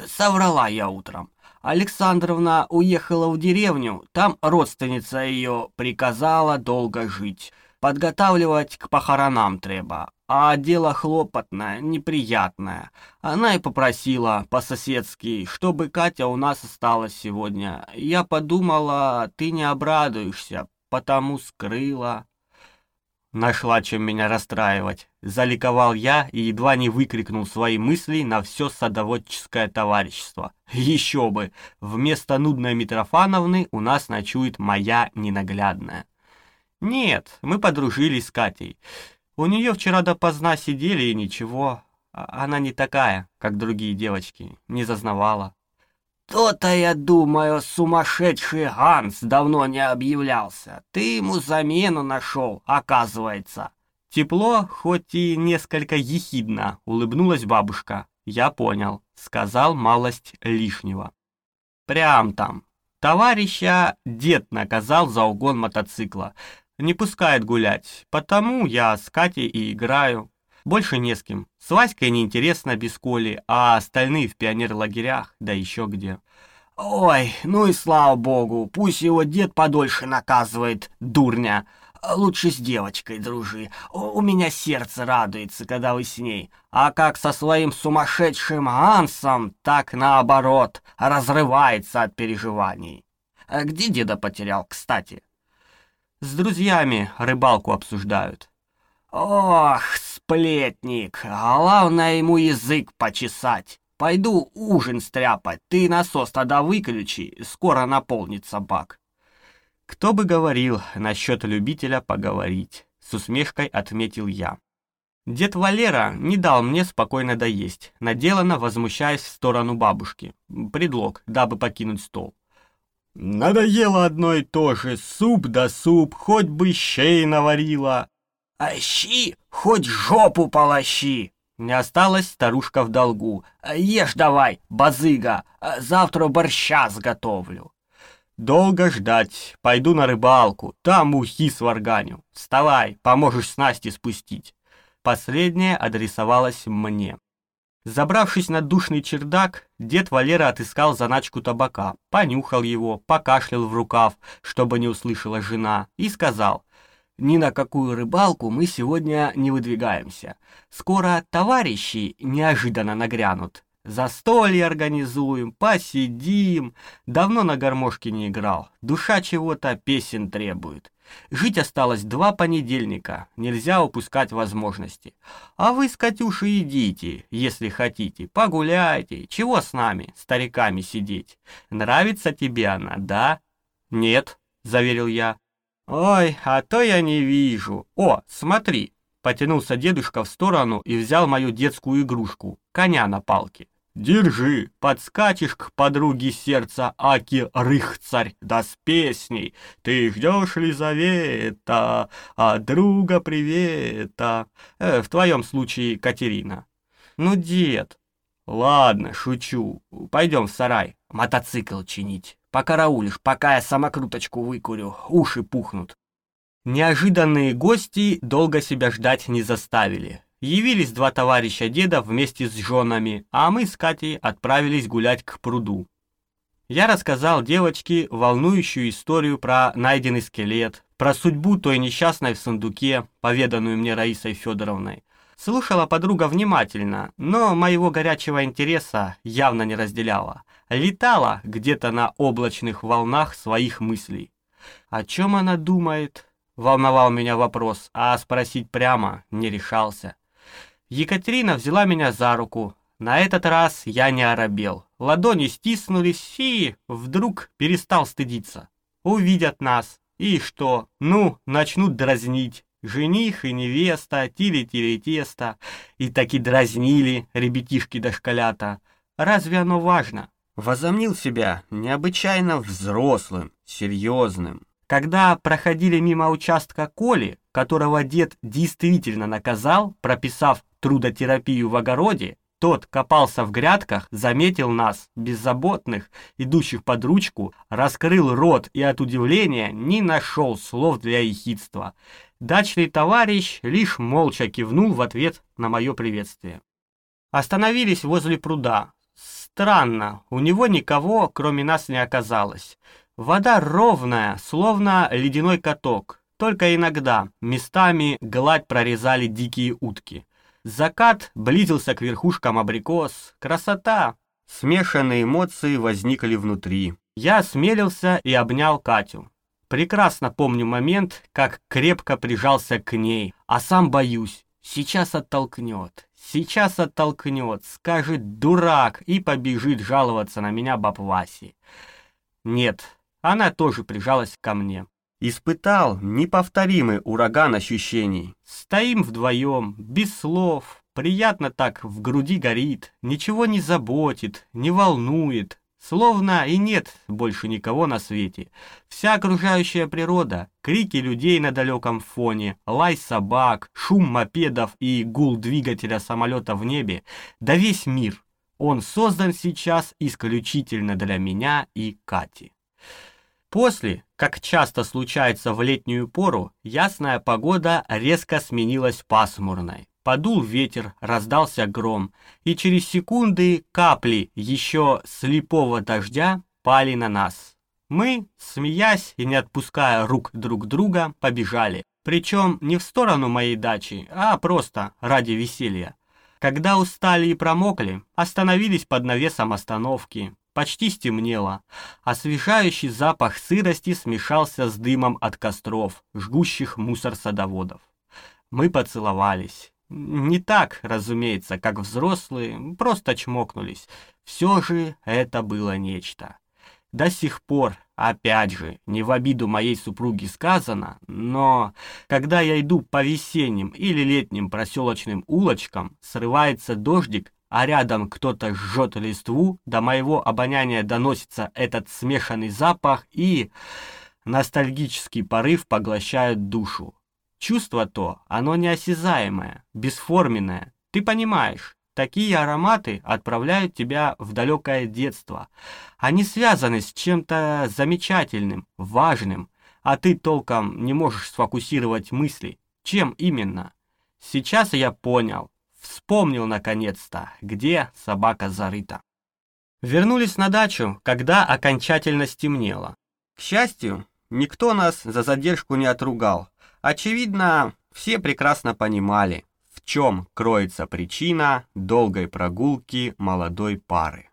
Соврала я утром. Александровна уехала в деревню, там родственница ее приказала долго жить. Подготавливать к похоронам треба, а дело хлопотное, неприятное. Она и попросила по-соседски, чтобы Катя у нас осталась сегодня. Я подумала, ты не обрадуешься, потому скрыла. Нашла, чем меня расстраивать. Заликовал я и едва не выкрикнул свои мысли на все садоводческое товарищество. Еще бы! Вместо нудной Митрофановны у нас ночует моя ненаглядная. Нет, мы подружились с Катей. У нее вчера допоздна сидели и ничего. А она не такая, как другие девочки, не зазнавала. «То-то, я думаю, сумасшедший Ганс давно не объявлялся. Ты ему замену нашел, оказывается». Тепло, хоть и несколько ехидно, улыбнулась бабушка. «Я понял», — сказал малость лишнего. «Прям там. Товарища дед наказал за угон мотоцикла. Не пускает гулять, потому я с Катей и играю. Больше не с кем. С Васькой неинтересно без Коли, а остальные в пионерлагерях, да еще где. Ой, ну и слава богу, пусть его дед подольше наказывает, дурня. Лучше с девочкой дружи. У меня сердце радуется, когда вы с ней. А как со своим сумасшедшим Ансом, так наоборот, разрывается от переживаний. Где деда потерял, кстати? С друзьями рыбалку обсуждают. Ох, сплетник, главное ему язык почесать. Пойду ужин стряпать, ты насос тогда выключи, скоро наполнится бак. Кто бы говорил насчет любителя поговорить, с усмешкой отметил я. Дед Валера не дал мне спокойно доесть, наделанно возмущаясь в сторону бабушки. Предлог, дабы покинуть стол. Надоело одно и то же, суп да суп, хоть бы щей наварила. «Ащи, хоть жопу полощи!» Не осталась старушка в долгу. «Ешь давай, базыга, завтра борща сготовлю». «Долго ждать, пойду на рыбалку, там ухи сварганю. Вставай, поможешь снасти спустить». Последняя адресовалась мне. Забравшись на душный чердак, дед Валера отыскал заначку табака, понюхал его, покашлял в рукав, чтобы не услышала жена, и сказал — ни на какую рыбалку мы сегодня не выдвигаемся. Скоро товарищи неожиданно нагрянут. Застолье организуем, посидим. Давно на гармошке не играл. Душа чего-то песен требует. Жить осталось два понедельника, нельзя упускать возможности. А вы с Катюшей идите, если хотите, погуляйте. Чего с нами, стариками, сидеть? Нравится тебе она, да? Нет, заверил я. Ой, а то я не вижу. О, смотри. Потянулся дедушка в сторону и взял мою детскую игрушку, коня на палке. Держи, подскачешь к подруге сердца Аки Рыхцарь, да с песней. Ты ждешь Лизавета, а друга привета. Э, в твоем случае Катерина. Ну, дед. Ладно, шучу. Пойдем в сарай, мотоцикл чинить. Покараулишь, пока я самокруточку выкурю, уши пухнут. Неожиданные гости долго себя ждать не заставили. Явились два товарища деда вместе с женами, а мы с Катей отправились гулять к пруду. Я рассказал девочке волнующую историю про найденный скелет, про судьбу той несчастной в сундуке, поведанную мне Раисой Федоровной. Слушала подруга внимательно, но моего горячего интереса явно не разделяла. Летала где-то на облачных волнах своих мыслей. О чем она думает? Волновал меня вопрос, а спросить прямо не решался. Екатерина взяла меня за руку. На этот раз я не оробел. Ладони стиснулись и вдруг перестал стыдиться. Увидят нас. И что? Ну, начнут дразнить. Жених и невеста, тили-тили-тесто. И таки дразнили ребятишки-дошколята. Разве оно важно? Возомнил себя необычайно взрослым, серьезным. Когда проходили мимо участка Коли, которого дед действительно наказал, прописав трудотерапию в огороде, тот копался в грядках, заметил нас, беззаботных, идущих под ручку, раскрыл рот и от удивления не нашел слов для ехидства. Дачный товарищ лишь молча кивнул в ответ на мое приветствие. Остановились возле пруда. Странно, у него никого, кроме нас, не оказалось. Вода ровная, словно ледяной каток. Только иногда местами гладь прорезали дикие утки. Закат близился к верхушкам абрикос. Красота! Смешанные эмоции возникли внутри. Я осмелился и обнял Катю. Прекрасно помню момент, как крепко прижался к ней, а сам боюсь. Сейчас оттолкнет, сейчас оттолкнет, скажет «дурак» и побежит жаловаться на меня баб Васи. Нет, она тоже прижалась ко мне. Испытал неповторимый ураган ощущений. Стоим вдвоем, без слов, приятно так в груди горит, ничего не заботит, не волнует, словно и нет больше никого на свете. Вся окружающая природа, крики людей на далеком фоне, лай собак, шум мопедов и гул двигателя самолета в небе, да весь мир. Он создан сейчас исключительно для меня и Кати. После, как часто случается в летнюю пору, ясная погода резко сменилась пасмурной. Подул ветер, раздался гром, и через секунды капли еще слепого дождя пали на нас. Мы, смеясь и не отпуская рук друг друга, побежали. Причем не в сторону моей дачи, а просто ради веселья. Когда устали и промокли, остановились под навесом остановки, Почти стемнело. Освежающий запах сырости смешался с дымом от костров, жгущих мусор садоводов. Мы поцеловались. Не так, разумеется, как взрослые, просто чмокнулись. Все же это было нечто. До сих пор, опять же, не в обиду моей супруги сказано, но когда я иду по весенним или летним проселочным улочкам, срывается дождик, а рядом кто-то жжет листву, до моего обоняния доносится этот смешанный запах и... Ностальгический порыв поглощает душу. Чувство то, оно неосязаемое, бесформенное. Ты понимаешь, такие ароматы отправляют тебя в далекое детство. Они связаны с чем-то замечательным, важным, а ты толком не можешь сфокусировать мысли. Чем именно? Сейчас я понял, Вспомнил наконец-то, где собака зарыта. Вернулись на дачу, когда окончательно стемнело. К счастью, никто нас за задержку не отругал. Очевидно, все прекрасно понимали. В чем кроется причина долгой прогулки молодой пары.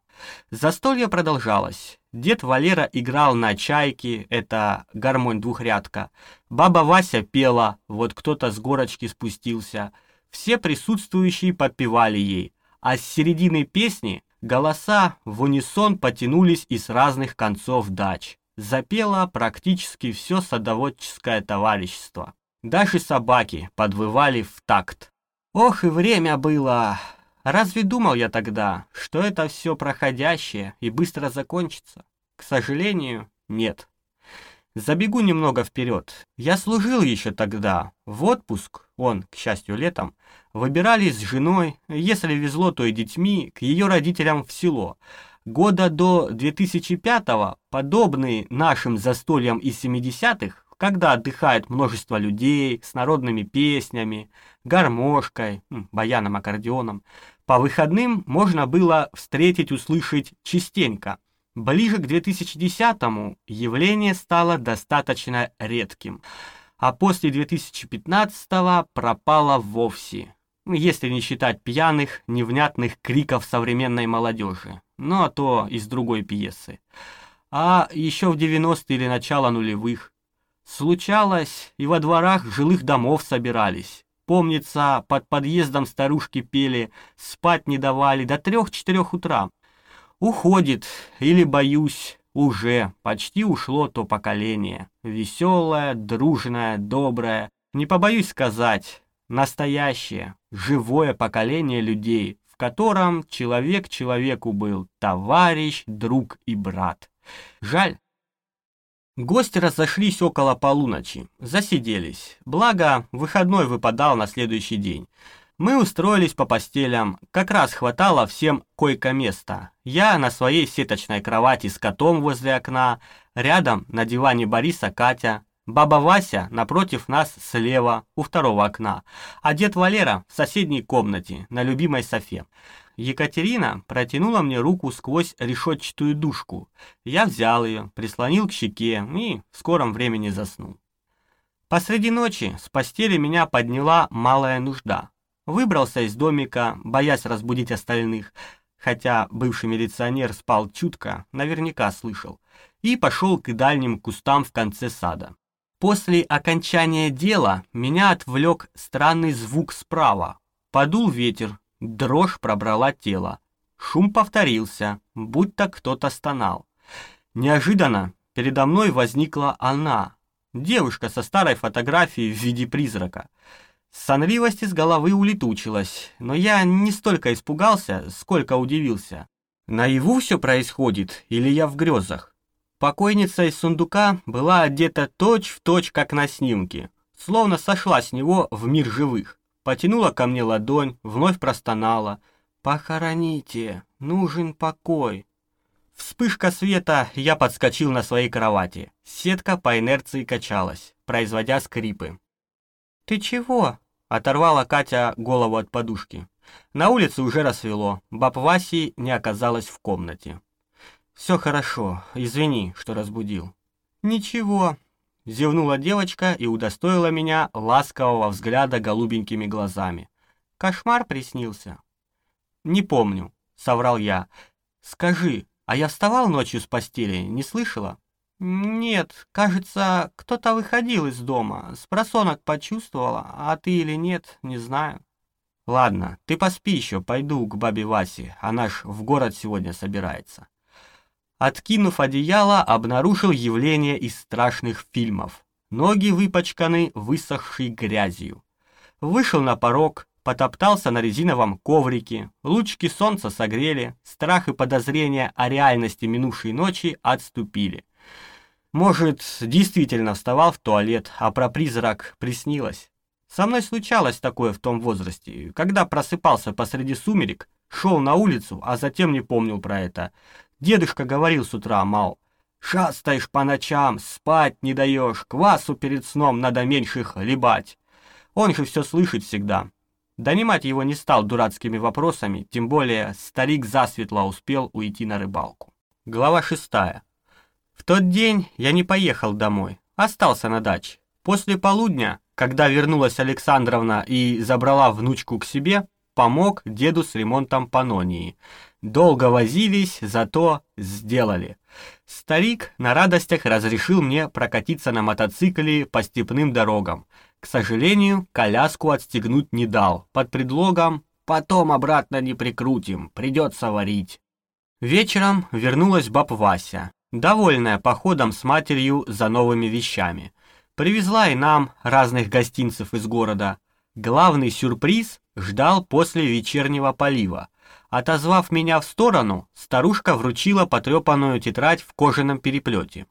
Застолье продолжалось. Дед Валера играл на чайке, это гармонь двухрядка. Баба Вася пела, вот кто-то с горочки спустился. Все присутствующие подпевали ей, а с середины песни голоса в унисон потянулись из разных концов дач. Запело практически все садоводческое товарищество. Даже собаки подвывали в такт. Ох и время было! Разве думал я тогда, что это все проходящее и быстро закончится? К сожалению, нет. Забегу немного вперед. Я служил еще тогда. В отпуск, он, к счастью, летом, выбирались с женой, если везло, то и детьми, к ее родителям в село. Года до 2005-го, подобные нашим застольям из 70-х, когда отдыхает множество людей с народными песнями, гармошкой, баяном, аккордеоном, по выходным можно было встретить, услышать частенько. Ближе к 2010-му явление стало достаточно редким, а после 2015-го пропало вовсе, если не считать пьяных, невнятных криков современной молодежи, ну а то из другой пьесы. А еще в 90-е или начало нулевых Случалось, и во дворах жилых домов собирались. Помнится, под подъездом старушки пели, спать не давали до трех-четырех утра. Уходит, или, боюсь, уже почти ушло то поколение. Веселое, дружное, доброе. Не побоюсь сказать, настоящее, живое поколение людей, в котором человек человеку был товарищ, друг и брат. Жаль, Гости разошлись около полуночи, засиделись. Благо, выходной выпадал на следующий день. Мы устроились по постелям, как раз хватало всем койко-места. Я на своей сеточной кровати с котом возле окна, рядом на диване Бориса Катя, баба Вася напротив нас слева, у второго окна, а дед Валера в соседней комнате, на любимой софе. Екатерина протянула мне руку сквозь решетчатую дужку. Я взял ее, прислонил к щеке и в скором времени заснул. Посреди ночи с постели меня подняла малая нужда. Выбрался из домика, боясь разбудить остальных, хотя бывший милиционер спал чутко, наверняка слышал, и пошел к дальним кустам в конце сада. После окончания дела меня отвлек странный звук справа. Подул ветер, Дрожь пробрала тело. Шум повторился, будто кто-то стонал. Неожиданно передо мной возникла она, девушка со старой фотографией в виде призрака. Сонливость из головы улетучилась, но я не столько испугался, сколько удивился. Наяву все происходит или я в грезах? Покойница из сундука была одета точь-в-точь, точь, как на снимке, словно сошла с него в мир живых потянула ко мне ладонь, вновь простонала. «Похороните, нужен покой». Вспышка света, я подскочил на своей кровати. Сетка по инерции качалась, производя скрипы. «Ты чего?» — оторвала Катя голову от подушки. На улице уже рассвело, баб Васи не оказалась в комнате. «Все хорошо, извини, что разбудил». «Ничего, Зевнула девочка и удостоила меня ласкового взгляда голубенькими глазами. Кошмар приснился. «Не помню», — соврал я. «Скажи, а я вставал ночью с постели, не слышала?» «Нет, кажется, кто-то выходил из дома. С просонок почувствовала, а ты или нет, не знаю». «Ладно, ты поспи еще, пойду к бабе Васе, она ж в город сегодня собирается». Откинув одеяло, обнаружил явление из страшных фильмов. Ноги выпачканы высохшей грязью. Вышел на порог, потоптался на резиновом коврике, лучки солнца согрели, страх и подозрения о реальности минувшей ночи отступили. Может, действительно вставал в туалет, а про призрак приснилось. Со мной случалось такое в том возрасте, когда просыпался посреди сумерек, шел на улицу, а затем не помнил про это. Дедушка говорил с утра, мал, шастаешь по ночам, спать не даешь, квасу перед сном надо меньше хлебать. Он же все слышит всегда. Донимать его не стал дурацкими вопросами, тем более старик засветло успел уйти на рыбалку. Глава шестая. Тот день я не поехал домой, остался на даче. После полудня когда вернулась Александровна и забрала внучку к себе, помог деду с ремонтом панонии. Долго возились, зато сделали. Старик на радостях разрешил мне прокатиться на мотоцикле по степным дорогам. К сожалению, коляску отстегнуть не дал, под предлогом «потом обратно не прикрутим, придется варить». Вечером вернулась баб Вася, довольная походом с матерью за новыми вещами. Привезла и нам разных гостинцев из города. Главный сюрприз ждал после вечернего полива. Отозвав меня в сторону, старушка вручила потрепанную тетрадь в кожаном переплете.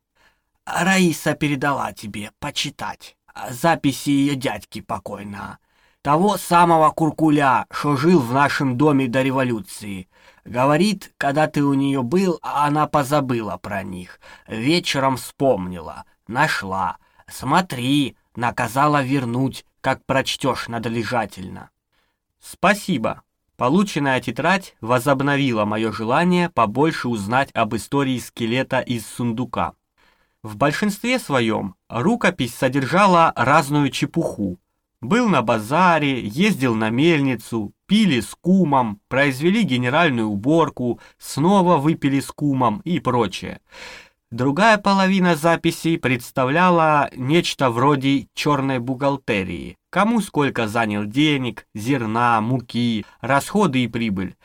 «Раиса передала тебе почитать» записи ее дядьки покойного. Того самого Куркуля, что жил в нашем доме до революции. Говорит, когда ты у нее был, она позабыла про них. Вечером вспомнила, нашла. Смотри, наказала вернуть, как прочтешь надлежательно. Спасибо. Полученная тетрадь возобновила мое желание побольше узнать об истории скелета из сундука. В большинстве своем рукопись содержала разную чепуху. Был на базаре, ездил на мельницу, пили с кумом, произвели генеральную уборку, снова выпили с кумом и прочее. Другая половина записей представляла нечто вроде черной бухгалтерии. Кому сколько занял денег, зерна, муки, расходы и прибыль.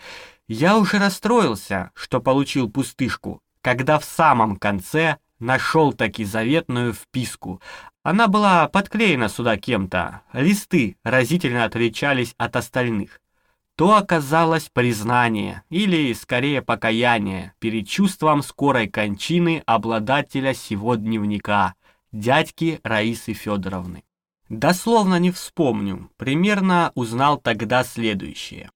Я уже расстроился, что получил пустышку, когда в самом конце нашел таки заветную вписку. Она была подклеена сюда кем-то, листы разительно отличались от остальных. То оказалось признание, или скорее покаяние, перед чувством скорой кончины обладателя сего дневника, дядьки Раисы Федоровны. Дословно не вспомню, примерно узнал тогда следующее.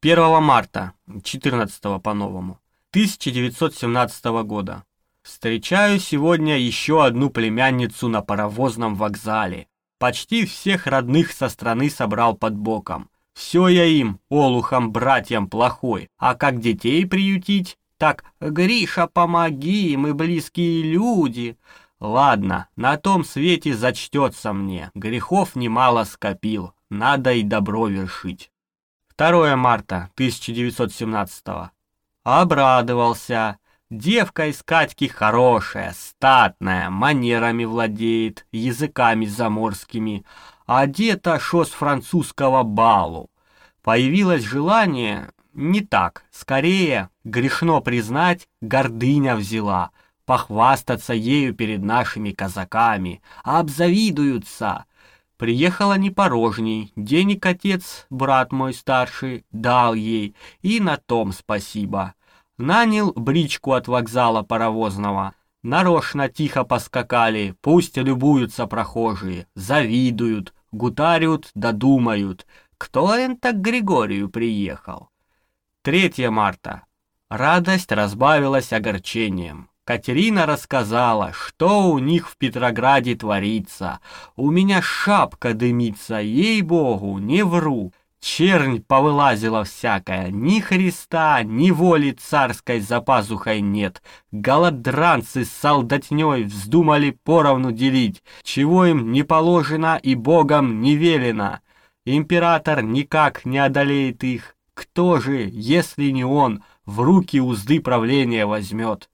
1 марта, 14 по-новому, 1917 года. Встречаю сегодня еще одну племянницу на паровозном вокзале. Почти всех родных со страны собрал под боком. Все я им, олухам, братьям плохой. А как детей приютить? Так, Гриша, помоги, мы близкие люди. Ладно, на том свете зачтется мне. Грехов немало скопил. Надо и добро вершить. 2 марта 1917 Обрадовался. Девка из Катьки хорошая, статная, манерами владеет, языками заморскими, одета шо с французского балу. Появилось желание, не так, скорее, грешно признать, гордыня взяла, похвастаться ею перед нашими казаками, а обзавидуются. Приехала не порожней, денег отец, брат мой старший, дал ей, и на том спасибо. Нанял бричку от вокзала паровозного. Нарочно тихо поскакали, пусть любуются прохожие, завидуют, гутарят додумают. Кто это к Григорию приехал? 3 марта. Радость разбавилась огорчением. Катерина рассказала, что у них в Петрограде творится. У меня шапка дымится, ей-богу, не вру. Чернь повылазила всякая, ни Христа, ни воли царской за пазухой нет. Голодранцы с солдатней вздумали поровну делить, чего им не положено и Богом не велено. Император никак не одолеет их. Кто же, если не он, в руки узды правления возьмет?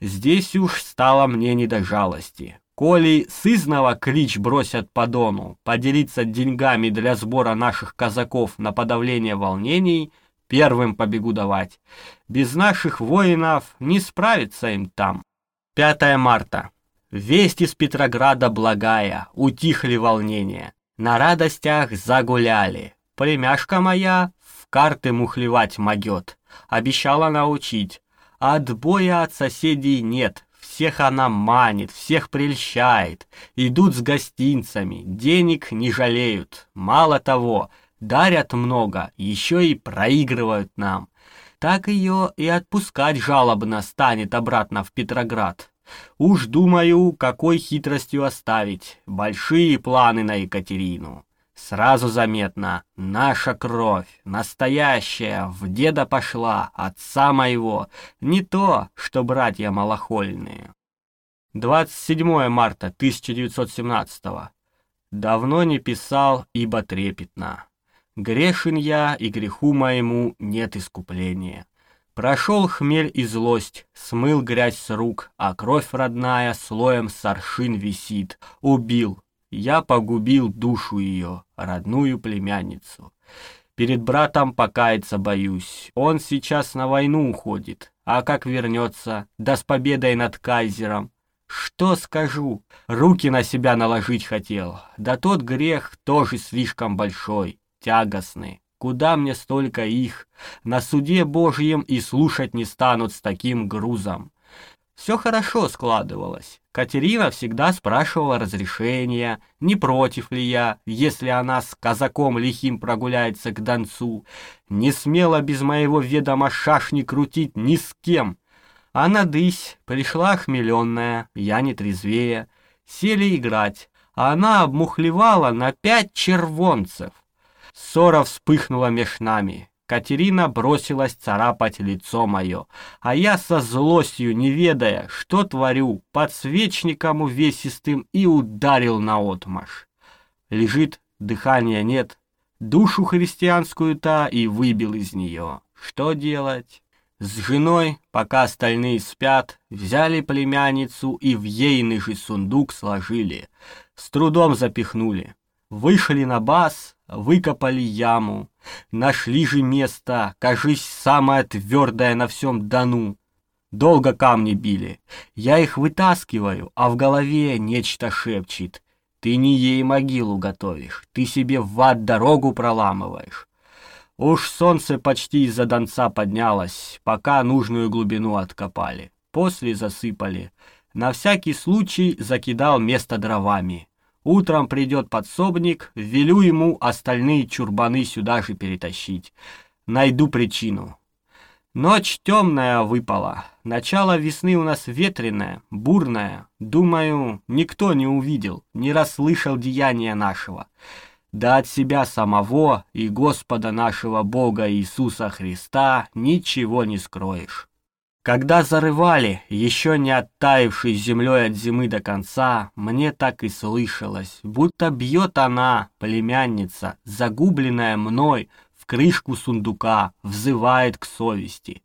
Здесь уж стало мне не до жалости. Коли сызного клич бросят по дону, поделиться деньгами для сбора наших казаков на подавление волнений, первым побегу давать. Без наших воинов не справиться им там. 5 марта. Весть из Петрограда благая, утихли волнения. На радостях загуляли. Племяшка моя в карты мухлевать могет. Обещала научить. Отбоя от соседей нет, всех она манит, всех прельщает. Идут с гостинцами, денег не жалеют. Мало того, дарят много, еще и проигрывают нам. Так ее и отпускать жалобно станет обратно в Петроград. Уж думаю, какой хитростью оставить. Большие планы на Екатерину. Сразу заметно, наша кровь, настоящая, в деда пошла, отца моего, не то, что братья малохольные. 27 марта 1917 -го. Давно не писал, ибо трепетно. Грешен я, и греху моему нет искупления. Прошел хмель и злость, смыл грязь с рук, а кровь родная слоем соршин висит. Убил, я погубил душу ее, родную племянницу. Перед братом покаяться боюсь, он сейчас на войну уходит, а как вернется, да с победой над кайзером. Что скажу, руки на себя наложить хотел, да тот грех тоже слишком большой, тягостный. Куда мне столько их? На суде Божьем и слушать не станут с таким грузом. Все хорошо складывалось. Катерина всегда спрашивала разрешения, не против ли я, если она с казаком лихим прогуляется к донцу. Не смела без моего ведома шашни крутить ни с кем. А надысь, пришла хмеленная, я не трезвее. Сели играть, а она обмухлевала на пять червонцев. Ссора вспыхнула меж нами. Катерина бросилась царапать лицо мое, а я со злостью, не ведая, что творю, подсвечником увесистым и ударил наотмашь. Лежит, дыхания нет, душу христианскую-то и выбил из нее. Что делать? С женой, пока остальные спят, взяли племянницу и в ейный же сундук сложили. С трудом запихнули. Вышли на бас, выкопали яму, нашли же место, кажись, самое твердое на всем Дону. Долго камни били. Я их вытаскиваю, а в голове нечто шепчет. Ты не ей могилу готовишь, ты себе в ад дорогу проламываешь. Уж солнце почти из-за донца поднялось, пока нужную глубину откопали. После засыпали. На всякий случай закидал место дровами. Утром придет подсобник, велю ему остальные чурбаны сюда же перетащить. Найду причину. Ночь темная выпала. Начало весны у нас ветреное, бурное. Думаю, никто не увидел, не расслышал деяния нашего. Да от себя самого и Господа нашего Бога Иисуса Христа ничего не скроешь. Когда зарывали, еще не оттаившей землей от зимы до конца, мне так и слышалось, будто бьет она, племянница, загубленная мной, в крышку сундука, взывает к совести.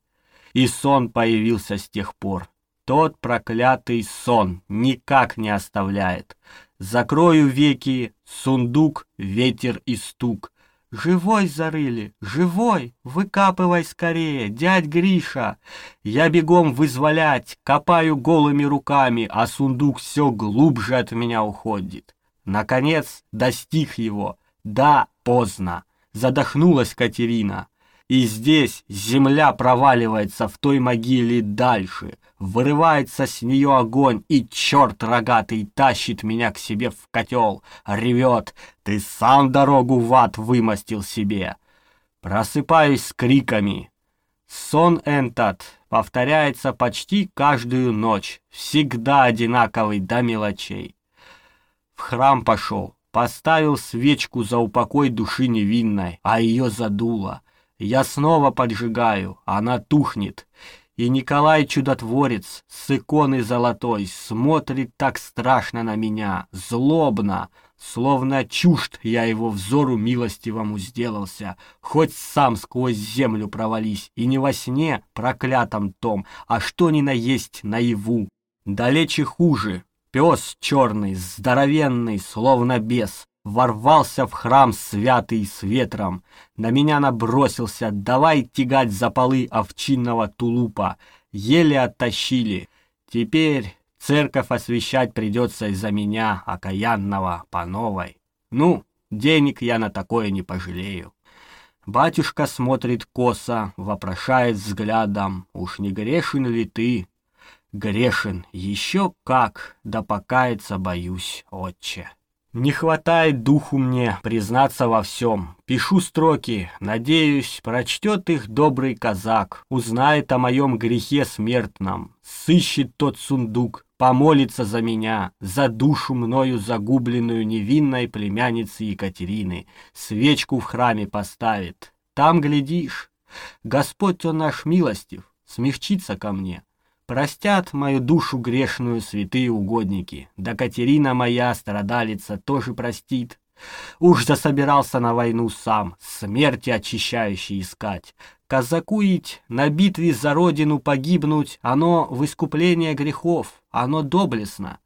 И сон появился с тех пор. Тот проклятый сон никак не оставляет. Закрою веки, сундук, ветер и стук. «Живой зарыли! Живой! Выкапывай скорее, дядь Гриша!» Я бегом вызволять, копаю голыми руками, а сундук все глубже от меня уходит. Наконец достиг его. Да, поздно. Задохнулась Катерина. И здесь земля проваливается в той могиле дальше, вырывается с нее огонь, и черт рогатый тащит меня к себе в котел, ревет, ты сам дорогу в ад вымостил себе. Просыпаюсь с криками. Сон этот повторяется почти каждую ночь, всегда одинаковый до мелочей. В храм пошел, поставил свечку за упокой души невинной, а ее задуло. Я снова поджигаю, она тухнет. И Николай Чудотворец с иконы золотой смотрит так страшно на меня, злобно, словно чужд я его взору милостивому сделался, хоть сам сквозь землю провались, и не во сне проклятом том, а что ни на есть наяву. Далече хуже, пес черный, здоровенный, словно бес, ворвался в храм святый с ветром, на меня набросился, давай тягать за полы овчинного тулупа, еле оттащили. Теперь церковь освещать придется из-за меня, окаянного, по новой. Ну, денег я на такое не пожалею. Батюшка смотрит косо, вопрошает взглядом, уж не грешен ли ты? Грешен, еще как, да покаяться боюсь, отче. Не хватает духу мне признаться во всем. Пишу строки, надеюсь, прочтет их добрый казак, узнает о моем грехе смертном, сыщет тот сундук, помолится за меня, за душу мною загубленную невинной племянницы Екатерины, свечку в храме поставит. Там, глядишь, Господь он наш милостив, смягчится ко мне, Простят мою душу грешную святые угодники, да Катерина моя, страдалица, тоже простит. Уж засобирался на войну сам, смерти очищающей искать. Казаку ить, на битве за родину погибнуть, оно в искупление грехов, оно доблестно.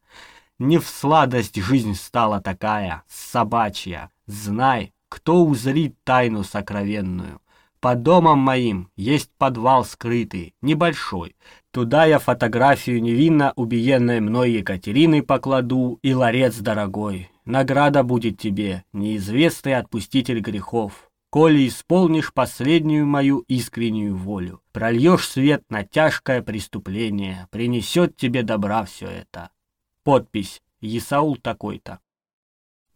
Не в сладость жизнь стала такая, собачья. Знай, кто узрит тайну сокровенную. По домам моим есть подвал скрытый, небольшой. Туда я фотографию невинно убиенной мной Екатерины покладу и ларец дорогой. Награда будет тебе, неизвестный отпуститель грехов. Коли исполнишь последнюю мою искреннюю волю, прольешь свет на тяжкое преступление, принесет тебе добра все это. Подпись Исаул такой-то.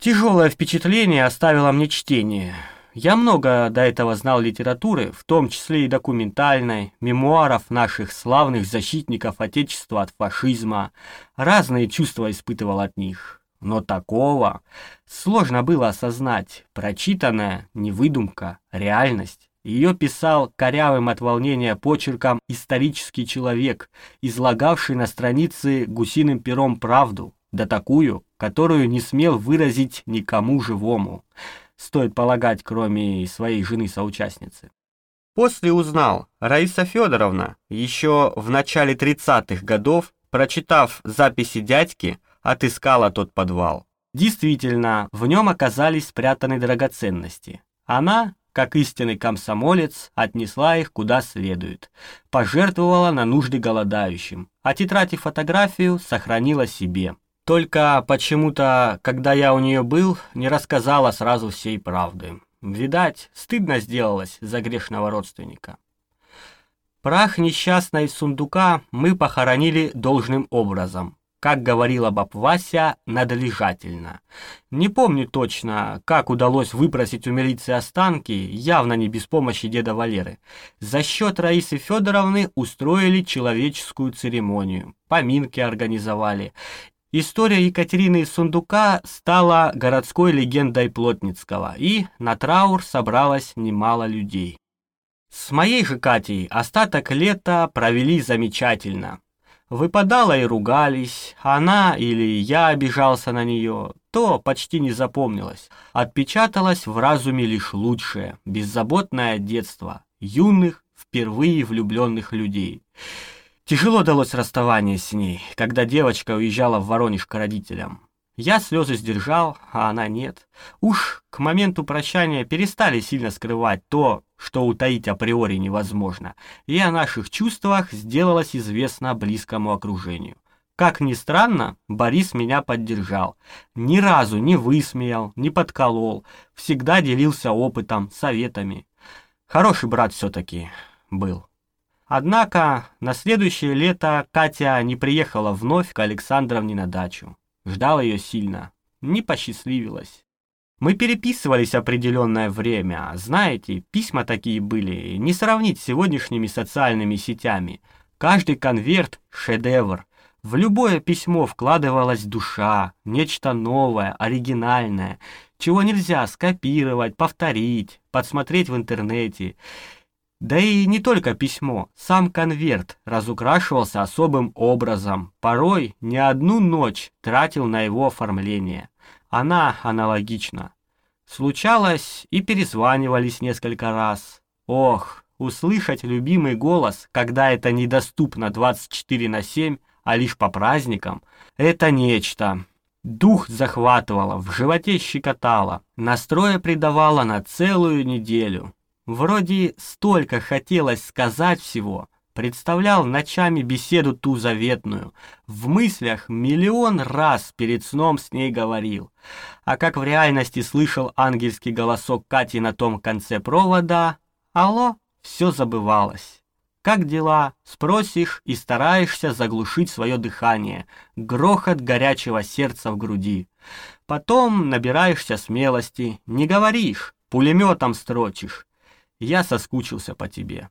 Тяжелое впечатление оставило мне чтение. Я много до этого знал литературы, в том числе и документальной, мемуаров наших славных защитников Отечества от фашизма. Разные чувства испытывал от них. Но такого сложно было осознать. Прочитанная не выдумка, реальность. Ее писал корявым от волнения почерком исторический человек, излагавший на странице гусиным пером правду, да такую, которую не смел выразить никому живому стоит полагать, кроме своей жены-соучастницы. После узнал, Раиса Федоровна еще в начале 30-х годов, прочитав записи дядьки, отыскала тот подвал. Действительно, в нем оказались спрятаны драгоценности. Она, как истинный комсомолец, отнесла их куда следует, пожертвовала на нужды голодающим, а тетрадь и фотографию сохранила себе. Только почему-то, когда я у нее был, не рассказала сразу всей правды. Видать, стыдно сделалось за грешного родственника. Прах несчастной сундука мы похоронили должным образом. Как говорила баб Вася, надлежательно. Не помню точно, как удалось выпросить у милиции останки, явно не без помощи деда Валеры. За счет Раисы Федоровны устроили человеческую церемонию, поминки организовали. История Екатерины из Сундука стала городской легендой Плотницкого, и на траур собралось немало людей. С моей же Катей остаток лета провели замечательно. Выпадало и ругались, она или я обижался на нее, то почти не запомнилось. Отпечаталось в разуме лишь лучшее, беззаботное детство, юных, впервые влюбленных людей. Тяжело далось расставание с ней, когда девочка уезжала в Воронеж к родителям. Я слезы сдержал, а она нет. Уж к моменту прощания перестали сильно скрывать то, что утаить априори невозможно, и о наших чувствах сделалось известно близкому окружению. Как ни странно, Борис меня поддержал. Ни разу не высмеял, не подколол, всегда делился опытом, советами. Хороший брат все-таки был. Однако на следующее лето Катя не приехала вновь к Александровне на дачу. Ждал ее сильно. Не посчастливилось. Мы переписывались определенное время. Знаете, письма такие были, не сравнить с сегодняшними социальными сетями. Каждый конверт — шедевр. В любое письмо вкладывалась душа, нечто новое, оригинальное, чего нельзя скопировать, повторить, подсмотреть в интернете. Да и не только письмо, сам конверт разукрашивался особым образом, порой не одну ночь тратил на его оформление. Она аналогична. Случалось и перезванивались несколько раз. Ох, услышать любимый голос, когда это недоступно 24 на 7, а лишь по праздникам, это нечто. Дух захватывало, в животе щекотало, настроя придавало на целую неделю. Вроде столько хотелось сказать всего, представлял ночами беседу ту заветную, в мыслях миллион раз перед сном с ней говорил. А как в реальности слышал ангельский голосок Кати на том конце провода, алло, все забывалось. Как дела? Спросишь и стараешься заглушить свое дыхание, грохот горячего сердца в груди. Потом набираешься смелости, не говоришь, пулеметом строчишь. Я соскучился по тебе.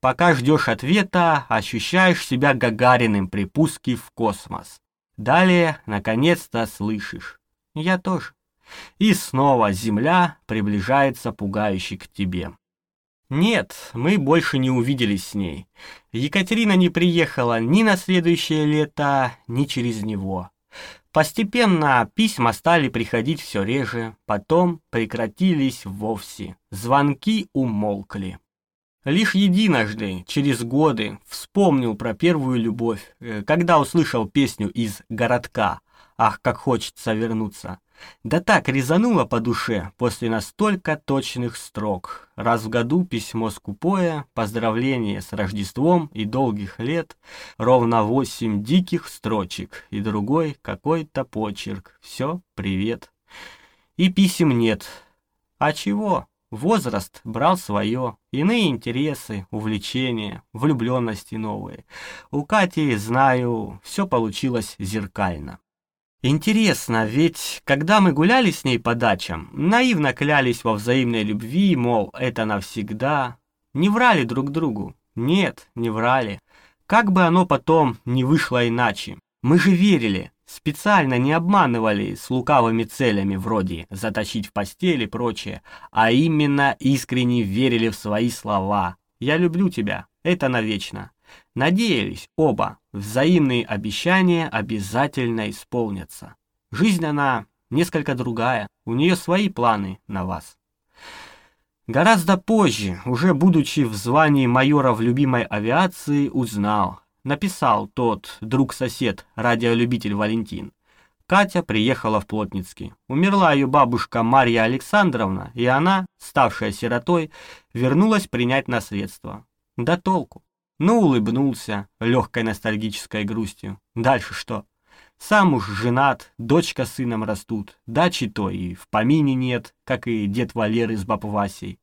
Пока ждешь ответа, ощущаешь себя Гагариным при пуске в космос. Далее, наконец-то, слышишь. Я тоже. И снова Земля приближается пугающе к тебе. Нет, мы больше не увиделись с ней. Екатерина не приехала ни на следующее лето, ни через него. Постепенно письма стали приходить все реже, потом прекратились вовсе. Звонки умолкли. Лишь единожды, через годы, вспомнил про первую любовь, э, когда услышал песню из «Городка» «Ах, как хочется вернуться». Да так резануло по душе после настолько точных строк. Раз в году письмо скупое, поздравление с Рождеством и долгих лет, ровно восемь диких строчек и другой какой-то почерк. Все, привет. И писем нет. А чего? Возраст брал свое, иные интересы, увлечения, влюбленности новые. У Кати, знаю, все получилось зеркально. Интересно, ведь когда мы гуляли с ней по дачам, наивно клялись во взаимной любви, мол, это навсегда. Не врали друг другу. Нет, не врали. Как бы оно потом не вышло иначе. Мы же верили, Специально не обманывали с лукавыми целями вроде заточить в постель и прочее, а именно искренне верили в свои слова. «Я люблю тебя, это навечно». Надеялись оба, взаимные обещания обязательно исполнятся. Жизнь она несколько другая, у нее свои планы на вас. Гораздо позже, уже будучи в звании майора в любимой авиации, узнал, написал тот друг-сосед, радиолюбитель Валентин. Катя приехала в Плотницкий. Умерла ее бабушка Марья Александровна, и она, ставшая сиротой, вернулась принять наследство. Да толку. Ну, улыбнулся, легкой ностальгической грустью. Дальше что? Сам уж женат, дочка с сыном растут, дачи то и в помине нет, как и дед Валеры с баб Васей.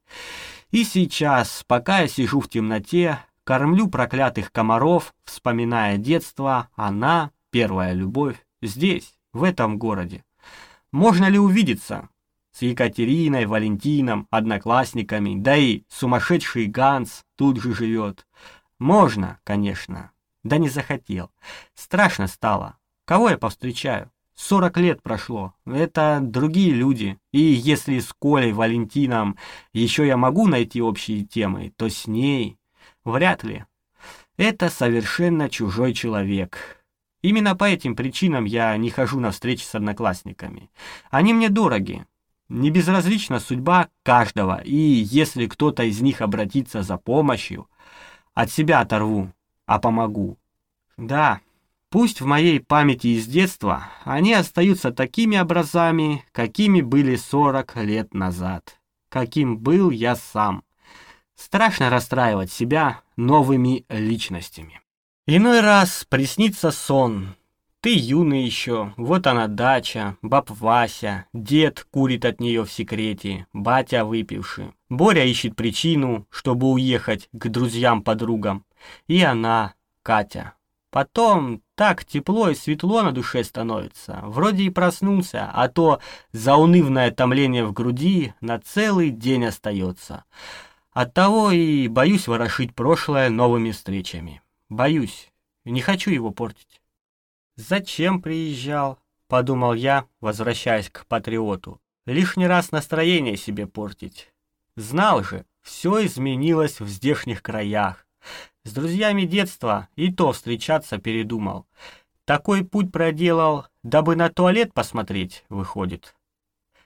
И сейчас, пока я сижу в темноте, Кормлю проклятых комаров, вспоминая детство, она, первая любовь, здесь, в этом городе. Можно ли увидеться? С Екатериной, Валентином, одноклассниками, да и сумасшедший Ганс тут же живет. Можно, конечно. Да не захотел. Страшно стало. Кого я повстречаю? Сорок лет прошло. Это другие люди. И если с Колей, Валентином еще я могу найти общие темы, то с ней Вряд ли. Это совершенно чужой человек. Именно по этим причинам я не хожу на встречи с одноклассниками. Они мне дороги. Не безразлична судьба каждого, и если кто-то из них обратится за помощью, от себя оторву, а помогу. Да, пусть в моей памяти из детства они остаются такими образами, какими были 40 лет назад, каким был я сам. Страшно расстраивать себя новыми личностями. Иной раз приснится сон. Ты юный еще, вот она дача, баб Вася, дед курит от нее в секрете, батя выпивший. Боря ищет причину, чтобы уехать к друзьям-подругам. И она, Катя. Потом так тепло и светло на душе становится. Вроде и проснулся, а то заунывное томление в груди на целый день остается. Оттого и боюсь ворошить прошлое новыми встречами. Боюсь, не хочу его портить. «Зачем приезжал?» — подумал я, возвращаясь к патриоту. «Лишний раз настроение себе портить. Знал же, все изменилось в здешних краях. С друзьями детства и то встречаться передумал. Такой путь проделал, дабы на туалет посмотреть, выходит.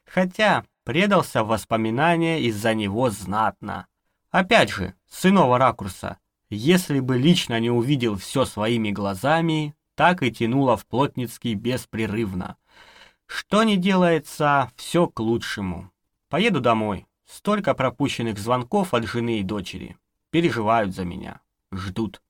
Хотя предался в воспоминания из-за него знатно. Опять же, с иного ракурса. Если бы лично не увидел все своими глазами, так и тянуло в Плотницкий беспрерывно. Что не делается, все к лучшему. Поеду домой. Столько пропущенных звонков от жены и дочери. Переживают за меня. Ждут.